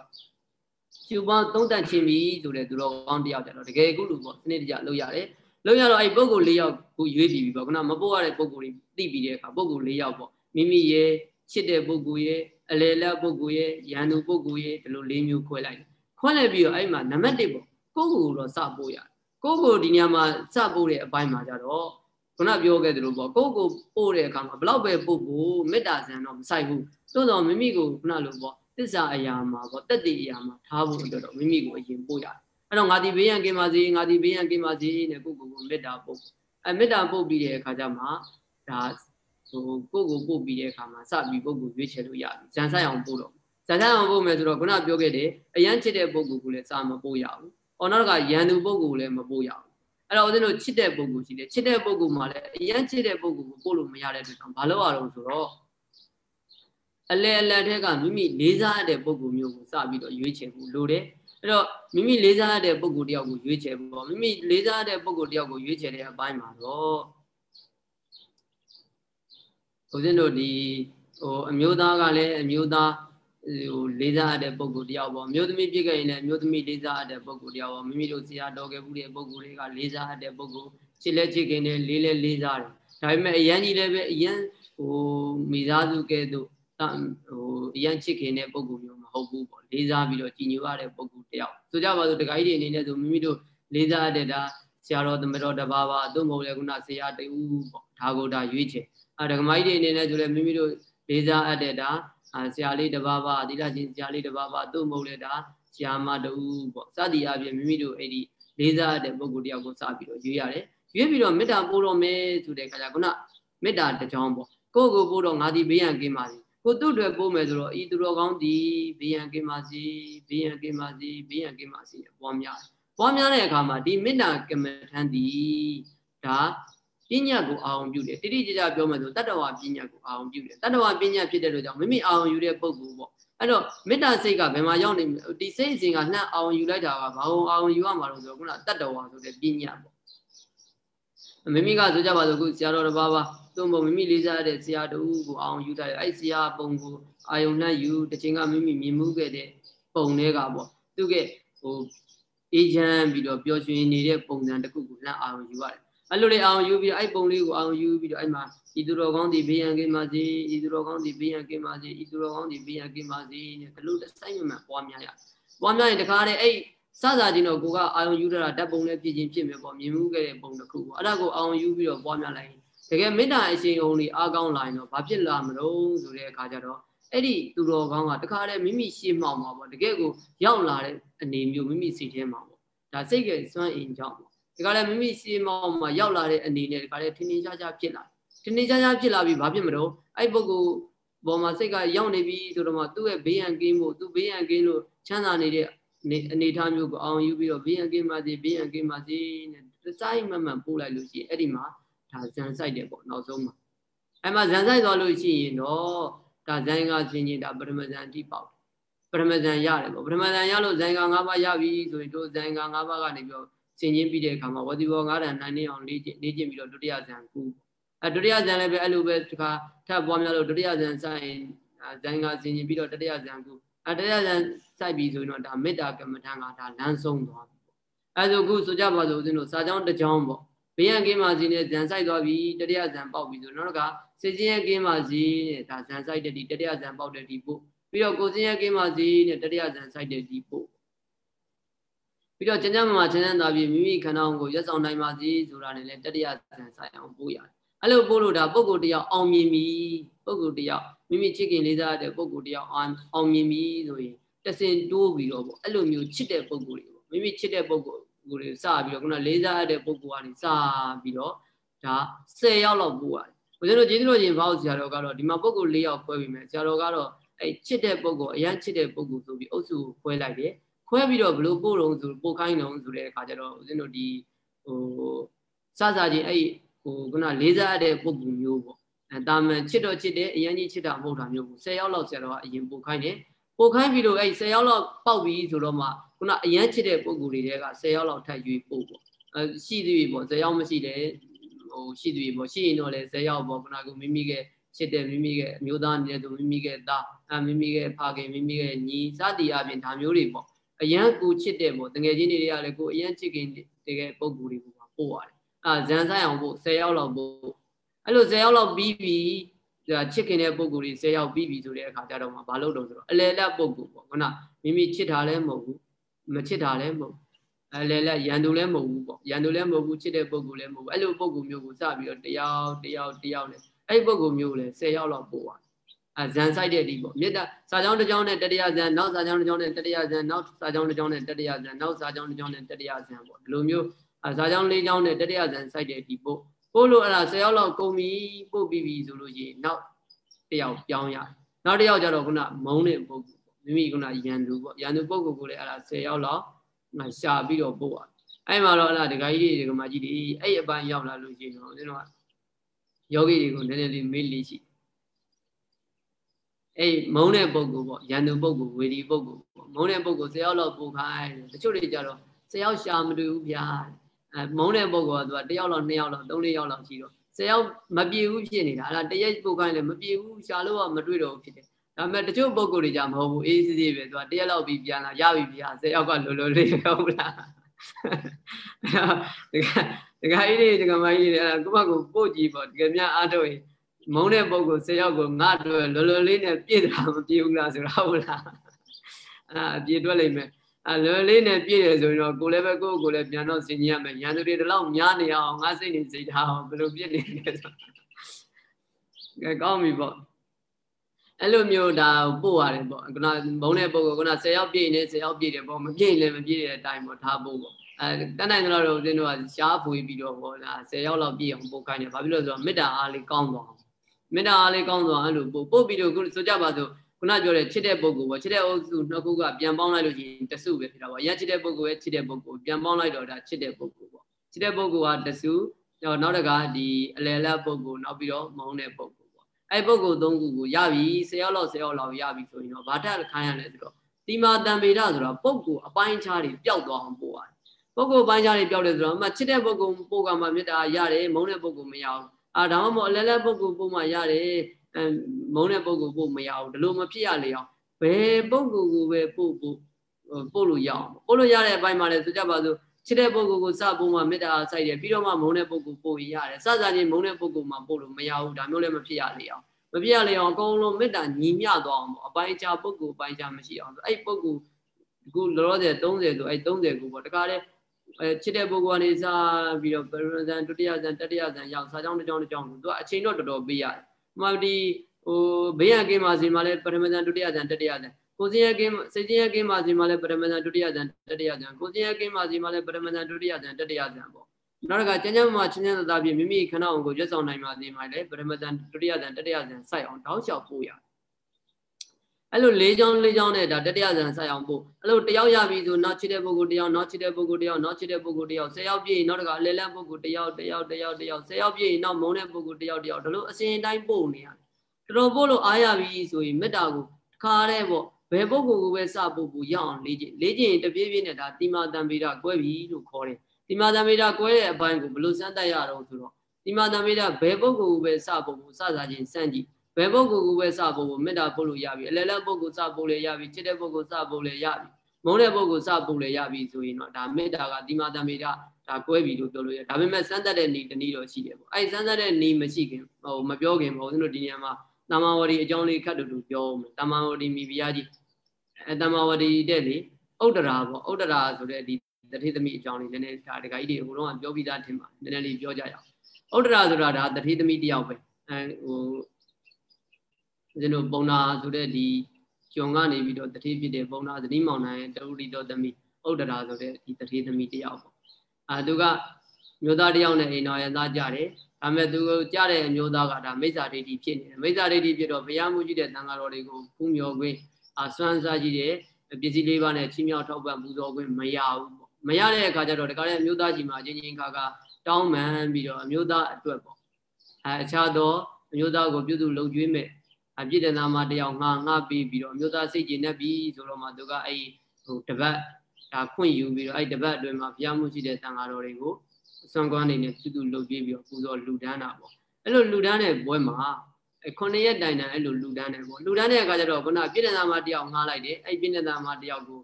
ကျူပေါင်းသုံးတန်ချင်းပြီဆိုတဲ့သူတော်ကောင်းတယောက်ကျတော့တကယ်အခုလူပေါ့စနစ်တကျလုပ်ရတယ်လုပ်ရတော့အဲ့ပုံကို၄ယောက်ကိုရွေးပြီးပြီပေါ့ခုနမပို့ရတဲ့ပုံကိုတွေသိပြီးတဲ့အခါပုံကို၄ယောက်ပေါ့ မိမိရဲ့ချစ်တဲ့ပုဂ္ဂိုလ်ရဲ့အလေလက်ပုဂ္ဂိုလ်ရဲ့ရန်သူပုဂ္ဂိုလ်ရဲ့ဒီလို၄မျိုးခွဲလိုက်ခွဲလိုက်ပြီးတော့အဲ့မှာနံပါတ်1ပေါ့ကိုယ့်ကိုယ်တော့စပို့ရတယ်ကိုယ့်ကိုယ်ဒီညမှာစပို့တဲ့အပိုင်းမှာကြတော့ခုနပြောခဲ့သလိုပေါ့ကိုယ့်ကိုယ်ပို့တဲ့အခါမှာဘလောက်ပဲပို့ဖို့မေတ္တာဇံတော့မဆိုင်ဘူးသို့တော့မိမိကိုခုနလိုပေါ့သစ္စာအရာမှာပေါ့တက်တည်အရာမှာထားဖို့အတွက်တော့မိမိကိုအရင်ပို့ရတယ်အဲ့တော့ငါဒီဘေးရန်ကင်းပါစေငါဒီဘေးရန်ကင်းပါစေနဲ့ကိုယ့်ကိုယ်ကိုမေတ္တာပို့အဲမေတ္တာပို့ပြီးတဲ့အခါကျမှဒါ ဟိုကိုကိုပို့ပြီးတဲ့အခါမှာစပြီးပုဂ္ဂိုလ်ရွေးချယ်လို့ရပြီဇန်ဆိုင်အောင်ပို့တော့ဇန်ဆိုင်အောင်ပို့မယ်ဆိုတော့ခုနပြောခဲ့တယ်အရန်ချစ်တဲ့ပုဂ္ဂိုလ်ကိုလည်းစာမပို့ရဘူး။အော်နောက်ကရန်သူပုဂ္ဂိုလ်လည်းမပို့ရဘူးအဲ့တော့ဦးဇင်းတို့ချစ်တဲ့ပုံကိုရှိတယ်ချစ်တဲ့ပုံကိုမှလည်းအရင်ချစ်တဲ့ပုံကိုပို့လို့မရတဲ့အတွက်ကြောင့်ဘာလို့ရအောင်ဆိုတော့အလဲအလတ်တဲ့ကမိမိလေးစားတဲ့ပုံကိုမျိုးကိုစပြီးတော့ရွေးချယ်ဖို့လိုတယ်အဲ့တော့မိမိလေးစားတဲ့ပုံကိုတယောက်ကိုရွေးချယ်ဖို့မိမိလေးစားတဲ့ပုံကိုတယောက်ကိုရွေးချယ်တဲ့အပိုင်းမှာတော့ ဦးဇင်းတို့ဒီဟိုအမျိုးသားကလည်းအမျိုးသားဟိုလေးစားတဲ့ပုံကိုတယောက်ပေါ့မျိုးသမီးပြည့်ခဲ့ရင်လည်းမျိုးသမီးလေးစားတဲ့ပုံကိုတယောက်ပေါ့မိမိတို့ဆရာတော်ခဲ့မှုတဲ့ပုံကိုတွေကလေးစားတဲ့ပုံကိုချစ်လက်ချစ်ခင်နဲ့လေးလဲလေးစားတယ်ဒါပေမဲ့အရန်ကြီးလည်းပဲအရန်ဟိုမိသားစုကဲ့သို့ဟိုအရန်ချစ်ခင်တဲ့ပုံကိုမျိုးမဟုတ်ဘူးပေါ့လေးစားပြီးတော့ကြည်ညိုရတဲ့ပုံကိုတယောက်ဆိုကြပါစို့တခါကြီးတွေအနေနဲ့ဆိုမိမိတို့လေးစားတဲ့ဒါဆရာတော်သမတော်တပါးပါသို့မဟုတ်လေခုနဆရာတူပေါ့ဒါကိုဒါရွေးချယ် အဲဒကမိုင်းတွေအနေနဲ့ဆိုလည်းမိမိတို့လေးစားအပ်တဲ့ဒါဆရာလေးတပါးပါသီလရှင်ဆရာလေးတပါးပါသို့မဟုတ်လေဒါဆရာမတူပေါ့စသည်အပြင်မိမိတို့အဲ့ဒီလေးစားတဲ့ပုဂ္ဂိုလ်တယောက်ကိုစပြီးတော့ရွေးရတယ်ရွေးပြီးတော့မေတ္တာပို့တော့မယ်ဆိုတဲ့အခါကျခုနမေတ္တာတစ်ကြောင်းပေါ့ကိုယ့်ကိုပို့တော့ငါဒီဘေးရန်ကင်းပါစေကိုသူ့တွေပို့မယ်ဆိုတော့ဤသူတော်ကောင်းဒီဘေးရန်ကင်းပါစေဘေးရန်ကင်းပါစေဘေးရန်ကင်းပါစေပွားများပွားများတဲ့အခါမှာဒီမေတ္တာကမ္မထန်ဒီဒါ ပညာကိုအာရုံပြုတယ်တိတိကျကျပြောမယ်ဆိုတတ္တဝါပညာကိုအာရုံပြုတယ်တတ္တဝါပညာဖြစ်တဲ့လို့ကြောင့်မိမိအာရုံယူတဲ့ပုံကူပေါ့အဲ့တော့မေတ္တာစိတ်ကဘယ်မှာရောက်နေဒီစိတ်အစဉ်ကနှံ့အာရုံယူလိုက်တာကဘာလို့အာရုံယူရမှာလို့ဆိုတော့ခုနတတ္တဝါဆိုတဲ့ပညာပေါ့မိမိကဆိုကြပါစို့ခုဆရာတော်တစ်ပါးပါသို့မဟုတ်မိမိလေးစားတဲ့ဆရာတူကိုအာရုံယူထားတယ်အဲ့ဆရာပုံကိုအာရုံနှံ့ယူတစ်ချိန်ကမိမိမြင်မှုခဲ့တဲ့ပုံတွေကပေါ့သူကဟိုအေးချမ်းပြီးတော့ပျော်ရွှင်နေတဲ့ပုံစံတစ်ခုကိုနှံ့အာရုံယူရတယ် အဲ့လိုလေးအောင်ယူပြီးအဲ့ပုံလေးကိုအောင်ယူပြီးတော့အဲ့မှာဤသူတော်ကောင်းဒီဘေးရန်ကင်းပါစေဤသူတော်ကောင်းဒီဘေးရန်ကင်းပါစေဤသူတော်ကောင်းဒီဘေးရန်ကင်းပါစေတဲ့ဒီလိုစိုက်မှန်ပွားများရပွားများရင်တခါတည်းအဲ့စစချင်းတော့ကိုကအာယုံယူတာဓာတ်ပုံနဲ့ပြည့်ချင်းဖြစ်မယ်ပေါ့မြင်မှုခဲ့တဲ့ပုံတစ်ခုပေါ့အဲ့ဒါကိုအာယုံယူပြီးတော့ပွားများလိုက်ရင်တကယ်မေတ္တာအရှင်အောင်လေးအားကောင်းလာရင်တော့ဘာဖြစ်လာမလို့ဆိုတဲ့အခါကျတော့အဲ့ဒီသူတော်ကောင်းကတခါတည်းမိမိရှေ့မှောက်မှာပေါ့တကယ်ကိုရောက်လာတဲ့အနေမျိုးမိမိစိတ်ထဲမှာပေါ့ဒါစိတ်ကစွမ်းအင်ကြောင့်ပေါ့ ဒီကလည်းမိမိစီမောင်းမှာရောက်လာတဲ့အနေနဲ့ဒီကလည်းထင်းထင်းရှားရှားဖြစ်လာထင်းထင်းရှားရှားဖြစ်လာပြီးဘာဖြစ်မလို့အဲ့ပုဂ္ဂိုလ်ပေါ်မှာစိတ်ကရောက်နေပြီဆိုတော့မှသူ့ရဲ့ဘေးရန်ကင်းဖို့သူ့ဘေးရန်ကင်းလို့ချမ်းသာနေတဲ့အနေထားမျိုးကိုအောင်ယူပြီးတော့ဘေးရန်ကင်းပါစေဘေးရန်ကင်းပါစေနဲ့စိုက်မှန်မှန်ပို့လိုက်လို့ရှိရင်အဲ့ဒီမှာဒါဇန်ဆိုင်တယ်ပေါ့နောက်ဆုံးမှာအဲ့မှာဇန်ဆိုင်သွားလို့ရှိရင်တော့ဒါဇန်ကဆင်းရင်ဒါပရမဇန်အထိပေါက်ပရမဇန်ရတယ်ပေါ့ပရမဇန်ရလို့ဇန်က၅ပါးရပြီဆိုရင်တို့ဇန်က၅ပါးကနေပြီးတော့ ဆင်ချင်းပြီးတဲ့အခါမှာဝတိဘော၅တန်နိုင်နေအောင်လေ့ကျင့်လေ့ကျင့်ပြီးတော့ဒုတိယဇန်ကူအဲဒုတိယဇန်လည်းပဲအဲ့လိုပဲဒီခါထပ်ပွားများလို့ဒုတိယဇန်ဆိုင်ဇန်ကဆင်ချင်းပြီးတော့တတိယဇန်ကူအဲတတိယဇန်စိုက်ပြီးဆိုရင်တော့ဒါမေတ္တာကမ္မထံကဒါလမ်းဆုံးသွားပြီပေါ့အဲဆိုခုဆိုကြပါစို့ဦးဇင်းတို့စာကြောင်းတစ်ကြောင်းပေါ့ဘေးရန်ကင်းပါစီနဲ့ဇန်ဆိုင်သွားပြီတတိယဇန်ပေါက်ပြီဆိုတော့ကစေချင်းရဲ့ကင်းပါစီနဲ့ဒါဇန်ဆိုင်တဲ့ဒီတတိယဇန်ပေါက်တဲ့ဒီပို့ပြီးတော့ကိုစင်းရဲ့ကင်းပါစီနဲ့တတိယဇန်ဆိုင်တဲ့ဒီပို့ ပြီးတော့ကျမ်းကျမ်းမှာချမ်းချမ်းသာပြီးမိမိခန္ဓာကိုရက်ဆောင်နိုင်ပါစေဆိုတာနဲ့လည်းတတိယဇန်ဆိုင်အောင်ပို့ရတယ်အဲ့လိုပို့လို့ဒါပုံကိုယ်တယောက်အောင်မြင်ပြီပုံကိုယ်တယောက်မိမိချစ်ခင်လေးစားတဲ့ပုံကိုယ်တယောက်အောင်အောင်မြင်ပြီဆိုရင်တစင်တိုးပြီးတော့ပေါ့အဲ့လိုမျိုးချစ်တဲ့ပုံကိုယ်တွေပေါ့မိမိချစ်တဲ့ပုံကိုယ်ကိုယ်တွေစပြီးတော့ခုနလေးစားတဲ့ပုံကိုယ်ကနေစပြီးတော့ဒါ10ယောက်လောက်ပို့ရတယ်ဘုရားတို့ကျေးဇူးတော်ရှင်ဘောက်ဆရာတော်ကတော့ဒီမှာပုံကိုယ်၄ယောက်ခွဲပြီးမယ်ဆရာတော်ကတော့အဲ့ချစ်တဲ့ပုံကိုယ်အရန်ချစ်တဲ့ပုံကိုယ်ဆိုပြီးအုပ်စုကိုခွဲလိုက်တယ် ခွဲပြီးတော့ဘလို့ပို့တော့ဆိုပို့ခိုင်းတော့ဆိုတဲ့အခါကျတော့ဦးဇင်းတို့ဒီဟိုစစချင်းအဲ့ဟိုခုနလေးစားတဲ့ပုံပုံမျိုးပေါ့အဲတာမန်ချစ်တော့ချစ်တယ်အရင်ကြီးချစ်တာမဟုတ်တာမျိုးကို10ယောက်လောက်ဆရာတော်ကအရင်ပို့ခိုင်းတယ်ပို့ခိုင်းပြီးတော့အဲ့10ယောက်လောက်ပေါက်ပြီးဆိုတော့မှခုနအရင်ချစ်တဲ့ပုံကိုယ်တွေက10ယောက်လောက်ထပ်ရွေးပို့ပေါ့အဲရှိသေးပြီပေါ့10ယောက်မရှိတယ်ဟိုရှိသေးပြီပေါ့ရှိရင်တော့လေ10ယောက်ပေါ့ခုနကမိမိကချစ်တဲ့မိမိရဲ့အမျိုးသားအနေနဲ့သူမိမိရဲ့သားအမိမိရဲ့ဖခင်မိမိရဲ့ညီစသည်အပြင်ဒါမျိုးတွေပေါ့ အရန်ကိုချစ်တဲ့ပေါ့တငယ်ချင်းတွေကလည်းကိုအရန်ချစ်ခင်တကယ်ပုံကူတွေကိုပို့ရတယ်အာဇန်ဆိုင်အောင်ပို့10ယောက်လောက်ပို့အဲ့လို10ယောက်လောက်ပြီးပြီဒါချစ်ခင်တဲ့ပုံကူတွေ10ယောက်ပြီးပြီဆိုတဲ့အခါကျတော့မှဘာလို့တော့ဆိုတော့အလေလက်ပုံကူပေါ့ခုနမိမိချစ်တာလည်းမဟုတ်ဘူးမချစ်တာလည်းမဟုတ်အလေလက်ရန်သူလည်းမဟုတ်ဘူးပေါ့ရန်သူလည်းမဟုတ်ဘူးချစ်တဲ့ပုံကူလည်းမဟုတ်ဘူးအဲ့လိုပုံကူမျိုးကိုစပြီးတော့တယောက်တယောက်တယောက်နဲ့အဲ့ပုံကူမျိုးလည်း10ယောက်လောက်ပို့ရတယ်အ ဇန်ဆိုင်တဲ့ဒီပေါ့မေတ္တာစာကြောင်းတစ်ကြောင်းနဲ့တတရားဇန်နောက်စာကြောင်းတစ်ကြောင်းနဲ့တတရားဇန်နောက်စာကြောင်းတစ်ကြောင်းနဲ့တတရားဇန်နောက်စာကြောင်းတစ်ကြောင်းနဲ့တတရားဇန်ပေါ့ဒီလိုမျိုးစာကြောင်းလေးကြောင်းနဲ့တတရားဇန်ဆိုင်တဲ့ဒီပို့ပို့လို့အဲ့ဒါ10ယောက်လောက်ကုန်ပြီပို့ပြီးပြီဆိုလို့ရှိရင်နောက်တယောက်ပြောင်းရတယ်နောက်တယောက်ကျတော့ခုနမုံတဲ့ပုဂ္ဂိုလ်ပေါ့မိမိခုနရန်သူပေါ့ရန်သူပုဂ္ဂိုလ်ကိုလည်းအဲ့ဒါ10ယောက်လောက်ရှာပြီးတော့ပို့ရတယ်အဲ့မှာတော့အဲ့ဒါဒကာကြီးတွေဒကာမကြီးတွေအဲ့အပိုင်းရောက်လာလို့ရှိရင်တော့ဦးဇင်းတို့ကယောဂီတွေကိုနည်းနည်းလေးမေးလေးရှိ အဲ့မုန်းတဲ့ပုဂ္ဂိုလ်ပေါ့ရန်သူပုဂ္ဂိုလ်ဝေဒီပုဂ္ဂိုလ်ပေါ့မုန်းတဲ့ပုဂ္ဂိုလ်ဆယ်ယောက်လောက်ပူခိုင်းတချို့တွေကြတော့ဆယ်ယောက်ရှာမတွေ့ဘူးဗျာအဲမုန်းတဲ့ပုဂ္ဂိုလ်ကသူကတယောက်လောက်နှစ်ယောက်လောက်သုံးလေးယောက်လောက်ရှိတော့ဆယ်ယောက်မပြေဘူးဖြစ်နေတာအဲ့ဒါတရက်ပူခိုင်းလည်းမပြေဘူးရှာလို့ကမတွေ့တော့ဘူးဖြစ်တယ်ဒါပေမဲ့တချို့ပုဂ္ဂိုလ်တွေကြမဟုတ်ဘူးအေးစစ်စစ်ပဲသူကတရက်လောက်ပြီးပြန်လာရပြီဗျာဆယ်ယောက်ကလောလောလေးဟုတ်လားတကယ်တကယ်ကြီးတွေတကယ်မကြီးတွေအဲ့ဒါကိုယ့်ဘက်ကိုပို့ကြည့်ပေါ့တကယ်များအားထုတ်ရင် မုန်းတဲ့ပုံကို၁၀ယောက်ကိုငါတို့လောလောလေးနဲ့ပြည့်တာမပြည့်ဘူးလားဆိုတာဟုတ်လားအဲ့ဒါအပြည့်တွက်လိုက်မယ်အဲလောလောလေးနဲ့ပြည့်တယ်ဆိုရင်တော့ကိုလည်းပဲကိုယ့်ကိုလည်းပြန်တော့ဆင်ကြီးရမယ်ရန်သူတွေဒီလောက်များနေအောင်ငါစိတ်နေစိတ်ထားအောင်ဘယ်လိုပြည့်နေလဲဆိုကဲကောင်းပြီပေါ့အဲ့လိုမျိုးဒါပို့ရတယ်ပေါ့ခုနမုန်းတဲ့ပုံကိုခုန10ယောက်ပြည့်နေ10ယောက်ပြည့်တယ်ပေါ့မပြည့်လည်းမပြည့်တဲ့အတိုင်းပေါ့ထားဖို့ပေါ့အဲတန်းနိုင်တော့တော့ဦးဇင်းတို့ကရှားဖွေပြီးတော့ဟောဒါ10ယောက်လောက်ပြည့်အောင်ပို့ခိုင်းတယ်ဘာဖြစ်လို့လဲဆိုတော့မေတ္တာအားလေးကောင်းသွားအောင် မေတ္တာအားလေးကောင်းသွားအဲ့လိုပို့ပို့ပြီးတော့ခုဆိုကြပါစို့ခုနပြောတဲ့ချစ်တဲ့ပုဂ္ဂိုလ်ပေါ့ချစ်တဲ့အုပ်စုနှစ်ခုကပြန်ပေါင်းလိုက်လို့ရှိရင်တစုပဲဖြစ်တာပေါ့ရချစ်တဲ့ပုဂ္ဂိုလ်ရဲ့ချစ်တဲ့ပုဂ္ဂိုလ်ပြန်ပေါင်းလိုက်တော့ဒါချစ်တဲ့ပုဂ္ဂိုလ်ပေါ့ချစ်တဲ့ပုဂ္ဂိုလ်ကတစုနောက်တကဒီအလယ်လတ်ပုဂ္ဂိုလ်နောက်ပြီးတော့မုန်းတဲ့ပုဂ္ဂိုလ်ပေါ့အဲ့ပုဂ္ဂိုလ်သုံးခုကိုရပြီ10ယောက်လောက်10ယောက်လောက်ရပြီဆိုရင်တော့ဘာတက်ခိုင်းရလဲဆိုတော့တိမာတံပေဒဆိုတာပုဂ္ဂိုလ်အပိုင်းခြားတွေပျောက်သွားအောင်ပို့ရတယ်ပုဂ္ဂိုလ်ပိုင်းခြားတွေပျောက်တယ်ဆိုတော့အမှချစ်တဲ့ပုဂ္ဂိုလ်ပို့ကမှမေတ္တာရတယ်မုန်းတဲ့ပုဂ္ဂိုလ်မရဘူး အာဒါမှမဟုတ်အလယ်လတ်ပုဂ္ဂိုလ်ပို့မှရတယ်အဲမုန်းတဲ့ပုဂ္ဂိုလ်ပို့မရဘူးဒီလိုမဖြစ်ရလေအောင်ဘယ်ပုဂ္ဂိုလ်ကိုပဲပို့ပို့ပို့လို့ရအောင်ပို့လို့ရတဲ့အပိုင်းမှာလည်းဆိုကြပါစို့ချစ်တဲ့ပုဂ္ဂိုလ်ကိုစပို့မှမေတ္တာစိုက်တယ်ပြီးတော့မှမုန်းတဲ့ပုဂ္ဂိုလ်ပို့ရတယ်စစချင်းမုန်းတဲ့ပုဂ္ဂိုလ်မှပို့လို့မရဘူးဒါမျိုးလည်းမဖြစ်ရလေအောင်မဖြစ်ရလေအောင်အကုန်လုံးမေတ္တာညီမျှသွားအောင်ပေါ့အပိုင်းခြားပုဂ္ဂိုလ်အပိုင်းခြားမရှိအောင်အဲ့ပုဂ္ဂိုလ်အခုလောလောဆယ်30ဆိုအဲ့30ကိုပေါ့တခါတည်း အဲချစ်တဲ့ပုဂ္ဂိုလ်ကနေစပြီးတော့ပရမဇန်ဒုတိယဇန်တတိယဇန်ရောက်စာကြောင်းတစ်ကြောင်းတစ်ကြောင်းသူကအချိန်တော့တော်တော်ပေးရတယ်။မှဒီဟိုဘေးရန်ကင်းပါစီမှာလည်းပရမဇန်ဒုတိယဇန်တတိယဇန်ကိုစင်းရကင်းစိတ်စင်းရကင်းပါစီမှာလည်းပရမဇန်ဒုတိယဇန်တတိယဇန်ကိုစင်းရကင်းပါစီမှာလည်းပရမဇန်ဒုတိယဇန်တတိယဇန်ပေါ့။နောက်တစ်ခါကျန်းကျန်းမာချင်းချင်းသာသာဖြင့်မိမိခဏအောင်ကိုရွတ်ဆောင်နိုင်ပါစေမှာလည်းပရမဇန်ဒုတိယဇန်တတိယဇန်စိုက်အောင်တောက်လျှောက်ပို့ရတယ် အဲ့လို၄ချောင်း၄ချောင်းနဲ့ဒါတတိယဇန်ဆက်အောင်ပို့အဲ့လိုတယောက်ရပြီဆိုနောက်ချစ်တဲ့ပုဂ္ဂိုလ်တယောက်နောက်ချစ်တဲ့ပုဂ္ဂိုလ်တယောက်နောက်ချစ်တဲ့ပုဂ္ဂိုလ်တယောက်၁၀ယောက်ပြည့်နောက်တကအလဲလန်းပုဂ္ဂိုလ်တယောက်တယောက်တယောက်တယောက်၁၀ယောက်ပြည့်နောက်မုံတဲ့ပုဂ္ဂိုလ်တယောက်တယောက်ဒါလိုအစဉ်တိုင်းပို့နေရတယ်တော်တော်ပို့လို့အားရပြီဆိုရင်မေတ္တာကိုတစ်ခါတည်းပေါ့ဘယ်ပုဂ္ဂိုလ်ကိုပဲစပို့ဖို့ရအောင်လေ့ကျင့်လေ့ကျင့်ရင်တပြေးပြေးနဲ့ဒါတိမာတံပေဒကွဲပြီလို့ခေါ်တယ်တိမာတံပေဒကွဲတဲ့အပိုင်းကိုဘယ်လိုစမ်းသပ်ရတော့ဆိုတော့တိမာတံပေဒဘယ်ပုဂ္ဂိုလ်ကိုပဲစပို့ဖို့စစားချင်းစမ်းကြည့် ဘယ်ပုဂ္ဂိုလ်ကိုပဲစဖို့ကိုမေတ္တာပို့လို့ရပြီအလယ်လက်ပုဂ္ဂိုလ်စဖို့လည်းရပြီချစ်တဲ့ပုဂ္ဂိုလ်စဖို့လည်းရပြီမုန်းတဲ့ပုဂ္ဂိုလ်စဖို့လည်းရပြီဆိုရင်တော့ဒါမေတ္တာကတိမာတမေတ္တာဒါကွဲပြီလို့ပြောလို့ရဒါပေမဲ့စမ်းသတ်တဲ့နေတနည်းတော့ရှိတယ်ပေါ့အဲ့စမ်းသတ်တဲ့နေမရှိခင်ဟိုမပြောခင်ပေါ့ဦးဇင်းတို့ဒီနေရာမှာတမ္မာဝတီအကြောင်းလေးခတ်တူတူပြောအောင်တမ္မာဝတီမိဖုရားကြီးအဲတမ္မာဝတီတဲ့လေဥဒ္ဒရာပေါ့ဥဒ္ဒရာဆိုတဲ့ဒီတထေသမီးအကြောင်းလေးနည်းနည်းဒါဒကာကြီးတွေဟိုတော့ပြောပြီးသားထင်ပါနည်းနည်းလေးပြောကြရအောင်ဥဒ္ဒရာဆိုတာဒါတထေသမီးတယောက်ပဲအဲဟို ဦးဇင်းတို့ပုံနာဆိုတဲ့ဒီကျွန်ကနေပြီးတော့တတိဖြစ်တဲ့ပုံနာသတိမောင်နိုင်တရုတိတော်သမီးဥဒ္ဒရာဆိုတဲ့ဒီတတိသမီးတယောက်ပေါ့အာသူကမျိုးသားတယောက်နဲ့အိမ်တော်ရသားကြတယ်ဒါပေမဲ့သူကြတဲ့အမျိုးသားကဒါမိစ္ဆာဒိဋ္ဌိဖြစ်နေတယ်မိစ္ဆာဒိဋ္ဌိဖြစ်တော့ဘုရားမှုကြီးတဲ့တန်ဃာတော်တွေကိုဖူးမြော်ခွင့်အာစွမ်းစားကြီးတဲ့ပစ္စည်းလေးပါးနဲ့ချီးမြှောက်ထောက်ပံ့ပူဇော်ခွင့်မရဘူးပေါ့မရတဲ့အခါကျတော့ဒီကနေ့အမျိုးသားကြီးမှာချင်းချင်းခါခါတောင်းပန်ပြီးတော့အမျိုးသားအတွက်ပေါ့အဲအခြားသောအမျိုးသားကိုပြုစုလုပ်ကျွေးမဲ့ အပြည့်တနာမတယောက်ငါငါပြီးပြီးတော့အမျိုးသားစိတ်ကြည်နေပြီဆိုတော့မှသူကအဲ့ဟိုတပတ်ဒါခွင့်ယူပြီးတော့အဲ့တပတ်အတွင်းမှာဘုရားမှုရှိတဲ့တန်ဃာတော်တွေကိုအစွမ်းကွမ်းနေနဲ့ပြုစုလုပ်ပြီးပြီးတော့ပူဇော်လှူဒန်းတာပေါ့အဲ့လိုလှူဒန်းတဲ့ဘွဲမှာခုနှစ်ရက်တိုင်တိုင်အဲ့လိုလှူဒန်းတယ်ပေါ့လှူဒန်းတဲ့အခါကျတော့ခုနပြည့်တနာမတယောက်ငှားလိုက်တယ်အဲ့ပြည့်တနာမတယောက်ကို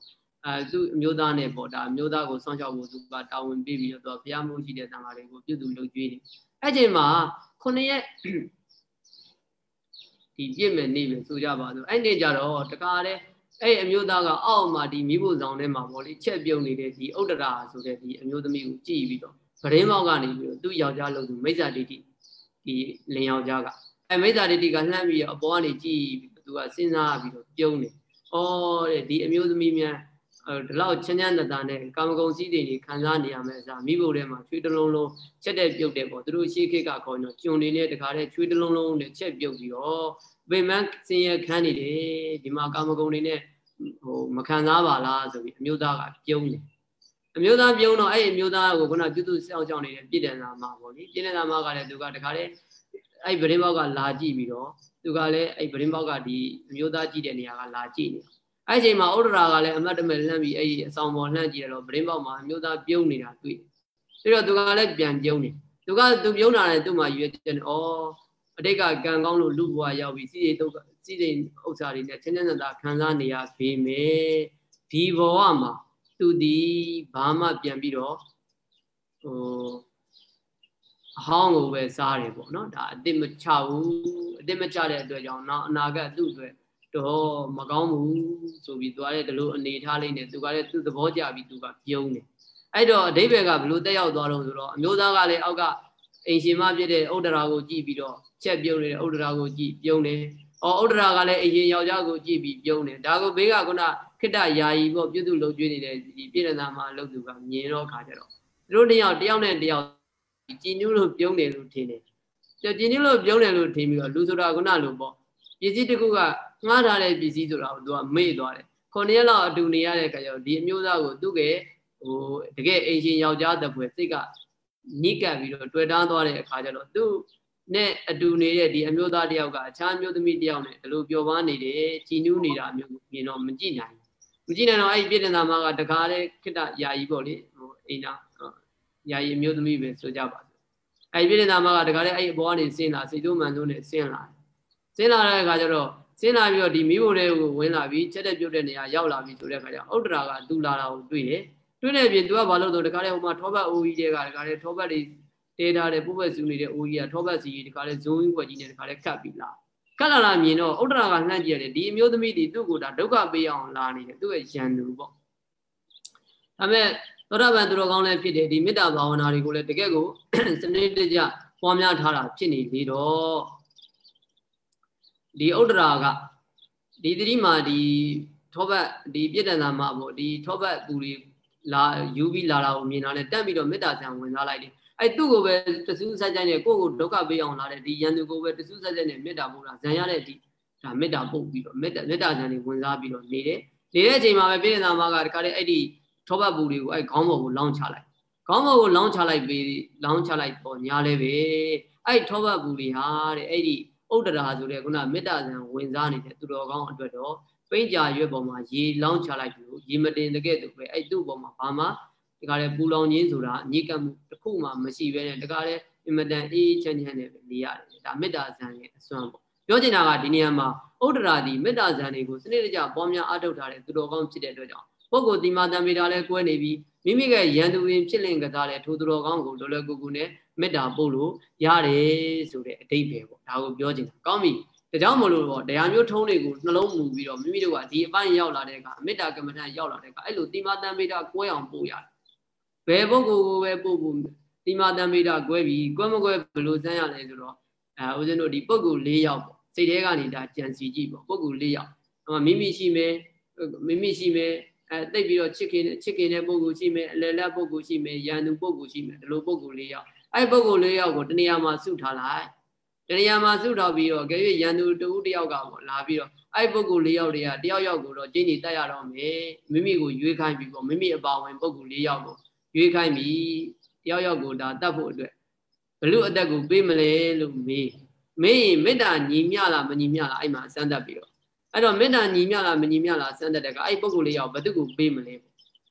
အဲသူ့အမျိုးသားနဲ့ပေါ့ဒါအမျိုးသားကိုစောင့်ရှောက်ဖို့သူကတာဝန်ပေးပြီးတော့ဘုရားမှုရှိတဲ့တန်ဃာတွေကိုပြုစုလုပ်ကျွေးတယ်အဲ့ချိန်မှာခုနှစ်ရက် ဒီပြည့်မဲ့နေပဲဆိုကြပါစို့အဲ့နေကြတော့တကားတဲ့အဲ့အမျိုးသားကအောက်မှာဒီမိဖို့ဆောင်ထဲမှာပေါ့လေချက်ပြုတ်နေတဲ့ဒီဥဒ္ဒရာဆိုတဲ့ဒီအမျိုးသမီးကိုကြည့်ပြီးတော့ဗရင်မောက်ကနေပြီးတော့သူ့ယောက်ျားလို့သူမိစ္ဆာဒိဋ္ဌိဒီလင်ယောက်ျားကအဲမိစ္ဆာဒိဋ္ဌိကလှမ်းပြီးတော့အပေါ်ကနေကြည့်ပြီးသူကစဉ်းစားပြီးတော့ပြုံးနေ။အော်တဲ့ဒီအမျိုးသမီးများဒီလောက်ချမ်းချမ်းသာသာနဲ့ကာမဂုဏ်စည်းစိမ်တွေခံစားနေရမယ်ဆိုတာမိဖို့ထဲမှာချွေးတလုံးလုံးချက်တဲ့ပြုတ်တယ်ပေါ့သူတို့ရှေးခေတ်ကခေါ်တော့ကျွန်တွေနဲ့တခါတည်းချွေးတလုံးလုံးနဲ့ချက်ပြုတ်ပြီးတော့ ဗိမန်းစင်ရခန်းနေတယ်ဒီမှာကာမဂုဏ်တွေနဲ့ဟိုမခံစားပါလားဆိုပြီးအမျိုးသားကပြုံးတယ်အမျိုးသားပြုံးတော့အဲ့အမျိုးသားကိုခုနပြုစုစောင့်ရှောက်နေတဲ့ပြည်တယ်နာမှာပေါ့လေပြည်တယ်နာမှာကလည်းသူကတခါလေအဲ့ဗရင်ဘောက်ကလာကြည့်ပြီးတော့သူကလည်းအဲ့ဗရင်ဘောက်ကဒီအမျိုးသားကြည့်တဲ့နေရာကလာကြည့်နေအဲ့အချိန်မှာဥဒရာကလည်းအမတ်တမဲ့လှမ်းပြီးအဲ့ဒီအဆောင်ပေါ်လှမ်းကြည့်ရတော့ဗရင်ဘောက်မှာအမျိုးသားပြုံးနေတာတွေ့ပြီးတော့သူကလည်းပြန်ပြုံးနေသူကသူပြုံးတာလည်းသူ့မှာရွေးတယ်ဩ အတိတ်ကကံကောင်းလို့လူဘဝရောက်ပြီးစီးစိမ်ဒုက္ခစီးစိမ်ဥစ္စာတွေနဲ့ချင်းချင်းသာသာခံစားနေရပေမဲ့ဒီဘဝမှာသူဒီဘာမှပြန်ပြီးတော့ဟိုအဟောင်းကိုပဲစားတယ်ပေါ့နော်ဒါအစ်မချဘူးအစ်မချတဲ့အတွက်ကြောင့်နောက်အနာဂတ်သူ့အတွက်တော့မကောင်းဘူးဆိုပြီးသူကလည်းဒီလိုအနေထားလေးနဲ့သူကလည်းသူ့သဘောကျပြီးသူကပြုံးတယ်အဲ့တော့အဓိပ္ပာယ်ကဘလို့တက်ရောက်သွားတော့ဆိုတော့အမျိုးသားကလည်းအောက်က အိမ်ရှင်မဖြစ်တဲ့ဥဒ္ဒရာကိုကြည့်ပြီးတော့ချက်ပြုံးနေတဲ့ဥဒ္ဒရာကိုကြည့်ပြုံးတယ်။အော်ဥဒ္ဒရာကလည်းအရင်ယောက်ျားကိုကြည့်ပြီးပြုံးတယ်။ဒါကိုဘေးကခုနခိတ္တယာယီပေါ့ပြုစုလုပ်ကျွေးနေတဲ့ဒီပြည်နနာမှာလုပ်သူကမြင်တော့ခါကြတော့သူတို့တယောက်တယောက်နဲ့တယောက်ကြည်ညို့လို့ပြုံးတယ်လို့ထင်တယ်။ကြည်ညို့လို့ပြုံးတယ်လို့ထင်ပြီးတော့လူဆိုတာခုနလိုပေါ့ပစ္စည်းတစ်ခုကငှားထားတဲ့ပစ္စည်းဆိုတာကိုသူကမေ့သွားတယ်။ခုနှစ်ရက်လောက်အတူနေရတဲ့ခါကျတော့ဒီအမျိုးသားကိုသူ့ကဟိုတကယ်အင်ရှင်ယောက်ျားတပွဲစိတ်က ညစ်ကပ်ပြီးတော့တွေ့တားသွားတဲ့အခါကျတော့သူ့နဲ့အတူနေတဲ့ဒီအမျိုးသားတယောက်ကအခြားမျိုးသမီးတယောက်နဲ့ဒီလိုပျော်ပါနေတယ်ကြည်နူးနေတာမျိုးမြင်တော့မကြည့်နိုင်ဘူးမကြည့်နိုင်တော့အဲ့ဒီပြည်တင်သားမကတကားတဲ့ခိတ္တယာယီပေါ့လေဟိုအိမ်နာယာယီအမျိုးသမီးပဲဆိုကြပါစို့အဲ့ဒီပြည်တင်သားမကတကားတဲ့အဲ့ဒီအပေါ်ကနေဆင်းလာစိတ်သုံးမှန်သုံးနဲ့ဆင်းလာဆင်းလာတဲ့အခါကျတော့ဆင်းလာပြီးတော့ဒီမိဖို့တွေကိုဝင်လာပြီးချက်တဲ့ပြုတ်တဲ့နေရာရောက်လာပြီးဆိုတဲ့အခါကျဥဒ္ဒရာကတူလာတာကိုတွေ့တယ် တွေ့တဲ့ပြင်သူကဘာလို့ဆိုတခါတည်းဟိုမှာထောပတ်အိုးကြီးတွေကတခါတည်းထောပတ်တွေတဲထားတဲ့ပုပ္ပစုနေတဲ့အိုးကြီးကထောပတ်စီကြီးတခါတည်းဇုံကြီးခွက်ကြီးနဲ့တခါတည်းခတ်ပြီးလာခတ်လာလာမြင်တော့ဥဒ္ဒရာကလှမ်းကြည့်ရတယ်ဒီအမျိုးသမီးဒီသူ့ကိုဒါဒုက္ခပေးအောင်လာနေတယ်သူ့ရဲ့ရန်သူပေါ့ဒါပေမဲ့သောတာပန်သူတော်ကောင်းလည်းဖြစ်တယ်ဒီမေတ္တာဘာဝနာတွေကိုလည်းတကယ့်ကိုစနစ်တကျပွားများထားတာဖြစ်နေပြီးတော့ဒီဥဒ္ဒရာကဒီတိမှာဒီထောပတ်ဒီပြည့်တန်သာမှာပေါ့ဒီထောပတ်သူတွေ လာယူပြီးလာတာကိုမြင်တာနဲ့တက်ပြီးတော့မေတ္တာဆံဝင်စားလိုက်တယ်အဲ့သူ့ကိုပဲတဆူးဆက်ကြိုက်နဲ့ကိုယ့်ကိုဒုက္ခပေးအောင်လာတဲ့ဒီရန်သူကိုပဲတဆူးဆက်ကြိုက်နဲ့မေတ္တာပို့တာဇံရတဲ့ဒီဒါမေတ္တာပို့ပြီးတော့မေတ္တာမေတ္တာဇံတွေဝင်စားပြီးတော့နေတယ်နေတဲ့အချိန်မှာပဲပြည်နာမကတခါတည်းအဲ့ဒီထောပတ်ပူတွေကိုအဲ့ခေါင်းပေါ်ကိုလောင်းချလိုက်ခေါင်းပေါ်ကိုလောင်းချလိုက်ပြီးလောင်းချလိုက်တော့ညာလဲပဲအဲ့ထောပတ်ပူတွေဟာတဲ့အဲ့ဒီဥဒ္ဒရာဆိုတဲ့ခုနမေတ္တာဇံဝင်စားနေတဲ့သူတော်ကောင်းအတွက်တော့ ပိန့်ကြာရွက်ပေါ်မှာရေလောင်းချလိုက်ပြီးရေမတင်တဲ့ကဲ့သို့ပဲအဲ့သူ့ပေါ်မှာဘာမှဒီကလည်းပူလောင်ခြင်းဆိုတာအညစ်ကပ်မှုတစ်ခုမှမရှိဘဲနဲ့ဒီကလည်းအင်မတန်အေးချမ်းချမ်းနဲ့ပဲနေရတယ်ဒါမေတ္တာဇံရဲ့အစွမ်းပေါ့ပြောချင်တာကဒီနေရာမှာဥဒ္ဒရာဒီမေတ္တာဇံတွေကိုစနစ်တကျပွားများအားထုတ်ထားတဲ့သူတော်ကောင်းဖြစ်တဲ့အတွက်ကြောင့်ပုဂ္ဂိုလ်ဒီမာတံမေတ္တာလည်းကွဲနေပြီးမိမိကရန်သူရင်ဖြစ်လင်ကစားတဲ့ထိုသူတော်ကောင်းကိုလောလောကူကူနဲ့မေတ္တာပို့လို့ရတယ်ဆိုတဲ့အတိတ်ပဲပေါ့ဒါကိုပြောချင်တာကောင်းပြီ ဒါကြောင့်မလို့တော့တရားမျိုးထုံးတွေကိုနှလုံးမူပြီးတော့မိမိတို့ကဒီအပိုင်းရောက်လာတဲ့အခါအမေတ္တာကမ္မဋ္ဌာန်းရောက်လာတဲ့အခါအဲ့လိုတိမာတံမေတ္တာကွဲအောင်ပို့ရတယ်ဘယ်ပုဂ္ဂိုလ်ကိုပဲပို့ဖို့တိမာတံမေတ္တာကွဲပြီးကွဲမကွဲဘယ်လိုစမ်းရလဲဆိုတော့အဲဦးဇင်းတို့ဒီပုဂ္ဂိုလ်၄ယောက်ပေါ့စိတ်ထဲကနေဒါကြံစီကြည့်ပေါ့ပုဂ္ဂိုလ်၄ယောက်မိမိရှိမယ်မိမိရှိမယ်အဲတိတ်ပြီးတော့ချစ်ခင်ချစ်ခင်တဲ့ပုဂ္ဂိုလ်ရှိမယ်အလယ်လက်ပုဂ္ဂိုလ်ရှိမယ်ယန္တုပုဂ္ဂိုလ်ရှိမယ်ဒီလိုပုဂ္ဂိုလ်၄ယောက်အဲ့ပုဂ္ဂိုလ်၄ယောက်ကိုတဏှာမှာစုထားလိုက် တဏှာမှာစုထားပြီးတော့ကြွေရန်သူတဦးတယောက်ကပေါ့လာပြီးတော့အဲ့ပုဂ္ဂိုလ်၄ယောက်တွေကတယောက်ယောက်ကိုတော့ကျင့်နေတက်ရတော့မယ်မိမိကိုရွေးခိုင်းပြီးပေါ့မိမိအပါဝင်ပုဂ္ဂိုလ်၄ယောက်ကိုရွေးခိုင်းပြီးတယောက်ယောက်ကိုဒါတတ်ဖို့အတွက်ဘလူအသက်ကိုပေးမလဲလို့မေးမေးရင်မေတ္တာညီမျှလားမညီမျှလားအဲ့မှာစမ်းတတ်ပြီးတော့အဲ့တော့မေတ္တာညီမျှလားမညီမျှလားစမ်းတတ်တဲ့ကအဲ့ပုဂ္ဂိုလ်၄ယောက်ဘသူကိုပေးမလဲ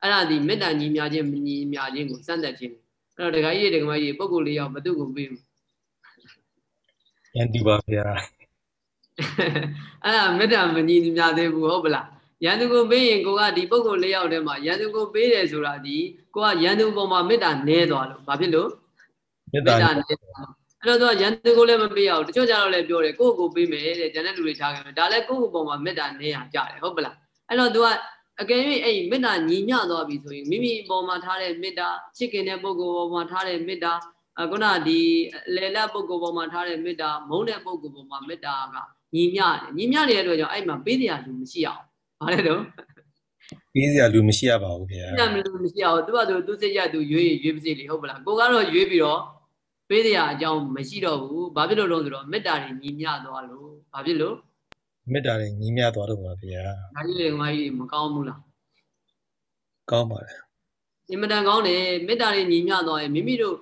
အဲ့ဒါဒီမေတ္တာညီမျှခြင်းမညီမျှခြင်းကိုစမ်းတတ်ခြင်းအဲ့တော့ဒကာကြီးတွေဒကာမကြီးပုဂ္ဂိုလ်၄ယောက်ဘသူကိုပေးမလဲ ယန်တူပါဗျာအဲ့ဒါမေတ္တာမညီမျှသေးဘူးဟုတ်ပလားရန်သူကိုပေးရင်ကိုကဒီပုဂ္ဂိုလ်၄ယောက်ထဲမှာရန်သူကိုပေးတယ်ဆိုတာဒီကိုကရန်သူပေါ်မှာမေတ္တာနည်းသွားလို့ဘာဖြစ်လို့မေတ္တာနည်းအဲ့တော့သူကရန်သူကိုလည်းမပေးအောင်တချို့ကြတော့လည်းပြောတယ်ကိုယ့်ကိုပေးမယ်တဲ့ကျန်တဲ့လူတွေထားခဲ့မယ်ဒါလည်းကိုယ့်ကိုပေါ်မှာမေတ္တာနည်းအောင်ကြတယ်ဟုတ်ပလားအဲ့တော့သူကအကယ်၍အဲ့မေတ္တာညီမျှသွားပြီဆိုရင်မိမိပေါ်မှာထားတဲ့မေတ္တာချစ်ခင်တဲ့ပုဂ္ဂိုလ်ပေါ်မှာထားတဲ့မေတ္တာ ခုနဒီလေလတ်ပုဂ္ဂိုလ်ပေါ်မှာထားတဲ့မေတ္တာမုန်းတဲ့ပုဂ္ဂိုလ်ပေါ်မှာမေတ္တာကညီမျှတယ်ညီမျှနေတဲ့အတွက်ကြောင့်အဲ့မှာပေးတရားလူမရှိအောင်ဘာလဲတော့ပေးစရာလူမရှိရပါဘူးခင်ဗျာ။ပေးစရာလူမရှိအောင်သူကသူသူစိတ်ရသူရွေးရွေးပါစေလေဟုတ်ပလား။ကိုကတော့ရွေးပြီးတော့ပေးစရာအကြောင်းမရှိတော့ဘူး။ဘာဖြစ်လို့လဲဆိုတော့မေတ္တာတွေညီမျှသွားလို့ဘာဖြစ်လို့မေတ္တာတွေညီမျှသွားတော့ပါဗျာ။ဒါကြီးလေငါကြီးမကောင်းဘူးလား။ကောင်းပါတယ်။မအင်မတန်ကောင်းတယ်မေတ္တာတွေညီမျှသွားရင်မိမိတို့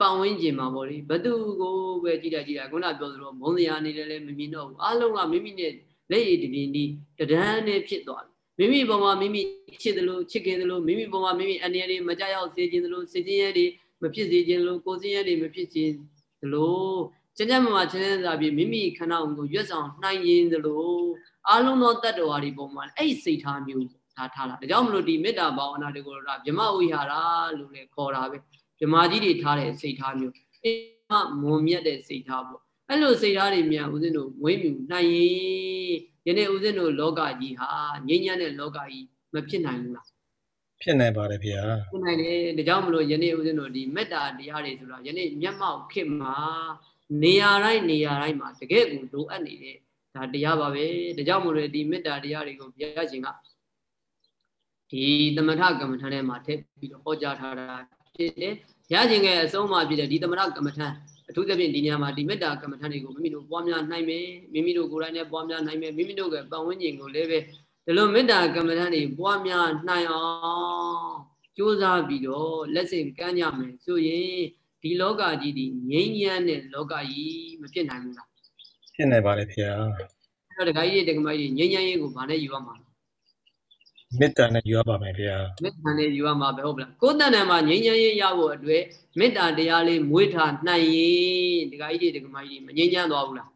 ပတ်ဝန်းကျင်မှာပေါ့လေဘသူကိုပဲကြည်တာကြည်တာခုနပြောသလိုမုံတရားနေလည်းမမြင်တော့ဘူးအားလုံးကမိမိနဲ့လက်ရည်တပြင်းဒီတဒန်းနဲ့ဖြစ်သွားတယ်မိမိပုံမှာမိမိချစ်တယ်လို့ချစ်ခင်တယ်လို့မိမိပုံမှာမိမိအနေနဲ့မကြရောက်စေခြင်းတယ်လို့စေခြင်းရည်တွေမဖြစ်စေခြင်းလို့ကိုယ်စင်းရည်တွေမဖြစ်ခြင်းတယ်လို့ကျញ្ញမမှာချမ်းသာပြီးမိမိခန္ဓာကိုရွတ်ဆောင်နှိုင်းရင်းတယ်လို့အားလုံးသောတတ္တဝါတွေပုံမှာအဲ့စိတ်ထားမျိုးထားထားတာဒါကြောင့်မလို့ဒီမေတ္တာဘာဝနာတွေကိုဒါဗြဟ္မဝိဟာရလို့လည်းခေါ်တာပဲ ဗြဟ္မာကြီးတွေထားတဲ့စိတ်ထားမျိုးအင်းမွန်မြတ်တဲ့စိတ်ထားပေါ့အဲ့လိုစိတ်ထားတွေမြန်ဦးဇင်းတို့ဝိမြူနိုင်ရင်ယနေ့ဦးဇင်းတို့လောကကြီးဟာငြိမ်းချမ်းတဲ့လောကကြီးမဖြစ်နိုင်ဘူးလားဖြစ်နိုင်ပါတယ်ဗျာဖြစ်နိုင်တယ်ဒါကြောင့်မလို့ယနေ့ဦးဇင်းတို့ဒီမေတ္တာတရားတွေဆိုတာယနေ့မျက်မှောက်ခေတ်မှာနေရာတိုင်းနေရာတိုင်းမှာတကယ့်ကိုလိုအပ်နေတဲ့ဒါတရားပါပဲဒါကြောင့်မလို့ဒီမေတ္တာတရားတွေကိုဘုရားရှင်ကဒီသမထကမ္မထာထဲမှာထည့်ပြီးတော့ဟောကြားထားတာဖြစ်တယ်။ ရခြင်းရဲ့အဆုံးအမဖြစ်တဲ့ဒီသမထကမ္မထာအထူးသဖြင့်ဒီနေရာမှာဒီမေတ္တာကမ္မထာတွေကိုမိမိတို့ပွားများနိုင်မယ်မိမိတို့ကိုယ်တိုင်နဲ့ပွားများနိုင်မယ်မိမိတို့ကပတ်ဝန်းကျင်ကိုလည်းပဲဒီလိုမေတ္တာကမ္မထာတွေပွားများနိုင်အောင်ကြိုးစားပြီးတော့လက်ဆင့်ကမ်းကြမယ်ဆိုရင်ဒီလောကကြီးဒီငြိမ်းချမ်းတဲ့လောကကြီးမဖြစ်နိုင်ဘူးလားဖြစ်နိုင်ပါတယ်ဖေ။အဲ့တော့ဒကာကြီးတွေဒကာမကြီးငြိမ်းချမ်းရေးကိုဗာနဲ့ယူရမှာလဲ မေတ္တာနဲ့ယူရပါမယ်ဗျာမေတ္တာနဲ့ယူရမှာပဲဟုတ်ပလားကိုယ်တန်တန်မှာငြိမ်းချမ်းရေးရဖို့အတွက်မေတ္တာတရားလေးမွေးထားနိုင်ရင်ဒကာကြီးတွေဒကာမကြီးတွေမငြိမ်းချမ်းသွားဘူးလား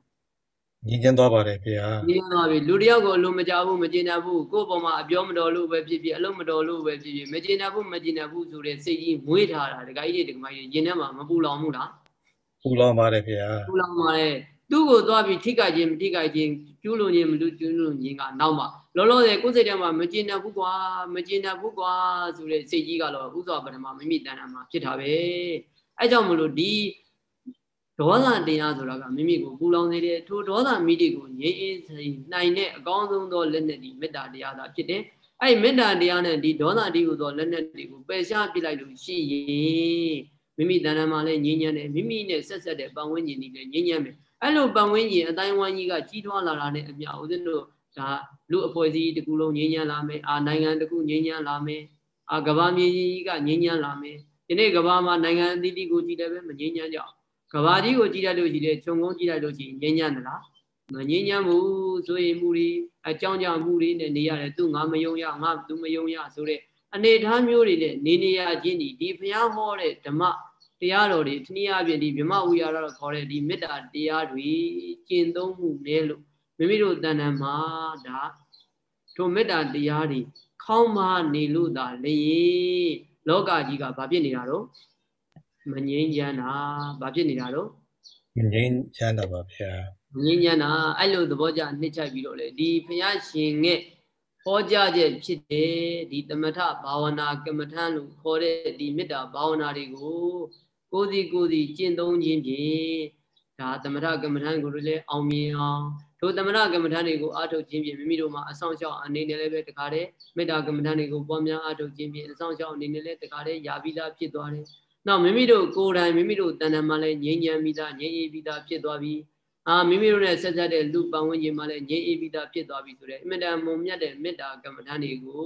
ငြိမ်းချမ်းသွားပါတယ်ဗျာငြိမ်းချမ်းသွားပြီလူတယောက်ကိုအလုံးမကြဘူးမကျေနပ်ဘူးကိုယ့်ဘောမှာအပြောမတော်လို့ပဲဖြစ်ဖြစ်အလုံးမတော်လို့ပဲဖြစ်ဖြစ်မကျေနပ်ဘူးမကျေနပ်ဘူးဆိုတဲ့စိတ်ကြီးမွေးထားတာဒကာကြီးတွေဒကာမကြီးရင်ထဲမှာမပူလောင်ဘူးလားပူလောင်ပါတယ်ဗျာပူလောင်ပါတယ် သူ့ကိုသွားပြီးထိခိုက်ခြင်းမထိခိုက်ခြင်းကျူးလွန်ခြင်းမလူကျူးလွန်ခြင်းကနောက်မှလောလောဆယ်ကိုယ်စိတ်ထဲမှာမကျေနပ်ဘူးကွာမကျေနပ်ဘူးကွာဆိုတဲ့စိတ်ကြီးကတော့ဥစွာပထမမိမိတဏ္ဍာမှာဖြစ်တာပဲအဲကြောင့်မလို့ဒီဒေါသတရားဆိုတာကမိမိကိုပူလောင်စေတဲ့ထိုဒေါသမိတိကိုငြိမ်းအေးစေနိုင်တဲ့အကောင်းဆုံးသောလက်နက်ဒီမေတ္တာတရားသာဖြစ်တယ်အဲ့မေတ္တာတရားနဲ့ဒီဒေါသတိဟုသောလက်နက်တွေကိုပယ်ရှားပြလိုက်လို့ရှိရင်မိမိတဏ္ဍာမှာလည်းငြိမ်းချမ်းတယ်မိမိနဲ့ဆက်ဆက်တဲ့ပတ်ဝန်းကျင်တွေလည်းငြိမ်းချမ်းမယ် အဲ့လိုပတ်ဝန်းကျင်အတိုင်းဝိုင်းကြီးကကြီးထွားလာတာနဲ့အမျှဦးဇင်းတို့ဒါလူအဖွဲ့အစည်းတစ်ခုလုံးငြိမ်းချမ်းလာမယ်အာနိုင်ငံတစ်ခုငြိမ်းချမ်းလာမယ်အာကဘာမြေကြီးကငြိမ်းချမ်းလာမယ်ဒီနေ့ကဘာမှာနိုင်ငံအသီးသီးကိုကြည့်တယ်ပဲမငြိမ်းချမ်းကြအောင်ကဘာကြီးကိုကြည့်ရလို့ရှိတယ်ခြုံငုံကြည့်ရလို့ရှိရင်ငြိမ်းချမ်းသလားမငြိမ်းချမ်းဘူးဆိုရင်မှုတွေအကြောင်းကြောင့်မှုတွေနဲ့နေရတယ်သူငါမယုံရငါသူမယုံရဆိုတဲ့အနေထားမျိုးတွေနဲ့နေနေရခြင်းဒီဒီဘုရားဟောတဲ့ဓမ္မ တရားတော်တွေတနည်းအားဖြင့်ဒီမြမဝိရတော်ခေါ်တဲ့ဒီမေတ္တာတရားတွေကျင့်သုံးမှုနဲ့လို့မိမိတို့တဏ္ဍာမှာဒါထိုမေတ္တာတရားတွေခေါင်းမနေလို့သာလေလောကကြီးကဘာဖြစ်နေတာတော့မငြိမ်းချမ်းတာဘာဖြစ်နေတာတော့မငြိမ်းချမ်းတာပါဗျာမငြိမ်းချမ်းတာအဲ့လိုသဘောကျနှစ်ချိုက်ပြီးတော့လေဒီဘုရားရှင်ရဲ့ဟောကြားချက်ဖြစ်တဲ့ဒီသမထဘာဝနာကမ္မထံလို့ခေါ်တဲ့ဒီမေတ္တာဘာဝနာတွေကို ကိုယ်စီကိုယ်စီကျင့်သုံးခြင်းဖြင့်ဒါသမထကမ္မထံကိုလည်းအောင်မြင်အောင်ထိုသမထကမ္မထံတွေကိုအားထုတ်ခြင်းဖြင့်မိမိတို့မှာအဆောင်ရှောက်အနေနဲ့လည်းပဲတခါတည်းမေတ္တာကမ္မထံတွေကိုပွားများအားထုတ်ခြင်းဖြင့်အဆောင်ရှောက်အနေနဲ့လည်းတခါတည်းယာပြီးသားဖြစ်သွားတယ်။နောက်မိမိတို့ကိုယ်တိုင်မိမိတို့တဏ္ဍာမှာလည်းငြိမ်းချမ်းပြီးသားငြိမ်းအေးပြီးသားဖြစ်သွားပြီ။အာမိမိတို့နဲ့ဆက်ဆက်တဲ့လူပန်ဝင်ခြင်းမှာလည်းငြိမ်းအေးပြီးသားဖြစ်သွားပြီဆိုတဲ့အမြဲတမ်းမုံမြတ်တဲ့မေတ္တာကမ္မထံတွေကို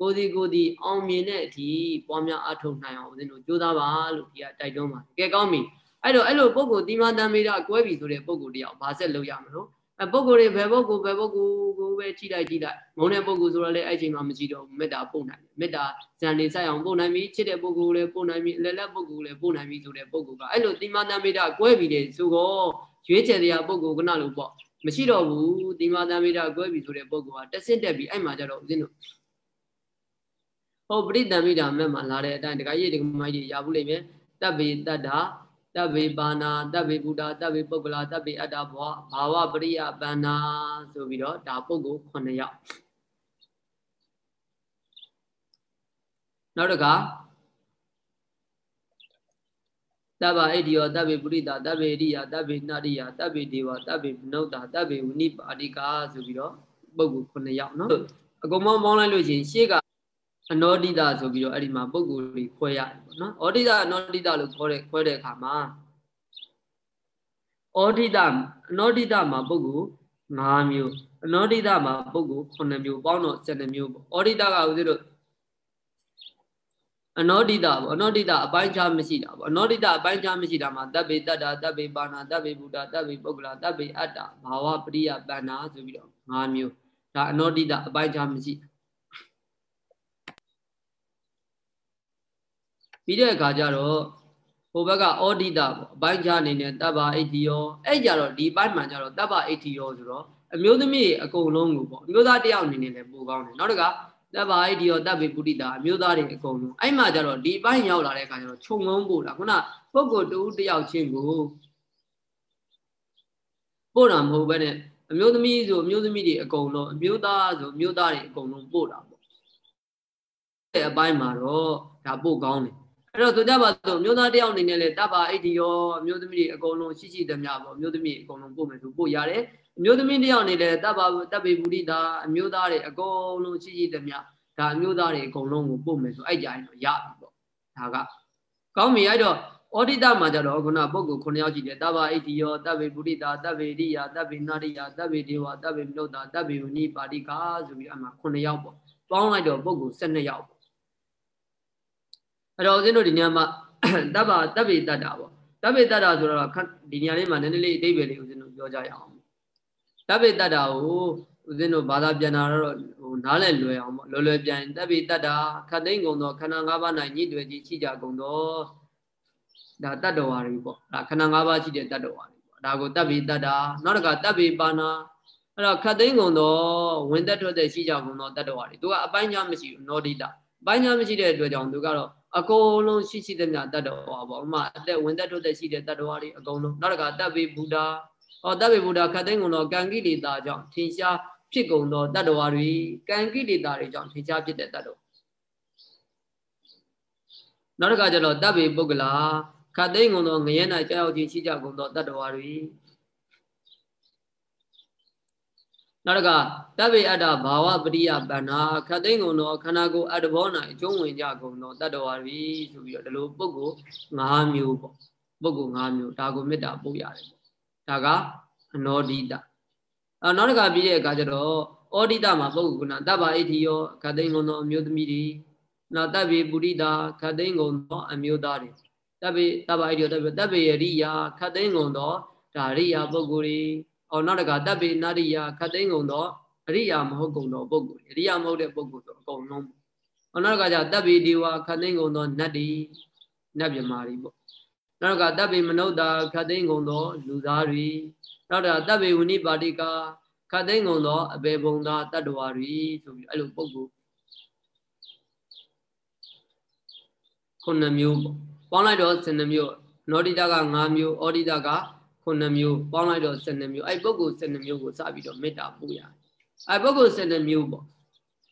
ကိုယ်စီကိုယ်စီအောင်မြင်တဲ့အထိပွားများအားထုတ်နိုင်အောင်ဦးဇင်းတို့ကြိုးစားပါလို့ဒီကတိုက်တွန်းပါတယ်။ကဲကောင်းပြီ။အဲ့တော့အဲ့လိုပုံကိုတိမတံမေတာကွဲပြီဆိုတဲ့ပုံကိုတရားဘာဆက်လုပ်ရမလို့အပုံကိုတွေဘယ်ပုံကိုဘယ်ပုံကိုကိုပဲကြည့်လိုက်ကြည့်လိုက်မုန်းတဲ့ပုံကိုဆိုတော့လေအဲ့ချိန်မှာမကြည့်တော့မေတ္တာပို့နိုင်တယ်မေတ္တာဇန်နေဆိုင်အောင်ပို့နိုင်ပြီချစ်တဲ့ပုံကိုလည်းပို့နိုင်ပြီအလလက်ပုံကိုလည်းပို့နိုင်ပြီဆိုတဲ့ပုံကိုကအဲ့လိုတိမတံမေတာကွဲပြီလေဆိုတော့ရွေးချယ်တရားပုံကိုကနလို့ပေါ့မရှိတော့ဘူးတိမတံမေတာကွဲပြီဆိုတဲ့ပုံကတဆင့်တက်ပြီအဲ့မှာကျတော့ဦးဇင်းတို့ ဟောပရိတံမိတာမဲ့မှာလာတဲ့အတိုင်းတခါကြီးဒီကမိုင်းကြီးရဘူးလိမ့်မယ်တပ်ပေတတ္တာတပ်ပေပါဏာတပ်ပေဘုဒ္ဓတပ်ပေပုဂ္ဂလာတပ်ပေအတ္တဘောဘာဝပရိယပန္နာဆိုပြီးတော့ဒါပုဂ္ဂိုလ်9ယောက်နောက်တခါတဗ္ဗအိဒီယောတဗ္ဗေပုရိတာတဗ္ဗေရိယတဗ္ဗေနာရိယတဗ္ဗေဒေဝတဗ္ဗေမနုဿာတဗ္ဗေဝိနိပါတိကာဆိုပြီးတော့ပုဂ္ဂိုလ်9ယောက်နော်အကုန်ပေါင်းပေါင်းလိုက်လို့ရှိရင်ရှေ့က အနောတိတဆိုပြီးတော့အဲ့ဒီမှာပုံကိုယ်တွေခွဲရတယ်ပေါ့နော်ဩတိတအနောတိတလို့ခေါ်တဲ့ခွဲတဲ့အခါမှာဩတိတအနောတိတမှာပုံကို5မျိုးအနောတိတမှာပုံကို9မျိုးပေါင်းတော့12မျိုးပေါ့ဩတိတကဦးဇင်းတို့အနောဒိတပေါ့အနောဒိတအပိုင်းခြားမရှိတာပေါ့အနောဒိတအပိုင်းခြားမရှိတာမှာတပ်ပေတတ္တာတပ်ပေပါဏာတပ်ပေဘုဒ္ဓတပ်ပေပုဂ္ဂလာတပ်ပေအတ္တဘာဝပရိယပန္နာဆိုပြီးတော့၅မျိုးဒါအနောဒိတအပိုင်းခြားမရှိ ပြီးတဲ့အခါကျတော့ဟိုဘက်ကအောဒိတပေါ့အပိုင်းခြားအနေနဲ့တပ်ပါအိတိယောအဲ့ကြတော့ဒီပိုင်းမှာကျတော့တပ်ပါအိတိယောဆိုတော့အမျိုးသမီးအကုန်လုံးကိုပေါ့အမျိုးသားတယောက်အနေနဲ့လည်းပိုကောင်းတယ်နောက်တစ်ခါတပ်ပါအိဒီရောတပ်ပေပုရိတာအမျိုးသားတွေအကုန်လုံးအဲ့မှာကျတော့ဒီပိုင်းရောက်လာတဲ့အခါကျတော့ခြုံငုံပို့တာခုနပုဂ္ဂိုလ်တူတယောက်ချင်းကိုပို့တာမဟုတ်ဘဲနဲ့အမျိုးသမီးဆိုအမျိုးသမီးတွေအကုန်လုံးအမျိုးသားဆိုအမျိုးသားတွေအကုန်လုံးပို့တာပေါ့တဲ့အပိုင်းမှာတော့ဒါပို့ကောင်းတယ် အဲ့တော့ဆိုကြပါစို့မျိုးသားတယောက်အနေနဲ့လေတပ်ပါအိဒီရောအမျိုးသမီးတွေအကုန်လုံးရှိရှိသမျှပေါ့အမျိုးသမီးအကုန်လုံးပို့မယ်ဆိုပို့ရတယ်အမျိုးသမီးတယောက်အနေနဲ့တပ်ပါတပ်ပေပုရိတာအမျိုးသားတွေအကုန်လုံးရှိရှိသမျှဒါအမျိုးသားတွေအကုန်လုံးကိုပို့မယ်ဆိုအဲ့ကြရင်တော့ရပြီပေါ့ဒါကကောင်းပြီအဲ့တော့ဩဒိတမှာကြတော့ခုနပုဂ္ဂိုလ်9ယောက်ရှိတယ်တဘာဣတိယောတဗ္ဗေပုရိတာတဗ္ဗေရိယာတဗ္ဗေနာရိယာတဗ္ဗေဒေဝတဗ္ဗေမနုဿာတဗ္ဗေဝနိပါတိကာဆိုပြီးအမှ9ယောက်ပေါ့ပေါင်းလိုက်တော့ပုဂ္ဂိုလ်12ယောက်ပေါ့ အဲ့တော့ဦးဇင်းတို့ဒီညမှာတဗ္ဗတဗ္ဗေတတ္တာပေါ့တဗ္ဗေတတ္တာဆိုတော့ဒီညလေးမှာနည်းနည်းလေးအတိပ္ပယ်လေးဦးဇင်းတို့ပြောကြရအောင်တဗ္ဗေတတ္တာကိုဦးဇင်းတို့ဘာသာပြန်တာတော့ဟိုနားလည်လွယ်အောင်ပေါ့လွယ်လွယ်ပြန်တဗ္ဗေတတ္တာခတ်သိမ့်ကုန်သောခန္ဓာ၅ပါး၌ညှိတွေ့ခြင်းရှိကြကုန်သောဒါတတ္တဝါတွေပေါ့ဒါခန္ဓာ၅ပါးရှိတဲ့တတ္တဝါတွေပေါ့ဒါကိုတဗ္ဗေတတ္တာနောက်တစ်ခါတဗ္ဗေပါဏာအဲ့တော့ခတ်သိမ့်ကုန်သောဝင်သက်ထွက်သက်ရှိကြကုန်သောတတ္တဝါတွေသူကအပိုင်းညာမရှိဘူးနောဒိတအပိုင်းညာမရှိတဲ့အတွက်ကြောင့်သူကတော့ အကုန်လုံးရှိရှိသမျှတတ္တဝါပေါ့ဥမာအသက်ဝင်သက်ထွက်သက်ရှိတဲ့တတ္တဝါတွေအကုန်လုံးနောက်တစ်ခါတဗ္ဗေဘုဒ္ဓဟောတဗ္ဗေဘုဒ္ဓခတ်သိမ့်ကုန်သောကံကိလေသာကြောင့်ထင်ရှားဖြစ်ကုန်သောတတ္တဝါတွေကံကိလေသာတွေကြောင့်ထင်ရှားဖြစ်တဲ့တတ္တဝါနောက်တစ်ခါကျတော့တဗ္ဗေပုဂ္ဂလာခတ်သိမ့်ကုန်သောငရဲ၌ကြောက်ခြင်းရှိကြကုန်သောတတ္တဝါတွေ နောက်တစ်ခါတဗ္ဗေအတ္တဘာဝပရိယပန္နာခတ်သိမ့်ကုန်သောခန္ဓာကိုယ်အတ္တဘော၌အကျုံးဝင်ကြကုန်သောတတ္တဝါတွေဆိုပြီးတော့ဒီလိုပုဂ္ဂိုလ်၅မျိုးပေါ့ပုဂ္ဂိုလ်၅မျိုးဒါကိုမေတ္တာပို့ရတယ်ပေါ့ဒါကအနောဒိတအဲနောက်တစ်ခါပြီးတဲ့အခါကျတော့ဩဒိတမှာပုဂ္ဂိုလ်ကနာတဗ္ဗအိဋ္ဌိယောခတ်သိမ့်ကုန်သောအမျိုးသမီးတွေနောက်တဗ္ဗေပုရိတာခတ်သိမ့်ကုန်သောအမျိုးသားတွေတဗ္ဗေတဗ္ဗအိဋ္ဌိယောတဗ္ဗေတဗ္ဗေရိယာခတ်သိမ့်ကုန်သောဒါရိယာပုဂ္ဂိုလ်တွေ အော်နောက်တစ်ခါတဗ္ဗေနာရိယာခတ်သိမ့်ကုန်သောအရိယာမဟုတ်ကုန်သောပုဂ္ဂိုလ်အရိယာမဟုတ်တဲ့ပုဂ္ဂိုလ်ဆိုအကုန်လုံးပေါ့။နောက်တစ်ခါကျတဗ္ဗေဒေဝခတ်သိမ့်ကုန်သောနတ်တွေနတ်မြမာတွေပေါ့။နောက်တစ်ခါတဗ္ဗေမနုဿာခတ်သိမ့်ကုန်သောလူသားတွေနောက်တစ်ခါတဗ္ဗေဝိနိပါတိကာခတ်သိမ့်ကုန်သောအဘေဘုံသာတတ္တဝါတွေဆိုပြီးအဲ့လိုပုဂ္ဂိုလ်ခုနှစ်မျိုးပေါ့။ပေါင်းလိုက်တော့12မျိုးနောဒိတက5မျိုးဩဒိတက 9မျိုးပေါင်းလိုက်တော့12မျိုးအဲ့ပုဂ္ဂိုလ်12မျိုးကိုစပြီးတော့မေတ္တာပို့ရတယ်အဲပုဂ္ဂိုလ်12မျိုးပေါ့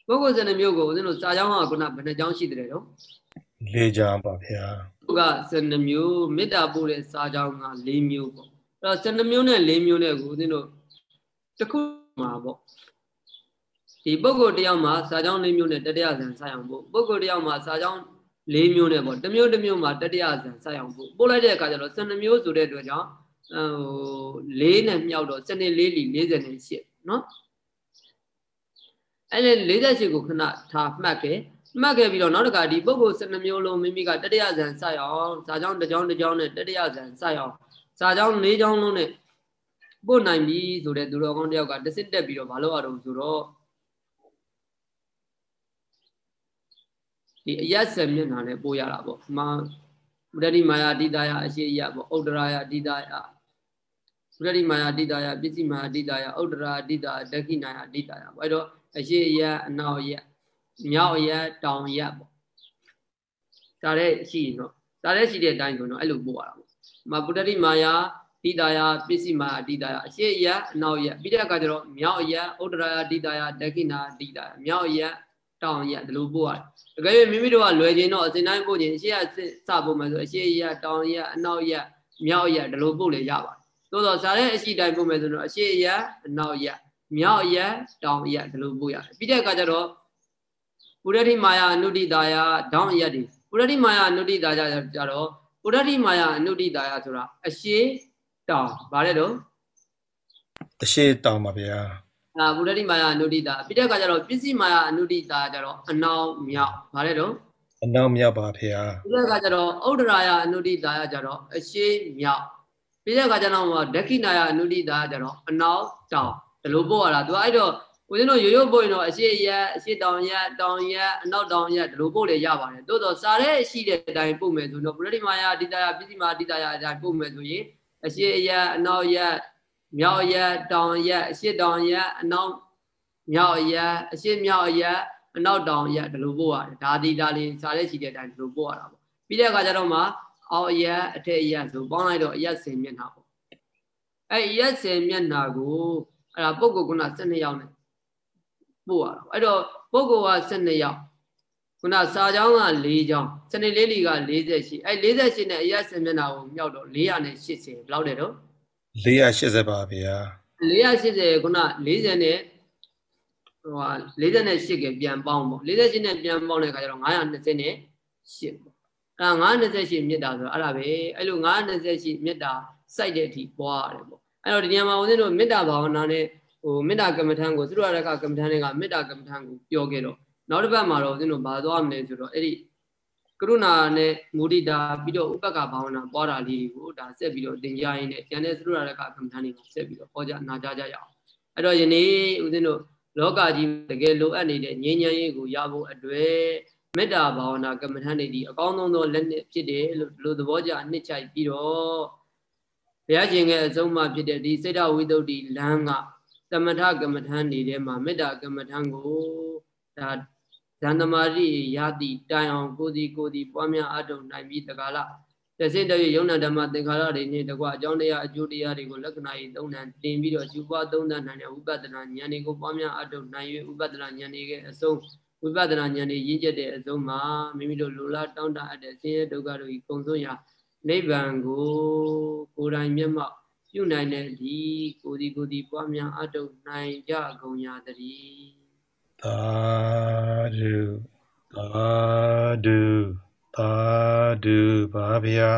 ပုဂ္ဂိုလ်12မျိုးကိုဦးဇင်းတို့စာကြောင်းကခုနဘယ်နှကြောင်းရှိတယ်တော့လေးကြောင်းပါဗျာသူက12မျိုးမေတ္တာပို့တဲ့စာကြောင်းက4မျိုးပေါ့အဲ့တော့12မျိုးနဲ့4မျိုးနဲ့ကိုဦးဇင်းတို့တခုမှာပေါ့ဒီပုဂ္ဂိုလ်တယောက်မှာစာကြောင်း၄မျိုးနဲ့တတိယဇန်ဆက်အောင်ပို့ပုဂ္ဂိုလ်တယောက်မှာစာကြောင်း၄မျိုးနဲ့ပေါ့တစ်မျိုးတစ်မျိုးမှာတတိယဇန်ဆက်အောင်ပို့ပို့လိုက်တဲ့အခါကျတော့12မျိုးဆိုတဲ့အတွက်ကြောင့် ဟို၄နဲ့မြောက်တော့စနစ်၄လီ48နော်အဲ့လေ48ကိုခဏထားမှတ်ခဲ့မှတ်ခဲ့ပြီးတော့နောက်တခါဒီပုဂ္ဂိုလ်12မျိုးလုံးမိမိကတတရဇန်ဆက်အောင်ဇာကြောင်းတစ်ကြောင်းတစ်ကြောင်းနဲ့တတရဇန်ဆက်အောင်ဇာကြောင်း၄ကြောင်းလုံးနဲ့ပို့နိုင်ပြီဆိုတဲ့သူတော်ကောင်းတယောက်ကတစ်စစ်တက်ပြီးတော့မလုပ်ရတော့ဆိုတော့ဒီအယက်ဆယ်မျက်နှာနဲ့ပို့ရတာပေါ့မာဒတိမာယာတိတာယအရှိယပေါ့ဥဒ္ဒရာယတိတာယ မရတိမာယာတိတာယပစ္စည်းမာယာတိတာယဥဒ္ဒရာတိတာဒက္ခိနာယတိတာယပေါ့။အဲ့တော့အရှိယအနောက်ယမြောက်ယတောင်ယပေါ့။ဒါလည်းရှိတော့ဒါလည်းရှိတဲ့အတိုင်းဆိုတော့အဲ့လိုပို့ရတာပေါ့။မာပုတ္တိမာယာတိတာယပစ္စည်းမာယာတိတာယအရှိယအနောက်ယပြီးတဲ့အခါကျတော့မြောက်ယဥဒ္ဒရာတိတာယဒက္ခိနာတိတာယမြောက်ယတောင်ရဒီလိုပို့ရတယ်။တကယ်၍မိမိတို့ကလွယ်ခြင်းတော့အစဉ်တိုင်းပို့ခြင်းအရှိရစပို့မယ်ဆိုအရှိရတောင်ရအနောက်ရမြောက်ရဒီလိုပို့လေရပါတယ်။ သို့တော့ဇာတဲ့အရှိတိုင်းပို့မယ်ဆိုတော့အရှိရအနောက်ရမြောက်ရတောင်ရဒီလိုပို့ရတယ်။ပြီးတဲ့အခါကျတော့ပုရတိမာယာအနုတိတာယတောင်ရဒီပုရတိမာယာအနုတိတာယကြတော့ပုရတိမာယာအနုတိတာယဆိုတာအရှိတောင်ဗါတဲ့တော့အရှိတောင်ပါဗျာအာဘုဒ္ဓတိမာယာအနုဒိတာပြီးတဲ့အခါကျတော့ပစ္စည်းမာယာအနုဒိတာကျတော့အနောင်မြောက်ဗါလဲတော့အနောက်မြောက်ပါဗျာပြီးတဲ့အခါကျတော့ဥဒ္ဒရာယအနုဒိတာယကျတော့အရှိမြောက် ပြီးတဲ့အခါကျတော့ဒက္ခိနာယအနုဒိတာယကျတော့အနောက်တောင်ဒီလိုပို့ရတာသူအဲ့တော့ဦးဇင်းတို့ရိုးရိုးပို့ရင်တော့အရှိရက်အရှိတောင်ရက်တောင်ရက်အနောက်တောင်ရက်ဒီလိုပို့လေရပါတယ်တိုးတော့စားတဲ့ရှိတဲ့အတိုင်းပို့မယ်ဆိုတော့ပရိမာယဒိတာယပစ္စည်းမာဒိတာယအတိုင်းပို့မယ်ဆိုရင်အရှိရက်အနောက်ရက်မြောက်ရက်တောင်ရက်အရှိတောင်ရက်အနောက်မြောက်ရက်အရှိမြောက်ရက်အနောက်တောင်ရက်ဒီလိုပို့ရတယ်ဒါဒီဒါလေးစားတဲ့ရှိတဲ့အတိုင်းဒီလိုပို့ရတာပေါ့ပြီးတဲ့အခါကျတော့မှ အောက်ရက်အထက်ရက်ဆိုပေါင်းလိုက်တော့အရက်10မျက်နှာပေါ့အဲ့အရက်10မျက်နှာကိုအဲ့ဒါပုဂ္ဂိုလ်က12ယောက်နဲ့ပို့ရအောင်အဲ့တော့ပုဂ္ဂိုလ်က12ယောက်ခုနစာကြောင်းက4ကြောင်းစနေလေးလီက40ရှိအဲ့48နဲ့အရက်10မျက်နှာကိုမြောက်တော့480ဘယ်လောက်တယ်တော့480ပါဗျာ480ခုန40နဲ့ဟိုဟာ48ကပြန်ပေါင်းပေါ့48နဲ့ပြန်ပေါင်းတဲ့အခါကျတော့920နဲ့8 ဒါ928မေတ္တာဆိုတော့အဲ့ဒါပဲအဲ့လို928မေတ္တာစိုက်တဲ့အထိပွားရတယ်ပေါ့အဲ့တော့ဒီညမှာဦးဇင်းတို့မေတ္တာဘာဝနာနဲ့ဟိုမေတ္တာကမ္မထံကိုသုရရကကမ္မထံတွေကမေတ္တာကမ္မထံကိုပြောခဲ့တော့နောက်တစ်ပတ်မှာတော့ဦးဇင်းတို့ဘာသွားမလဲဆိုတော့အဲ့ဒီကရုဏာနဲ့မုဒိတာပြီးတော့ဥပက္ခဘာဝနာပွားတာလေးကိုဒါဆက်ပြီးတော့သင်ကြားရင်းနဲ့ကျန်တဲ့သုရရကကမ္မထံတွေကိုဆက်ပြီးတော့ဟောကြားနာကြားကြရအောင်အဲ့တော့ယနေ့ဦးဇင်းတို့လောကကြီးတကယ်လိုအပ်နေတဲ့ငြိမ်းချမ်းရေးကိုရဖို့အတွက် မေတ္တာဘာဝနာကမ္မထန်တွေဒီအကောင်းဆုံးသောလက်နက်ဖြစ်တယ်လို့ဒီလိုသဘောကျနှစ်ချိုက်ပြီးတော့ဘုရားရှင်ရဲ့အဆုံးအမဖြစ်တဲ့ဒီစိတ်ဓာဝိတုဒ္ဓိလမ်းကသမထကမ္မထန်တွေထဲမှာမေတ္တာကမ္မထန်ကိုဒါဇန်သမာရိယတိတိုင်အောင်ကိုစီကိုစီပွားများအထုံနိုင်ပြီးတကားလားတစိတရယုံနာဓမ္မသင်္ခါရတွေနဲ့တကွအကြောင်းတရားအကျိုးတရားတွေကိုလက္ခဏာကြီးသုံးတန်တင်ပြီးတော့ယူပွားသုံးတန်နိုင်တဲ့ဝိပဿနာဉာဏ်တွေကိုပွားများအထုတ်နိုင်၍ဝိပဿနာဉာဏ်တွေကအဆုံး ဝိပဿနာဉာဏ်တွေရင့်ကျက်တဲ့အဆုံးမှာမိမိတို့လိုလားတောင်းတအပ်တဲ့ဆင်းရဲဒုက္ခတို့ဤကုံဆုံးရာနိဗ္ဗာန်ကိုကိုယ်တိုင်မျက်မှောက်ပြုနိုင်တဲ့ဒီကိုဒီကိုဒီပွားများအထုတ်နိုင်ကြကုန်ရာတည်းသာဓုသာဓုသာဓုပါဗျာ